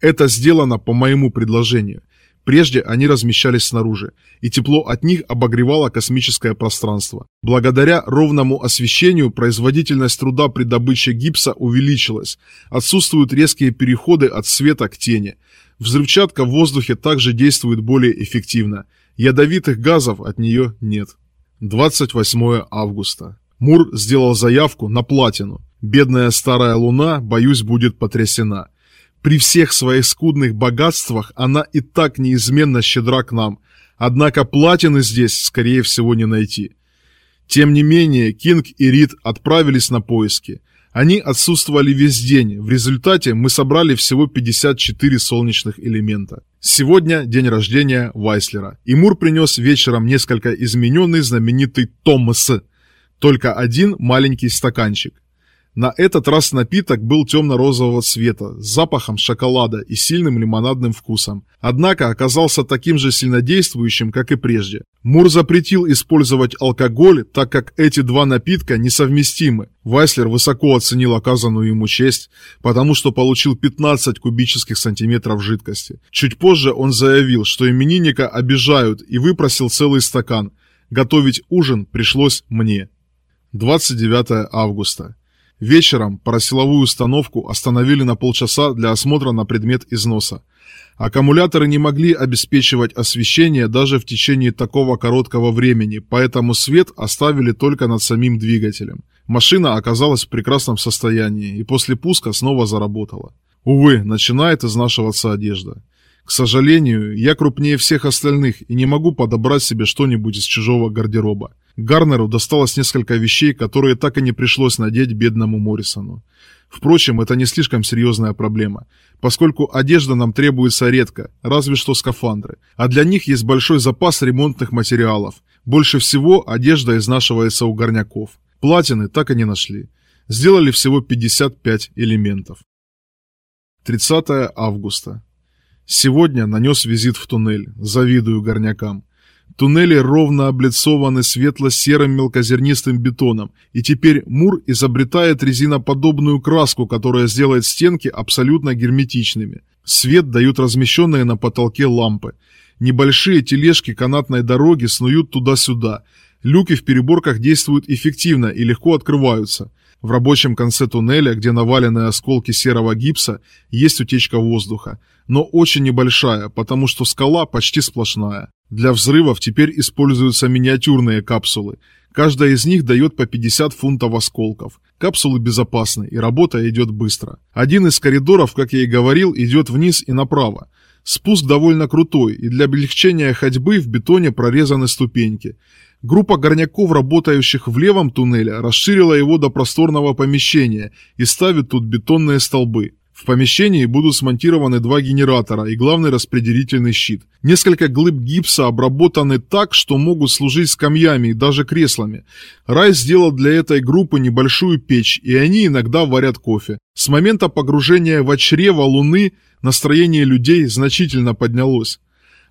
Это сделано по моему предложению. Прежде они размещались снаружи, и тепло от них обогревало космическое пространство. Благодаря ровному освещению производительность труда при добыче гипса увеличилась. Отсутствуют резкие переходы от света к тени. Взрывчатка в воздухе также действует более эффективно. Ядовитых газов от нее нет. 28 августа. Мур сделал заявку на платину. Бедная старая луна, боюсь, будет потрясена. При всех своих скудных богатствах она и так неизменно щедра к нам, однако платины здесь, скорее всего, не найти. Тем не менее, Кинг и Рид отправились на поиски. Они отсутствовали весь день, в результате мы собрали всего 54 солнечных элемента. Сегодня день рождения Вайслера, и Мур принес вечером несколько измененный знаменитый Томас, только один маленький стаканчик. На этот раз напиток был темно-розового цвета, с запахом шоколада и сильным лимонадным вкусом. Однако оказался таким же сильнодействующим, как и прежде. Мур запретил использовать алкоголь, так как эти два напитка несовместимы. Вайслер высоко оценил оказанную ему честь, потому что получил 15 кубических сантиметров жидкости. Чуть позже он заявил, что именинника обижают и выпросил целый стакан. Готовить ужин пришлось мне. 29 августа. Вечером парасиловую установку остановили на полчаса для осмотра на предмет износа. Аккумуляторы не могли обеспечивать освещение даже в течение такого короткого времени, поэтому свет оставили только над самим двигателем. Машина оказалась в прекрасном состоянии и после пуска снова заработала. Увы, начинает изнашиваться одежда. К сожалению, я крупнее всех остальных и не могу подобрать себе что-нибудь из чужого гардероба. Гарнеру досталось несколько вещей, которые так и не пришлось надеть бедному Моррисону. Впрочем, это не слишком серьезная проблема, поскольку одежда нам требуется редко, разве что скафандры, а для них есть большой запас ремонтных материалов. Больше всего одежда изнашивается у горняков. Платины так и не нашли. Сделали всего 55 элементов. 30 августа. Сегодня нанес визит в туннель, завидую горнякам. Туннели ровно облицованы светло-серым мелкозернистым бетоном, и теперь Мур изобретает резиноподобную краску, которая сделает стенки абсолютно герметичными. Свет дают размещенные на потолке лампы. Небольшие тележки канатной дороги снуют туда-сюда. Люки в переборках действуют эффективно и легко открываются. В рабочем конце туннеля, где навалены осколки серого гипса, есть утечка воздуха, но очень небольшая, потому что скала почти сплошная. Для взрывов теперь используются миниатюрные капсулы. Каждая из них дает по 50 фунтов осколков. Капсулы безопасны и работа идет быстро. Один из коридоров, как я и говорил, идет вниз и направо. Спуск довольно крутой, и для облегчения ходьбы в бетоне прорезаны ступеньки. Группа горняков, работающих в левом туннеле, расширила его до просторного помещения и ставит тут бетонные столбы. В помещении будут смонтированы два генератора и главный распределительный щит. Несколько глыб гипса обработаны так, что могут служить скамьями и даже креслами. Рай сделал для этой группы небольшую печь, и они иногда варят кофе. С момента погружения в чрево Луны настроение людей значительно поднялось.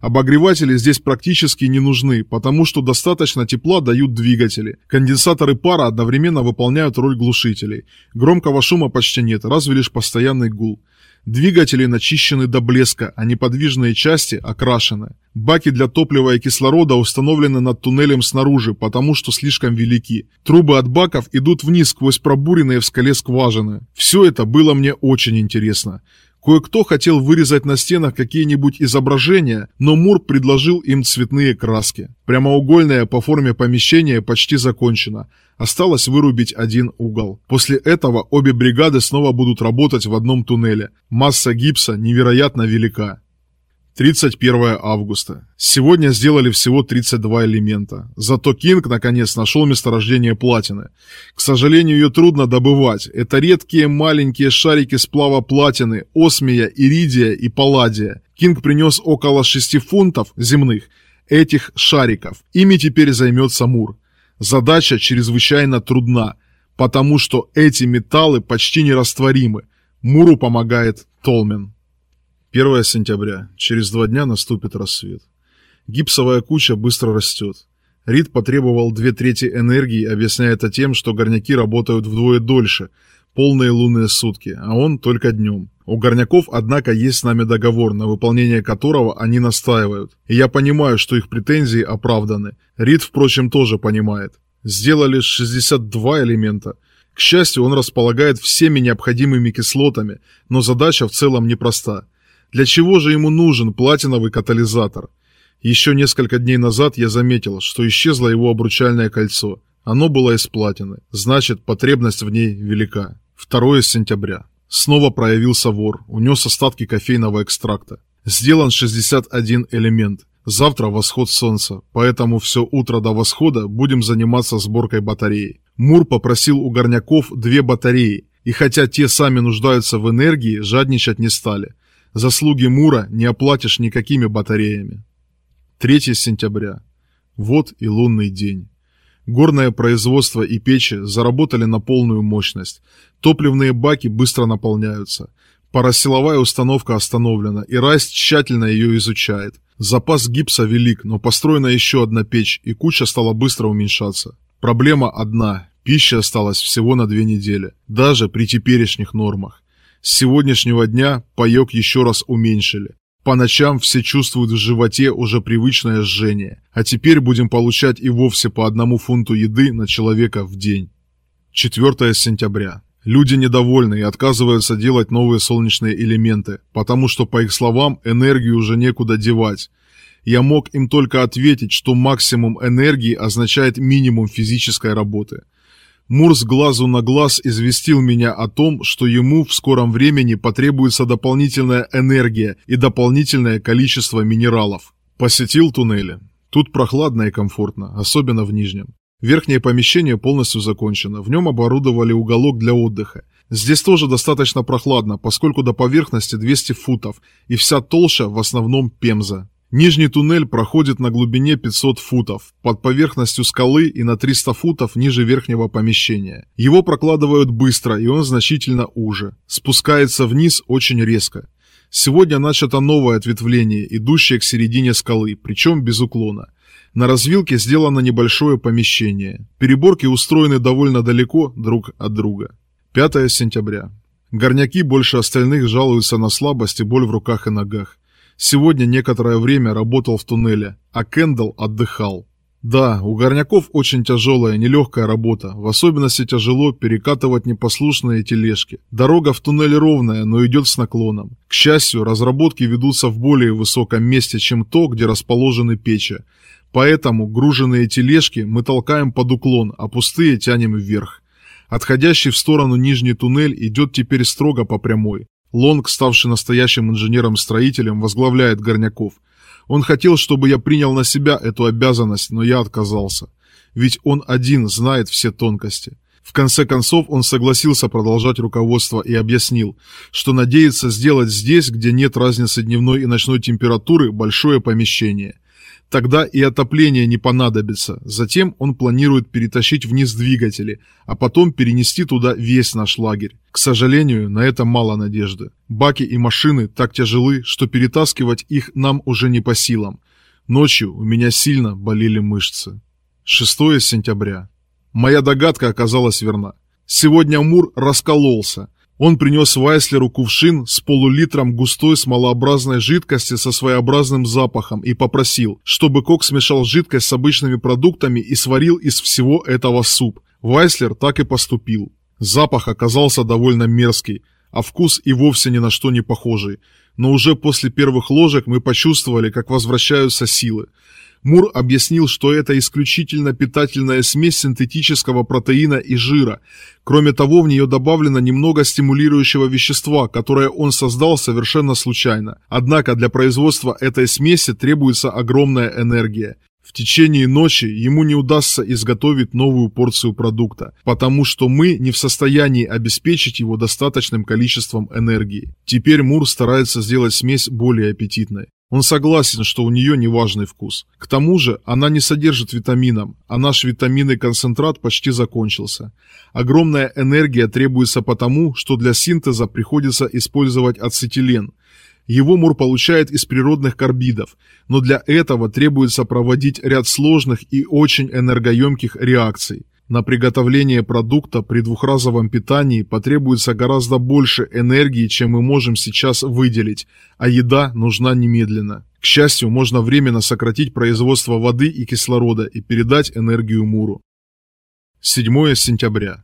Обогреватели здесь практически не нужны, потому что достаточно тепла дают двигатели. Конденсаторы пара одновременно выполняют роль глушителей. Громкого шума почти нет, разве лишь постоянный гул. Двигатели начищены до блеска, а неподвижные части окрашены. Баки для топлива и кислорода установлены над туннелем снаружи, потому что слишком велики. Трубы от баков идут вниз сквозь пробуренные в скале скважины. Все это было мне очень интересно. Кое-кто хотел вырезать на стенах какие-нибудь изображения, но Мур предложил им цветные краски. Прямоугольное по форме помещение почти закончено. Осталось вырубить один угол. После этого обе бригады снова будут работать в одном туннеле. Масса гипса невероятно велика. 31 августа. Сегодня сделали всего 32 элемента. Зато Кинг наконец нашел месторождение платины. К сожалению, ее трудно добывать. Это редкие маленькие шарики сплава платины, осмия, иридия и палладия. Кинг принес около 6 фунтов земных этих шариков. Ими теперь займется Мур. Задача чрезвычайно трудна, потому что эти металлы почти нерастворимы. Муру помогает Толмен. 1 сентября. Через два дня наступит рассвет. Гипсовая куча быстро растет. Рид потребовал две трети энергии, объясняя это тем, что горняки работают вдвое дольше, полные лунные сутки, а он только днем. У горняков, однако, есть с нами договор, на выполнение которого они настаивают. И я понимаю, что их претензии оправданы. Рид, впрочем, тоже понимает. Сделали 62 элемента. К счастью, он располагает всеми необходимыми кислотами, но задача в целом непроста. Для чего же ему нужен платиновый катализатор? Еще несколько дней назад я заметил, что исчезло его обручальное кольцо. Оно было из платины, значит, потребность в ней велика. 2 сентября. Снова проявился вор, унес остатки кофейного экстракта. Сделан 61 элемент. Завтра восход солнца, поэтому все утро до восхода будем заниматься сборкой батареи. Мур попросил у горняков две батареи, и хотя те сами нуждаются в энергии, жадничать не стали. Заслуги Мура не оплатишь никакими батареями. 3 сентября. Вот и лунный день. Горное производство и печи заработали на полную мощность. Топливные баки быстро наполняются. Парасиловая установка остановлена, и Райс тщательно ее изучает. Запас гипса велик, но построена еще одна печь, и куча стала быстро уменьшаться. Проблема одна – пищи осталось всего на две недели, даже при теперешних нормах. С сегодняшнего дня паек еще раз уменьшили. По ночам все чувствуют в животе уже привычное жжение, а теперь будем получать и вовсе по одному фунту еды на человека в день. 4 сентября. Люди недовольны и отказываются делать новые солнечные элементы, потому что, по их словам, энергию уже некуда девать. Я мог им только ответить, что максимум энергии означает минимум физической работы – Мур с глазу на глаз известил меня о том, что ему в скором времени потребуется дополнительная энергия и дополнительное количество минералов. Посетил туннели. Тут прохладно и комфортно, особенно в нижнем. Верхнее помещение полностью закончено, в нем оборудовали уголок для отдыха. Здесь тоже достаточно прохладно, поскольку до поверхности 200 футов, и вся толща в основном пемза. Нижний туннель проходит на глубине 500 футов, под поверхностью скалы и на 300 футов ниже верхнего помещения. Его прокладывают быстро, и он значительно уже. Спускается вниз очень резко. Сегодня начато новое ответвление, идущее к середине скалы, причем без уклона. На развилке сделано небольшое помещение. Переборки устроены довольно далеко друг от друга. 5 сентября. Горняки больше остальных жалуются на слабость и боль в руках и ногах. Сегодня некоторое время работал в туннеле, а Кендалл отдыхал. Да, у горняков очень тяжелая, нелегкая работа, в особенности тяжело перекатывать непослушные тележки. Дорога в туннеле ровная, но идет с наклоном. К счастью, разработки ведутся в более высоком месте, чем то, где расположены печи. Поэтому груженные тележки мы толкаем под уклон, а пустые тянем вверх. Отходящий в сторону нижний туннель идет теперь строго по прямой. Лонг, ставший настоящим инженером-строителем, возглавляет Горняков. Он хотел, чтобы я принял на себя эту обязанность, но я отказался. Ведь он один знает все тонкости. В конце концов он согласился продолжать руководство и объяснил, что надеется сделать здесь, где нет разницы дневной и ночной температуры, большое помещение. Тогда и отопление не понадобится. Затем он планирует перетащить вниз двигатели, а потом перенести туда весь наш лагерь. К сожалению, на это мало надежды. Баки и машины так тяжелы, что перетаскивать их нам уже не по силам. Ночью у меня сильно болели мышцы. 6 сентября. Моя догадка оказалась верна. Сегодня Мур раскололся. Он принес Вайслеру кувшин с полулитром густой смолообразной жидкости со своеобразным запахом и попросил, чтобы Кок смешал жидкость с обычными продуктами и сварил из всего этого суп. Вайслер так и поступил. Запах оказался довольно мерзкий, а вкус и вовсе ни на что не похожий. Но уже после первых ложек мы почувствовали, как возвращаются силы. Мур объяснил, что это исключительно питательная смесь синтетического протеина и жира. Кроме того, в нее добавлено немного стимулирующего вещества, которое он создал совершенно случайно. Однако для производства этой смеси требуется огромная энергия. В течение ночи ему не удастся изготовить новую порцию продукта, потому что мы не в состоянии обеспечить его достаточным количеством энергии. Теперь Мур старается сделать смесь более аппетитной. Он согласен, что у нее неважный вкус. К тому же она не содержит витаминов, а наш витаминный концентрат почти закончился. Огромная энергия требуется потому, что для синтеза приходится использовать ацетилен. Его Мур получает из природных карбидов, но для этого требуется проводить ряд сложных и очень энергоемких реакций. На приготовление продукта при двухразовом питании потребуется гораздо больше энергии, чем мы можем сейчас выделить, а еда нужна немедленно. К счастью, можно временно сократить производство воды и кислорода и передать энергию Муру. 7 сентября.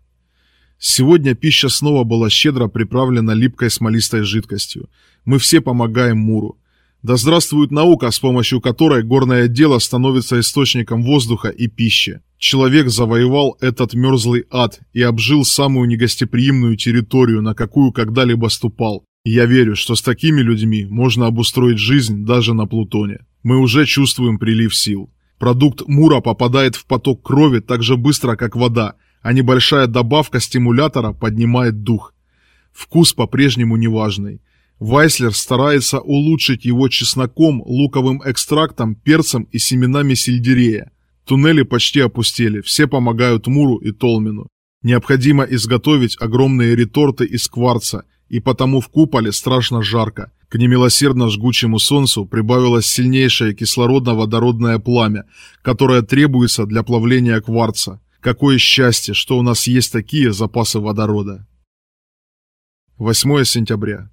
Сегодня пища снова была щедро приправлена липкой смолистой жидкостью. Мы все помогаем Муру. Да здравствует наука, с помощью которой горное дело становится источником воздуха и пищи. Человек завоевал этот мерзлый ад и обжил самую негостеприимную территорию, на какую когда-либо ступал. Я верю, что с такими людьми можно обустроить жизнь даже на Плутоне. Мы уже чувствуем прилив сил. Продукт Мура попадает в поток крови так же быстро, как вода, а небольшая добавка стимулятора поднимает дух. Вкус по-прежнему неважный. Вайслер старается улучшить его чесноком, луковым экстрактом, перцем и семенами сельдерея. Туннели почти опустели, все помогают Муру и Толмину. Необходимо изготовить огромные реторты из кварца, и потому в куполе страшно жарко. К немилосердно жгучему солнцу прибавилось сильнейшее кислородно-водородное пламя, которое требуется для плавления кварца. Какое счастье, что у нас есть такие запасы водорода. 8 сентября.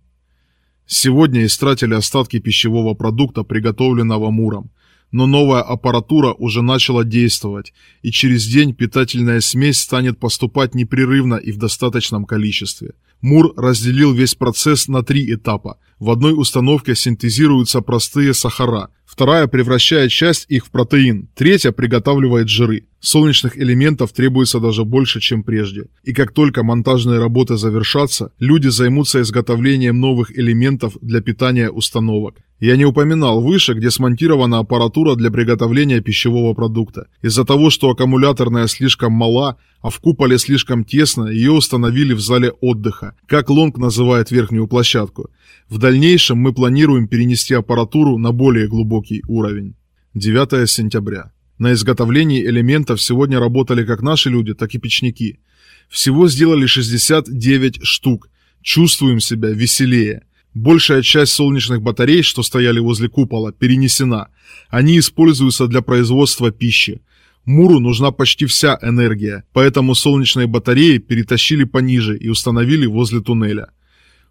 Сегодня истратили остатки пищевого продукта, приготовленного Муром. Но новая аппаратура уже начала действовать, и через день питательная смесь станет поступать непрерывно и в достаточном количестве. Мур разделил весь процесс на три этапа. В одной установке синтезируются простые сахара, вторая превращает часть их в протеин, третья приготавливает жиры. Солнечных элементов требуется даже больше, чем прежде. И как только монтажные работы завершатся, люди займутся изготовлением новых элементов для питания установок. Я не упоминал выше, где смонтирована аппаратура для приготовления пищевого продукта. Из-за того, что аккумуляторная слишком мала, а в куполе слишком тесно, ее установили в зале отдыха, как Лонг называет верхнюю площадку. В дальнейшем мы планируем перенести аппаратуру на более глубокий уровень. 9 сентября. На изготовлении элементов сегодня работали как наши люди, так и печники. Всего сделали 69 штук. Чувствуем себя веселее. Большая часть солнечных батарей, что стояли возле купола, перенесена. Они используются для производства пищи. Муру нужна почти вся энергия, поэтому солнечные батареи перетащили пониже и установили возле туннеля.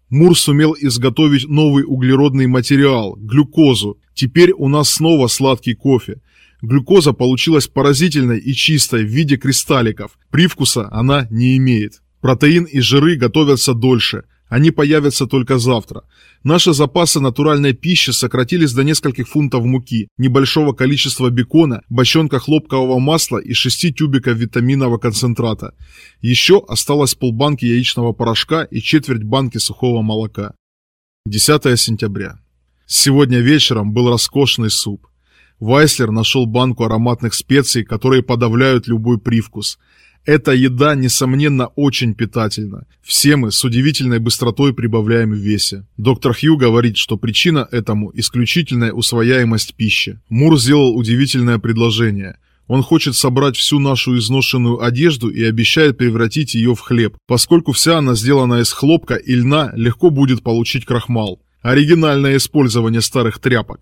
Мур сумел изготовить новый углеродный материал – глюкозу. Теперь у нас снова сладкий кофе. Глюкоза получилась поразительной и чистой в виде кристалликов. Привкуса она не имеет. Протеин и жиры готовятся дольше. Они появятся только завтра. Наши запасы натуральной пищи сократились до нескольких фунтов муки, небольшого количества бекона, бочонка хлопкового масла и шести тюбиков витаминового концентрата. Еще осталось полбанки яичного порошка и четверть банки сухого молока. 10 сентября. Сегодня вечером был роскошный суп. Вайслер нашел банку ароматных специй, которые подавляют любой привкус. Эта еда, несомненно, очень питательна. Все мы с удивительной быстротой прибавляем в весе. Доктор Хью говорит, что причина этому – исключительная усвояемость пищи. Мур сделал удивительное предложение. Он хочет собрать всю нашу изношенную одежду и обещает превратить ее в хлеб. Поскольку вся она сделана из хлопка и льна, легко будет получить крахмал. Оригинальное использование старых тряпок.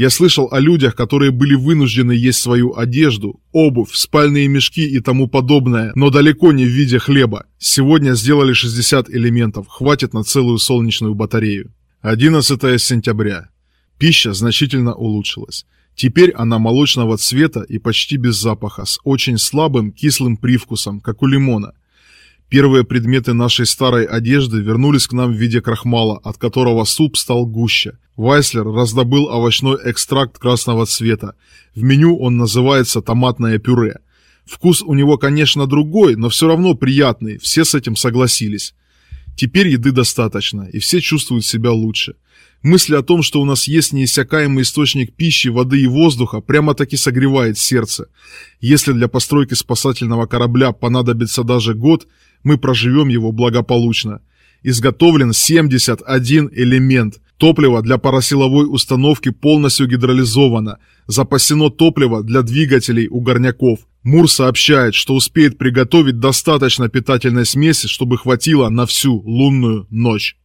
Я слышал о людях, которые были вынуждены есть свою одежду, обувь, спальные мешки и тому подобное, но далеко не в виде хлеба. Сегодня сделали 60 элементов, хватит на целую солнечную батарею. 11 сентября. Пища значительно улучшилась. Теперь она молочного цвета и почти без запаха, с очень слабым кислым привкусом, как у лимона. Первые предметы нашей старой одежды вернулись к нам в виде крахмала, от которого суп стал гуще. Вайслер раздобыл овощной экстракт красного цвета. В меню он называется томатное пюре. Вкус у него, конечно, другой, но все равно приятный, все с этим согласились. Теперь еды достаточно, и все чувствуют себя лучше. Мысль о том, что у нас есть неиссякаемый источник пищи, воды и воздуха, прямо-таки согревает сердце. Если для постройки спасательного корабля понадобится даже год, мы проживем его благополучно. Изготовлен 71 элемент. Топливо для парасиловой установки полностью гидролизовано. Запасено топливо для двигателей у горняков. Мур сообщает, что успеет приготовить достаточно питательной смеси, чтобы хватило на всю лунную ночь.